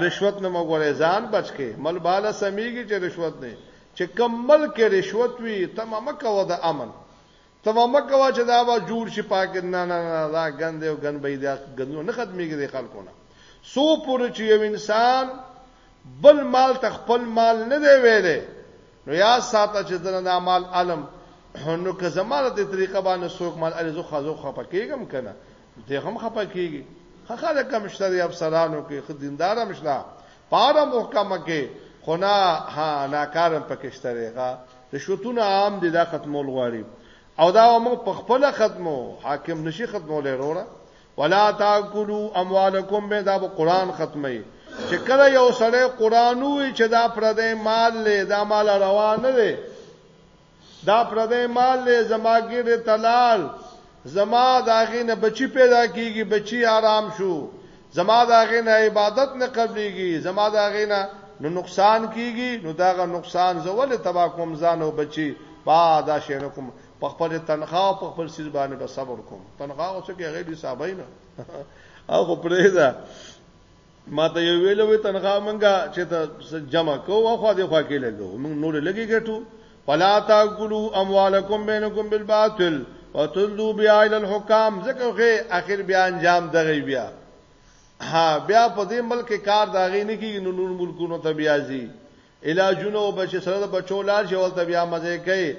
رشوت نه مګورې ځان بچکه مل بالا سميږي چې رشوت نه چې کمل کې رشوت وي تمامه کو د امن ته به مه کوه چې دا به جوړ شي پاکستان نه نه نه دا ګند دی او ګند به دا ګندونه نه ختمېږي د خلکو نه سو پورې چې یو انسان بل مال ته خپل مال نه دی ویلې نو یا ساته چې دنه دا مال علم نو که زمانه دې طریقه باندې څوک مال الزو خزو خپکیږم کنه دې هم خپه کیږي خخه د کمشتري افسرانو کې خدیندار مشلا پاره محکمه کې خنا ها ناکارم پکشتري غا رشوتونه عام دي دا ختمول غواړي او دا موږ په خپل ختمو حاکم نشي ختمولې وروره ولا تاکلوا اموالکم به دا په قران ختمي چې کله یو سړی قران وی چې دا پردې مال له دا مال روان نه دی دا پردی مال دی زما ګیډه تلال زما داغې نه بچی پیدا کیږي بچی آرام شو زما داغې نه عبادت نه قبليږي زما داغې نه نو نقصان کیږي نو داغه نقصان زول تبا کوم ځان او بچی با دا شي نه کوم په خپل تنخواه او په خپل سیز باندې به صبر کوم تنخواه اوس کې غیر حسابای نه او پرې دا ما ته یو ویلو وی تنخواه منګه چې ته جمع کو واخوا دی خوا کې لګو موږ نور لګي ګټو فلا تاکلوا اموالکم بینکم بالباطل وتلوا بها الى الحكام ځکه خو اخر بیا انجام دغه بیا ها بیا په دې ملک کار داغې نه کیږي نور ملکونو ته بیا زی علاجونو بچ سره د بچو لار شي ولته بیا مزه کوي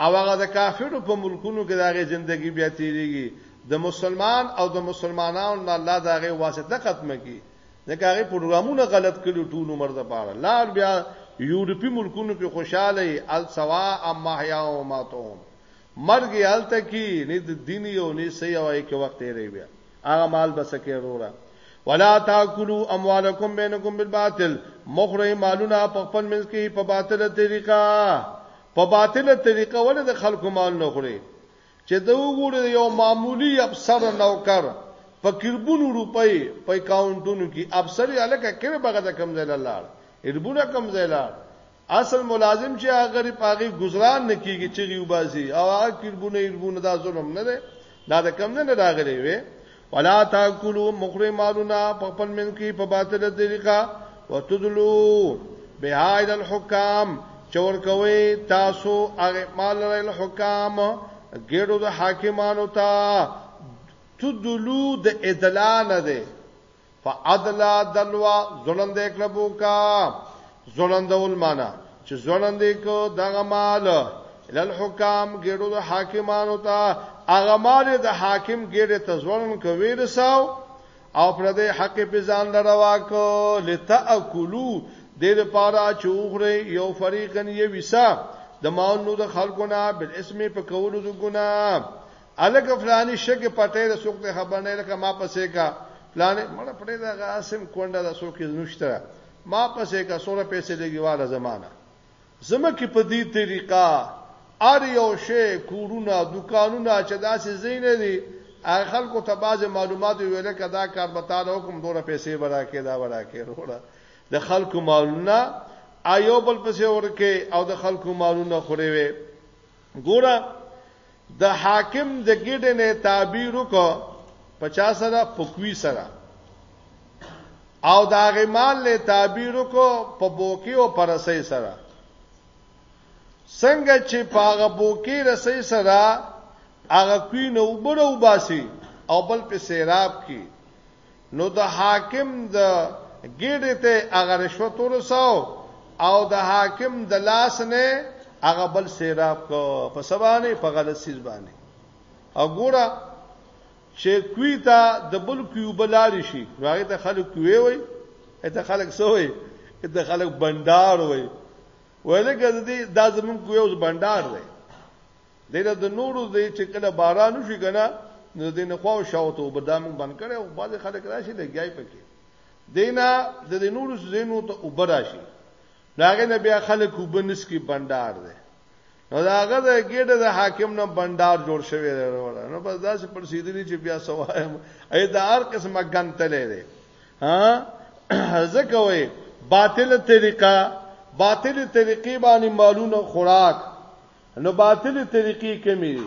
او هغه د کافرو په ملکونو کې دغه ژوندۍ بیا تیریږي د مسلمان او د مسلمانانو نه الله دغه واسطه ختمه کی ځکه هغه پروګرامونه غلط کړو ټول عمر د پاره لار بیا یورپی ملکونو کې خوشاله ال سوا اما حیا او ماتهم مرګ یالته کی نه د دین یو نه سی او کې وخت یې بیا هغه مال بسکه وروره ولا تاکلوا اموالکم بینکم بالباطل مخره مالونه په خپل منځ کې په باطله طریقه په باطله طریقه ولې د خلکو مال نه خوري چې دا وګوره یو معمولی افسر نوکر په کربونو روپۍ په اکاونټونو کې افسر الکه کړه بغه د کم ځای لاله اربونه کم ځای لاله اصل ملازم چې هغه غریب هغه گزاران نه کیږي چې یو بازي او هغه کربونه ایربونه دا ظلم نه دی دا د کم نه راغلی وي ولا تاکلوا مخرمالنا په خپل من کې په باطل طریقه وتدلو بها الى الحكام چور کوي تاسو هغه مال لري الحكام ګړو د حاکمانو ته تدلو د ادلال ده فادلا دلوا زړند کړبو کا زړندول معنا چې زړند کو دغه مال لل حکام ګړو د حاکمانو ته هغه مال د حاکم ګړې ته زړند کوي رساو او پر دې حق په ځان لروا کو لتاکلو د دې لپاره چې وګړي یو فریقن یې وسا د مالونو د خلکو نه بل اسمه په کولو د ګنا الګ فلانی شګه پټه د سوق ته خبر نه لکه ما پسې کا فلانی مړه پټه دا قاسم کونډه د سوق نشته ما پسې کا سوره پیسې لګیواله زمانہ زمکه په دې طریقه ار یو شی کورونه دکانونه چې داسې زین دي هغه خلکو ته بعض معلومات ویل کدا کار به تعالی حکم دوره پیسې برا کې دا برا کې وروړه د خلکو مالونه ایو بل پسې ورکه او د خلکو مالونه خوري وي ګوره د حاکم د ګډه نه تعبیر وکړه 50 سره پکوي سره او دا غمال له تعبیر وکړه په بوکي او پرسې سره څنګه چې پاغه بوکي رسې سره هغه کوي نو بره وباسي او بل په سیراب کې نو د حاکم د ګیډې ته هغه رشوت ورساو او د حاکم د لاس نه هغه بل سیراب کو په سبانه په غلط سیز باندې او ګوره چې کوی ته د بل کیو بلار شي راغی ته خلک کوی وای ته خلک سوې ته خلک بندار وای ولګه دې دا زمون کوی اوس بندار وای دینه د نورو دې چې کله باران وشي کنه نو دې نه خو شاو ته وبدام بند کړي او بعض خلک راشي لګیای پکې دینه د دې نورو زینو ته وبراشي داغه نه بیا خلک وبنس کې بندار دي نو داغه د ګډه د حاکم نه بندار جوړ شوی دی نو بس داسې پر سیدلی چې بیا سوایم اې د هر قسمه غنتلې دی ها ځکه وې باطل طریقه باطل طریقې باندې مالونه خوراک نو باطل طریقې کمی دي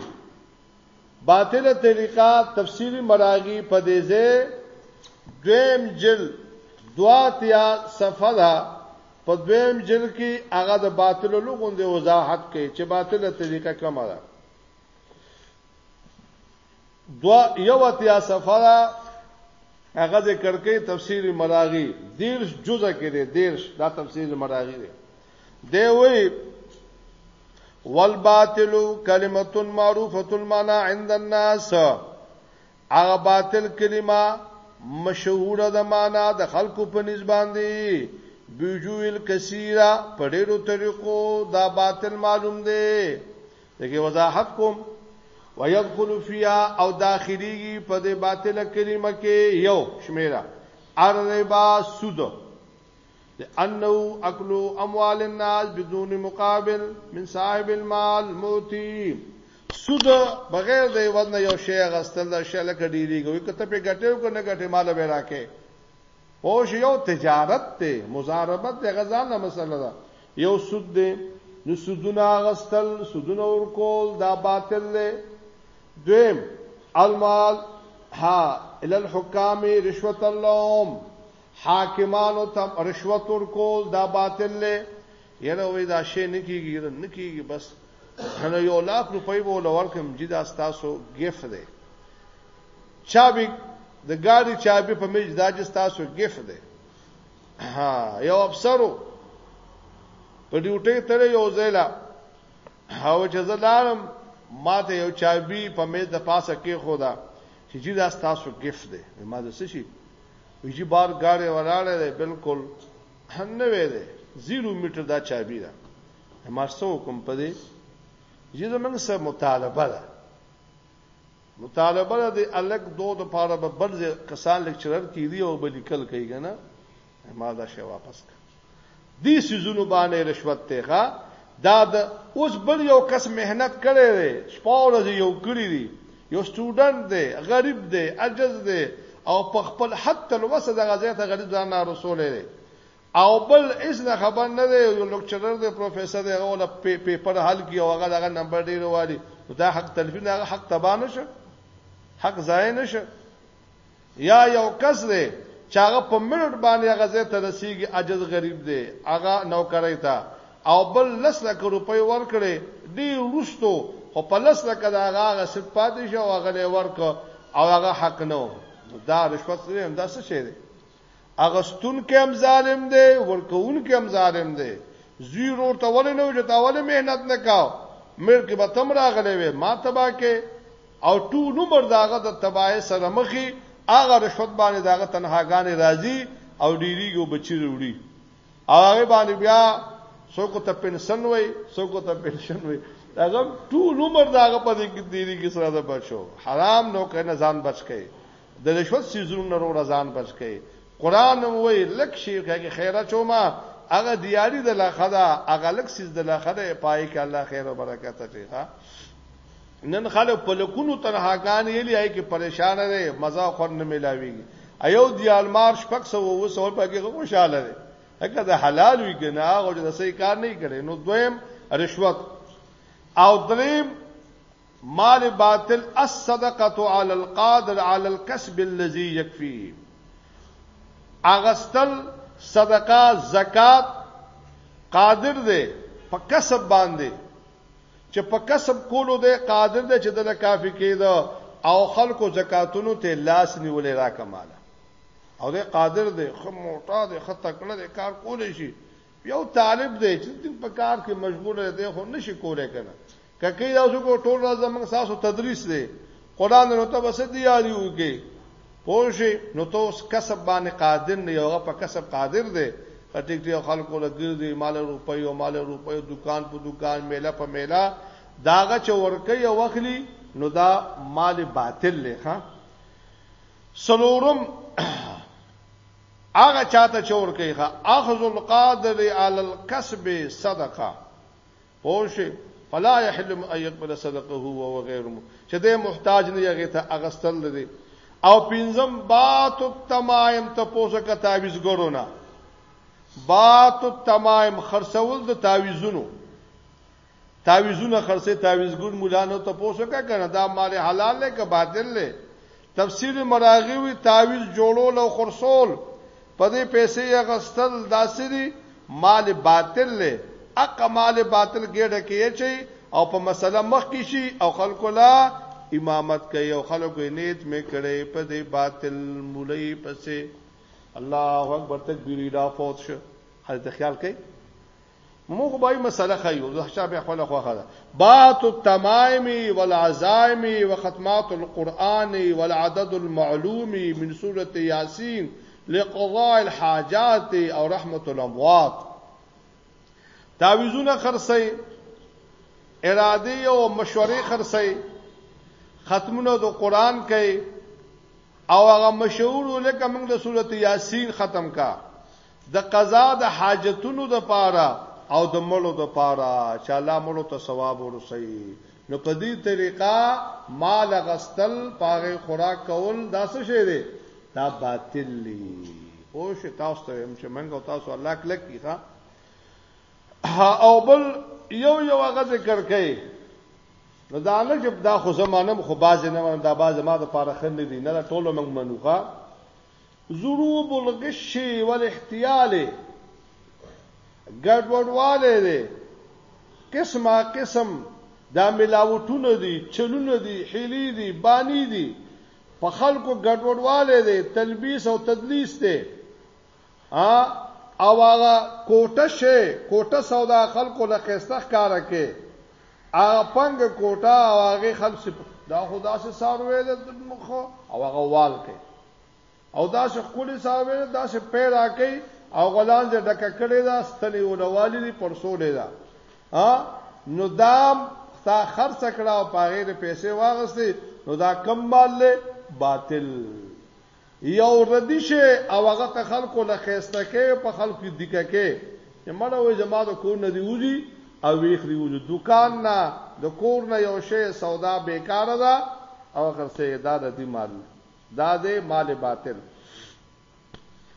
باطل طریقه تفسیر مراغي په دې ځای دویم جل دواتیا صفه ده په دویم جل کې هغه د باطل لغوندې وضاحت کوي چې باطل طریقه کومه ده دوا یو اتیا سفره هغه د کړکې تفسیر مراغي دیرش جزء کې دی دیرش دا تفسیر مراغي دی دی وی والباطل کلمه معروفه المعنى عند الناس هغه باطل کلمه مشهوره د معنا د خلکو په نسبت دی بجویل کثیره په ډیرو طریقو دا باطل معلوم دی دغه وضاحت کوم ويدخل فيها او داخليږي په دې باطله کلمه کې یو شمیره الربا سود لانه اكل اموال الناس بدون مقابل من صاحب المال موتی سود بغیر د ودنه یو شی غستل د شله کډیری کوي کته په ګټیو کو نه ګټه مال به راکې پوش یو تجارت ته مزاربت د غزا نه مسله ده یو سود دی نو سودونه اغستل سودونه ورکول دا باطل دی دویم المال ها ال الحکام رشوت اللهم حاکمانو ته رشوت ورکول دا باطل دی یره وې دا شی نه کیږي نه کیږي بس هنه یو لاک روپۍ به ولور کوم چې دا تاسو گیف دی چابي د ګاډي چابي په میج دا چې تاسو گیف دی ها یو افسرو په ډیوټي تر یو ځایلا او چې زلالم ما ته یو چابي په مې د پاسه کې خودا چې جی دا تاسو گیفت دی ما د څه شي ویجی بار گاډي ولاړې ده بالکل نه وې ده 0 میټر دا چابي ده ما څو کوم په دې چې زمنګ سره مطالبه ده مطالبه ده د الګ دو د پاره به بل کسان لیکچرر کیدی او به لیکل کوي کنه ما دا شی واپس کړ دې سيزونو باندې رشوت ته ښا دا د اوس بل یو کس مهنت کړي دی شپاورز یو کړی دی یو سټوډنټ دی غریب دی عجز دی او په خپل حد تلوسه د غزې ته غریب ځان رسول دی او بل هیڅ نه خبر نه دی یو لکچرر دی پروفیسور دی هغه له پیپر حل کی او هغه دغه نمبر ډیر والی دا حق تلفین هغه حق تبا نشه حق ضایع نشه یا یو کس دی چې هغه په منټ باندې هغه زه ته رسیږي عجز غریب دی هغه نوکرای تا او بل لس لک روپۍ ورکړي دی ورستو خو په لس لک دا هغه ست پاتې شو هغه له ورک او هغه حق نو دا رشوت دی دا څه شی دی اغستون کې هم ظالم دی ورکون کې هم ظالم دی زوی ورور ته ولې نه وجه تا ولې مهنت نه کاو مر کې به تم راغلې وې ما تبا کې او ټول عمر داغه د تبای سره مخي هغه رشوت باندې داغه تنهاګانې راځي او ډیریږي بچی وروړي هغه باندې بیا څوک ته پنشن وای څوک ته پنشن وای داغه ټول عمر داغه په دې کې دیری کې سره ده بچو حرام نو کنه ځان بچ کړي د رشوت سیزونو نه روره ځان بچ کړئ قران وای لک شي کې خیره چوما هغه دیاری د لاخه دا هغه لک سیز د لاخه دا پای کې الله خیر او برکت اچي ها نن خلک په لکونو تنهاګان یې لای کې پریشان دي مزه خور نه ملاوي ایو دیال مار شپک سو و سو په کې خوشاله دي هغه د حلال وی ګنا او د صحیح کار نه کړي نو دویم رشوت او دریم مال باطل الصدقه علی القادر علی الکسب الذي يكفيه اغستل صدقه زکات قادر دی په کسب باندې چې په کسب کولو دی قادر دی چې دله کافی کېده او خلکو زکاتونو ته لاس نیولې را کماله او دی قادر دی خو موټا دی خطه کړه دی کار کولې شي یو طالب دی چې دین په کار کې مشغول دی خو نشي کولای کنه ککې دا څو کو ټول راز موږ تاسو تدریس دی قران نو ته بس دی یاري وکي پوه نو ته اوس کسب باندې قادر نه یو په کسب قادر دی ټیک ټیک خلکو لګر دی مال روپۍ او مال روپۍ دکان په دکان میله په میله داغه چې ورکه یو وخلی نو دا مال باطل لخه سلورم هغه چاته چې ورکوي ښه اخذ القادر علی الکسب صدقه پوه شئ فلا يحل ان يقبل صدقه هو وغيره چې د محتاج نه یغه ته اغستل دي او پنځم بات التمائم ته پوسه کا تعویز ګورونه بات التمائم خرڅول د تعویزونو تعویذونه خرڅه تعویذګون مولانو ته پوسوکه کنه دا مال حلال له که باطل له تفسیر مراغی وی تعویذ جوړول او خرصول په دې پیسې غستل داسري مال باطل له اق مال باطل ګډه کې چي او په مسله مخ کې شي او خلکو لا امامت کوي او خلکو نیت می کړي په دې باطل مولای پسې الله اکبر تکبیر اضافه شو حضرت خیال کوي موږ به مسله خایو زه شا به خپل خوخه ده بات التمائم والعزائم وختمات القرآن والعدد المعلوم من سورة ياسين لقضاء الحاجات او رحمت الاموات تعویذونه خرڅي اراده او مشورې خرڅي ختمونه د قران کوي او هغه مشهور لکه موږ د سورته یاسین ختم کا د قضا د حاجتونو د پاره او د مړو د پاره چې الله مړو ته ثواب ورسوي نو په دې طریقه مال غستل پاره خوراک کول دا څه شی دی دا باطل دی او شي تاسو ته هم چې منګو تاسو الله کلک کی ښا او بل یو یو هغه ذکر کوي نو دا نه چې دا خو زمانم خو باز نه من دا باز ما د پاره خن دي نه ټولو موږ منوخه ضروب الغش والاحتیال ګډوډوالی دی، قسما قسم دا ملاوټونه دي، چلونه دي، حیلې دي، باني دي، په خلکو ګډوډوالی دی، تلبیس او تدلیس دی او هغه کوټه شی کوټه سودا خلکو له خسته ښکارا کې هغه پنګ کوټه او هغه خلک دا خدا سه ساروي د مخ او هغه وال کې او دا چې خولي صاحب دا چې پیدا کوي او غلان دې ډک کړي دا ستنی ولوالي دي پرسولې دا ها نو دام تا خرڅ کړه او پاغې دې پیسې واغستې نو دا کم مال له باطل یو ردی شه او هغه ته خلکو له خيسته کې په خلکو دکه کې مړه وې زما د کور نه دی وځي او ویخ دی وځي دکان نه د کور نه یو شی سودا بیکاره ده او خرڅه دا د دې مال دا دی مال باطل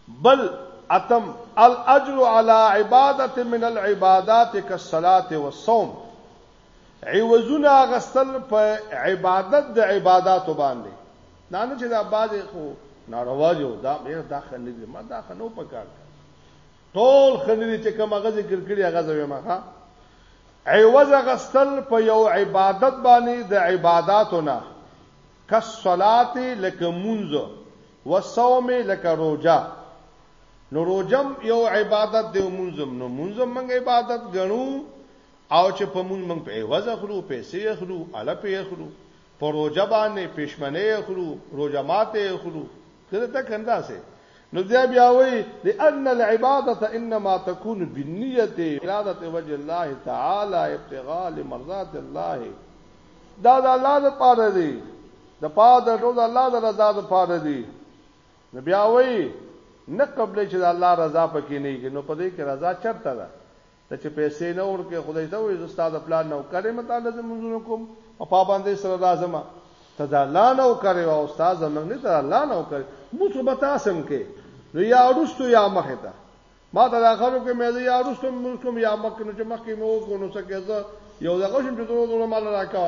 بل اتم الاجر على عباده من العبادات كالصلاه والصوم عوضونه غسل په عبادت د عبادت باندې دا نه چې دا باز خو ناروا جو دا ډیر دا خنه دي ما دا خنو پکار ټول خنه دي چې کوم غزه ذکر کړی هغه زوی ما ها عوض غسل په یو عبادت باندې د عبادتونه کالصلاة لکه لمونځ، والصوم لکه روژه، نو روژه هم یو عبادت دی او لمونځ هم، نو لمونځ هم موږ عبادت ګڼو او چې په لمونځ موږ په عوض اخلو، پیسې اخلو، اله پې اخلو، په روژه باندې پېشمنۍ اخلو، روژه ماتې اخلو. دغه تک انداسه نو بیا بیا وی لئن العباده انما تكون بالنیه اراده وجه الله تعالی ابتغاء لمرضات الله دا د الله د پاره دی د پاره د ټول الله د رضا د پاره دی نو بیا وی نه قبل چې د الله رضا پکې نه کېږي نو په دې کې رضا چرته ده ته چې پیسې نه ورکې خدای ته وې زستا د پلان نو کړې متا لازم منځونه کوم او په باندې سره راځم ته دا لا نو کړې او استاد زمنګ نه ته لا نو کړې مو څه بتا سم کې نو یا ورستو یا مخه ته ما ته دا خبرو کې مې یا ورستو مونږ کوم یا مخ نو چې مخ کې مو کو نو څه کېزه یو دغه شم چې دوه دوه مال راکا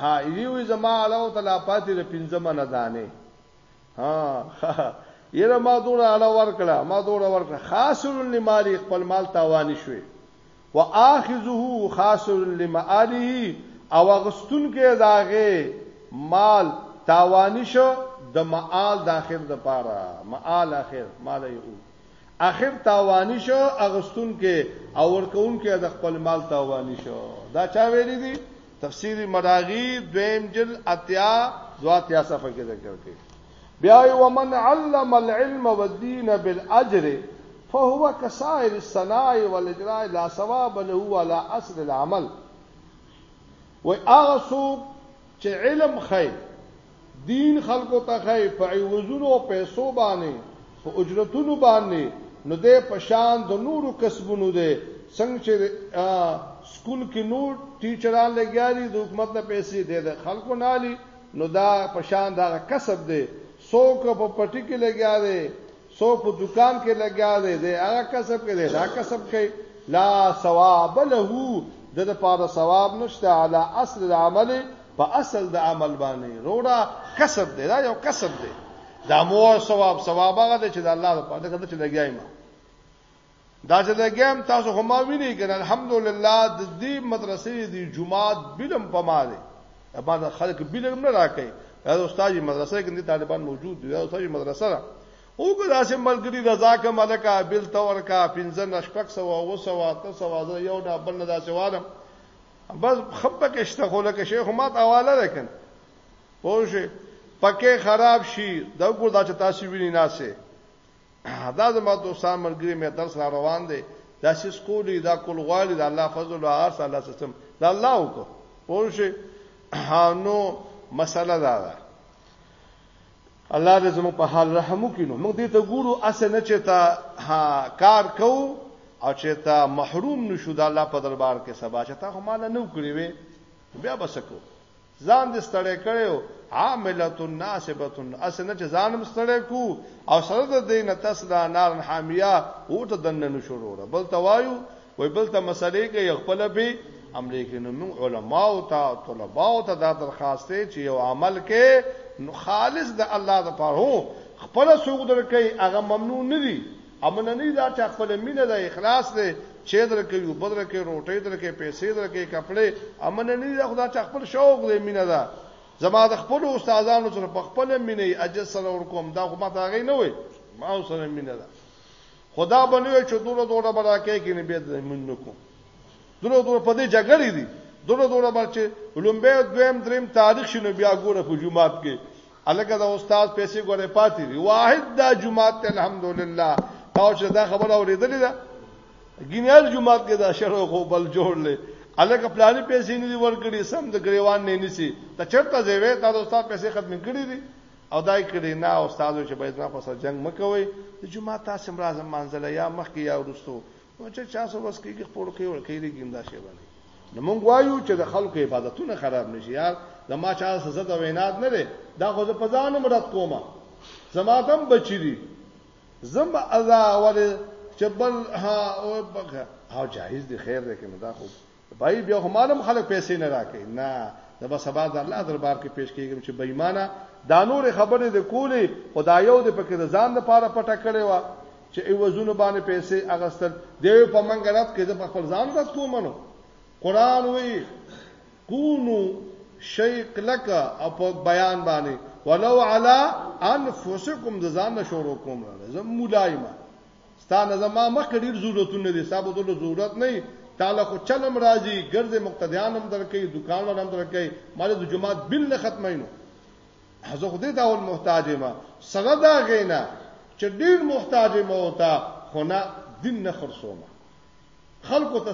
ها یی وی زما علاوه تلا پاتې د پنځمه نه دانه ها یره ما دور اعلی ورکړه ما دور ورکړه خاصل لمالی خپل مال تاوان شوي واخذه خاصل لماله او غستون کې داغه مال تاوان شو د معال داخل د پاره معال اخر مال یو اخر تاوانی شو اغستون کې او ورکون کې د خپل مال تاوانی شو دا چا ویلي دي تفسیر مراغی دویم جل اتیا دواتیا صفحه کې ذکر کړي بیا ومن علم العلم والدین بالاجر فهو كسائر الصناع والاجراء لا ثواب له ولا اصل العمل وای هغه څوک چې علم خای دین خلکو ته خای په عوضونو او پیسو باندې په اجرتونو باندې نو د پشان د نورو کسبونو دی څنګه چې سکول کې نور ټیچران لګیاري د حکومت نه پیسې دی د خلکو نه لري نو دا پشان دا کسب دی څوک په پټی کې لګیا دی سو په دکان کې لګیا دی دی هغه کسب کې دی دا کسب کې لا ثواب له د لپاره ثواب نشته علی اصل العمل په اصل د عمل باندې روړه کسب دی دا یو کسب دی دا مو ثواب ثواب هغه چې د الله لپاره دغه چې لګیای ما دا چې دا ګیم تاسو هم ویني کنه الحمدلله د دې مدرسې دی جمعات بلم پماله اما دا خلک بلم نه راکې دا استاد مدرسې کې طالبان موجود دي دا استاد مدرسې را او که داسې ملګری رضا کا ملکا بل تور کا پنځن شپک سو او سو اته سو از یو نه بل نه داسې والم بس خپه کې شته خو لکه شیخ مات حواله ده کنه پوه شئ پکې خراب شي دا ګور دا چې تاسو ویني ناسه دا زما دوستان مرګري مې درس را روان دي دا سیس کولی دا کول غواړي دا الله فضل او عرش الله سم دا الله وکړو پوه شي نو مسله دا ده الله دې زموږ په حال رحم وکړي نو موږ دې ته ګورو اسه نه چې تا کار کوو او چې تا محروم نشو د الله په دربار کې سبا چې تا هم نه وکړي وي بیا بسکو ځان دې ستړی کړی او عاملت ناصبه اسې نه چې ځان هم ستړی کو او سره د دې نه تسلا نار حامیه او ته دنه نشوروره بل توایو وای بل ته مسلې کې خپل به عملې کې نو موږ علما او تا طلبا او ته دا درخواست دی چې یو عمل کې نو خالص د الله لپاره خپل سوق درکې هغه ممنون نه دي امننی دا چې خپل مینه د اخلاص دی چې درکې یو بل درکې روټي درکې پیسې درکې کپڑے امننی دا خدا چې خپل شوق دی مینه ده زما د خپل استادانو سره په خپل مینه اجازه سره ور کوم دا خو ما ته غي نه وي ما سره مینه ده خدا بنوي چې دوره دوره برا کې کې نه بيد من نکو دوره دوره په دې جګړې دي دوره دوره بچي لومبه دویم دریم تاریخ شنو بیا ګوره په جمعات کې الګه دا استاد پیسې ګورې پاتې دی واحد دا جمعه ته الحمدلله تا چې دا خبره اورېدلې ده ګینیال جمعه کې دا شرو خو بل جوړلې الګه پلانې پیسې نه دی ورکړي سم د غریوان نه نسی ته چرته زیوې تا د استاد پیسې ختم کړې دي او دای کړي نه استاد چې باید نه پسر جنگ مکوي د جمعه تاسو مرزه منځله یا مخکې یا ورستو نو چې چا سو بس کېږي خپل کې ور کوي لګیم دا شی باندې نو مونږ وایو چې د خلکو عبادتونه خراب نشي یار زما چا سزا د وینات نه ده دا خو په ځان مراد کومه زما دم بچی دي زم اذا ول چې بل ها او بخه او جایز دي خیر ده کنه دا خو بای بیا هم عالم خلک پیسې نه راکې نه د به سبا د الله دربار کې پیش کیږم چې بېمانه دا نور خبرې د کولې خدایو د پکې د ځان لپاره پټه کړې و چې ایوازونه باندې پیسې اغستل دی په منګ رات کې د خپل ځان د کوم نو قران وی کونو شی کلک او په بیان باندې ولو علا انفسکم د ځان شروع کوم زم مولایمه ستا نه زما مخکې ډېر ضرورتونه دي، ستا به زه له ضرورت نه تا له خو چل هم راځي، ګرځې مقتدیان هم درکوي، دکان والا هم درکوي، ما د جومات بل نه ختموي نو زه خو دې ته هم محتاج یم، سره د هغې نه چې ډېر محتاج یم ورته خو نه دین نه خرڅوم، خلکو ته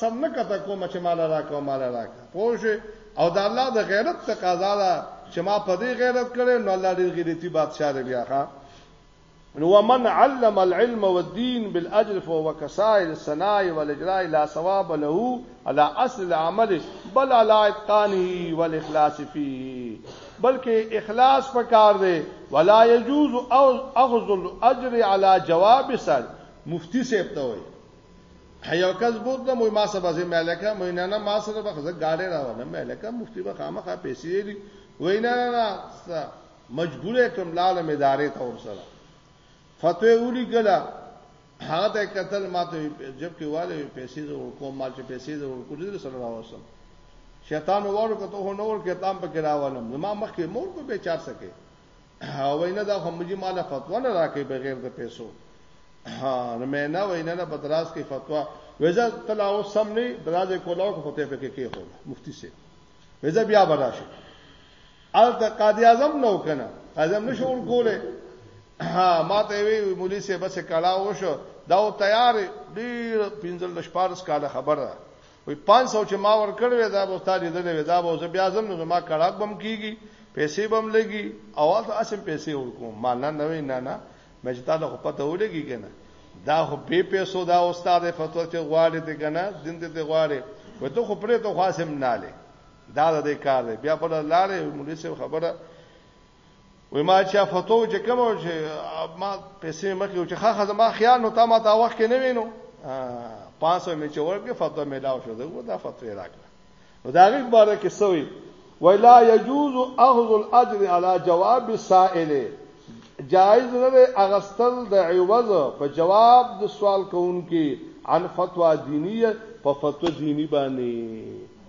سر نه کښته کوم چې ماله راکړه ماله راکړه پوه شوې او د الله د غیرت تقاضا ده چې ما په دې غیرت کړی نو الله ډېر غیرتي بادشاه دی بیا ښه نو ومن علم العلم والدين بالاجر فهو كسائر الصناع والاجراء لا ثواب له على اصل العمل بل على اتقانه والاخلاص فيه بلکې اخلاص پکار دی ولا يجوز اخذ الاجر على جواب سر مفتی صاحب ته وي یو کس بود نه مې ما سبا زه ملکه مې نه نه ما سره به خزه گاډه راوړم ملکه مفتی به خامخا پیسې لري وینا نه مجبور کړم لاله مې دارې ته ور سره فتوی ولي ګلا هغه ته قتل ماته جب کې والے پیسې زور کوم مال چې پیسې زور کو دې سره راوسم شیطان وره کته هو نور کې تام په کې راولم ما مخ کې مور کو به چار سکے او وینا دا هم مجي مال فتوا نه راکې بغیر د پیسو ها نو مې نه وینا نه بدراس کې فتوا وځه تلاو سم نه درازه کولاو کو فتوی په کې کې هو مفتی سي وځه بیا براشي الته قاضي اعظم نو کنه قاضي هم نشو ورکوله ها ما ته وی مولوی سه بس کلا وشو دا و تیار ډیر پنځل د شپارس کاله خبره وی 500 چې ما ور کړو دا به ستاره دلې دا به زه بیا زم نو ما کړه بم کیږي پیسې بم لګي او تاسو اسم پیسې ورکوم ما نه نه نه نه مې چې تاسو خو پته ولګي کنه دا خو په پیسو دا استاد فتوا ته غواړي ته کنه دین ته غواړي وته خو پرې ته خاصم نه لې دا د دې کار دی بیا په لارې مولوی صاحب خبره وای ما چې فتو چې کوم چې ما پیسې مخې چې خا خزه ما خیال نو تا ما تا وخت کې نه وینو 500 می چې ورکه فتو ملاو شو زه دا فتو راکړه نو دا غي باره کې سوې ولا يجوز اخذ الاجر على جواب السائل جائز نه دی اغستل د عوض په جواب د سوال کوونکی عن فتوا دینیه په فتوا دینی باندې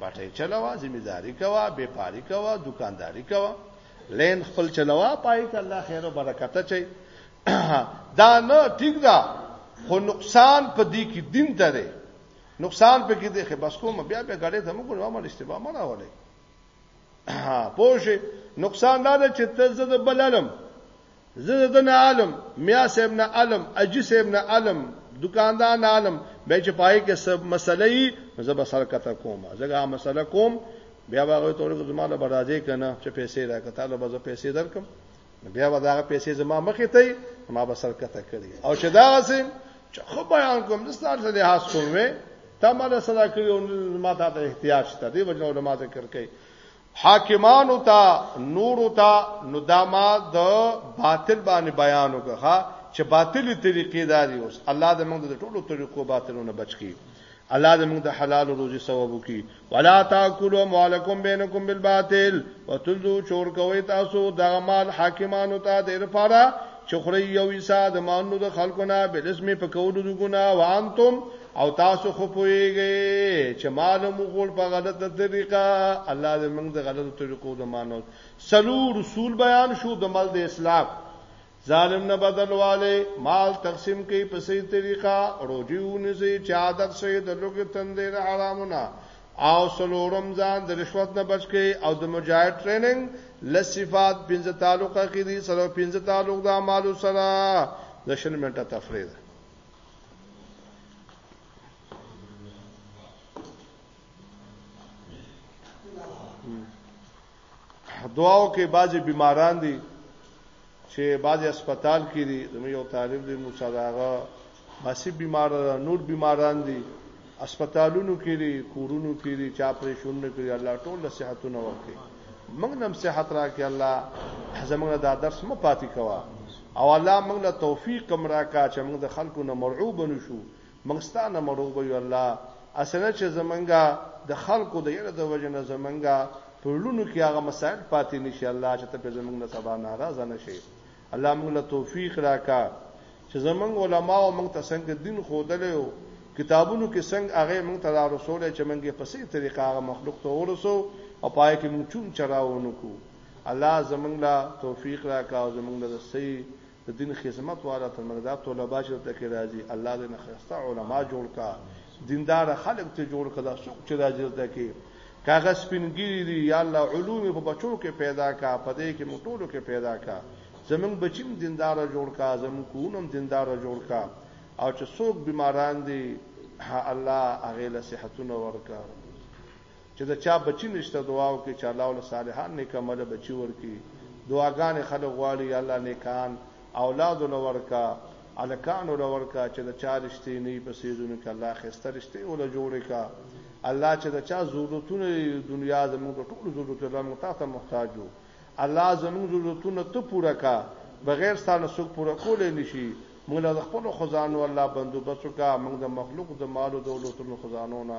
باټه چلوا ذمہ داری کوا بیپاری کوا دکانداری کوا لین خپل چلوا پای ته الله خیر او برکت چي دا نه ټیک دا خو نقصان په دې کې دین ته دی نقصان په کې دی خو بس کوم بیا بیا غړې ته موږ نو عمل اشتباه مړه ولې پوه نقصان دا ده چې ته زه د بل علم زه د نه عالم میا صاحب نه عالم اجي صاحب نه عالم دکاندار نه عالم به چې پای کې سب مسلې زه به سر کته کوم زه هغه مسله کوم بیا هغه تورې زماله برازي کنه چې پیسې راکته له بازه پیسې درکم بیا به دا پیسې زما مخې ته ما به سر کته کړی او چې دا سم چې خو بیان کوم د ستاسو له حاصل کوم وې تا ما سره کړی او ما ته احتیاج ته دی وجه علماء ذکر کوي حاکمان او تا نور او تا نو دا ما د باطل باندې بیان وکړه چې باطلی طریقې داري اوس الله دې موږ د ټولو طریقو باطلونو بچ کړي الله دې موږ د حلال روزي ثواب وکي ولا تاكلوا اموالكم بينكم بالباطل وتلذو چور کوي تاسو د مال حاکمانو ته د لپاره چخري یو عیسا د مانو د خلقونه بل اسم په کولو د ګنا وانتم او تاسو خو پويږئ چې مال مو خور په غلطه طریقه الله دې موږ د غلطو طریقو د مانو سلو رسول بیان شو د مال د اسلام ظالم نه بدل والے مال تقسیم کوي په صحیح طریقه روجي ونیسي چې عادت شي د لوګي تندې د حرامونه او سلورم ځان د رشوت نه بچ کی او د مجاهد ټریننګ لصفات پنځه تعلق کې دي سره پنځه تعلق د اعمالو سره د شل منټه تفرید دعاو کې بعضی بیماران دي چې بعضی هسپتال کې دي زموږ یو طالب دی موسی داغه باسی بیمار نور بیماران دي هسپتالونو کې دي کورونو کې دي چا پرېشون نه کوي الله ټول له صحتونه ورکړي موږ نم صحت راکړي الله زموږ دا درس م پاتې کوا او الله موږ له توفیق کم راکا چې موږ د خلکو نه مرعوب نشو موږ ستا نه مروبه یو الله اسنه چې زمونږه د خلکو د یره د وجه نه زمونږه په لونو کې هغه مسائل پاتې نشي الله چې ته په زمونږ نه سبا ناراضه نشي الله موږ له توفیق راکا چې زمونږ علما او موږ ته څنګه دین خودلې او کتابونو کې څنګه هغه موږ ته رسول چې موږ په سي طریقه هغه مخلوق ته ورسو او پای کې موږ چون چراونو کو الله زمونږ له توفیق راکا او زمونږ له صحیح د دین خدمت والا تر منځ دا طلبه چې ته کې راځي الله دې نه خسته علما جوړ کا دیندار خلک ته جوړ کړه څوک چې راځي ته کې کاغه سپینګری دی یا الله علوم په بچو کې پیدا کا پدې کې مټولو کې پیدا کا زمون بچیم دیندار جوړ کا زمون کوونم دیندار جوړ کا او چې څوک بیماران دي الله هغه له صحتونه ورکا چې د چا بچي نشته دعا وکړي چې الله ورله صالحان نیک عمله بچي ورکړي دعاګانې خلک غواړي یا الله نیکان اولاد ورله ورکړه هلکان ورله ورکړه چې د چا رشتې نه وي په سیزونو کې الله ښایسته رشتې ورله جوړې کړه الله چې د چا ضرورتونه دنیا زموږ د ټولو ضرورتونه الله موږ تا ته محتاج یو الله زموږ ضرورتونه ته پوره کا بغیر ستانه څوک پوره کولای نشي موږ له خپل خزانو الله بندوبست وکا موږ د مخلوق د مال او دولتونو خزانو نه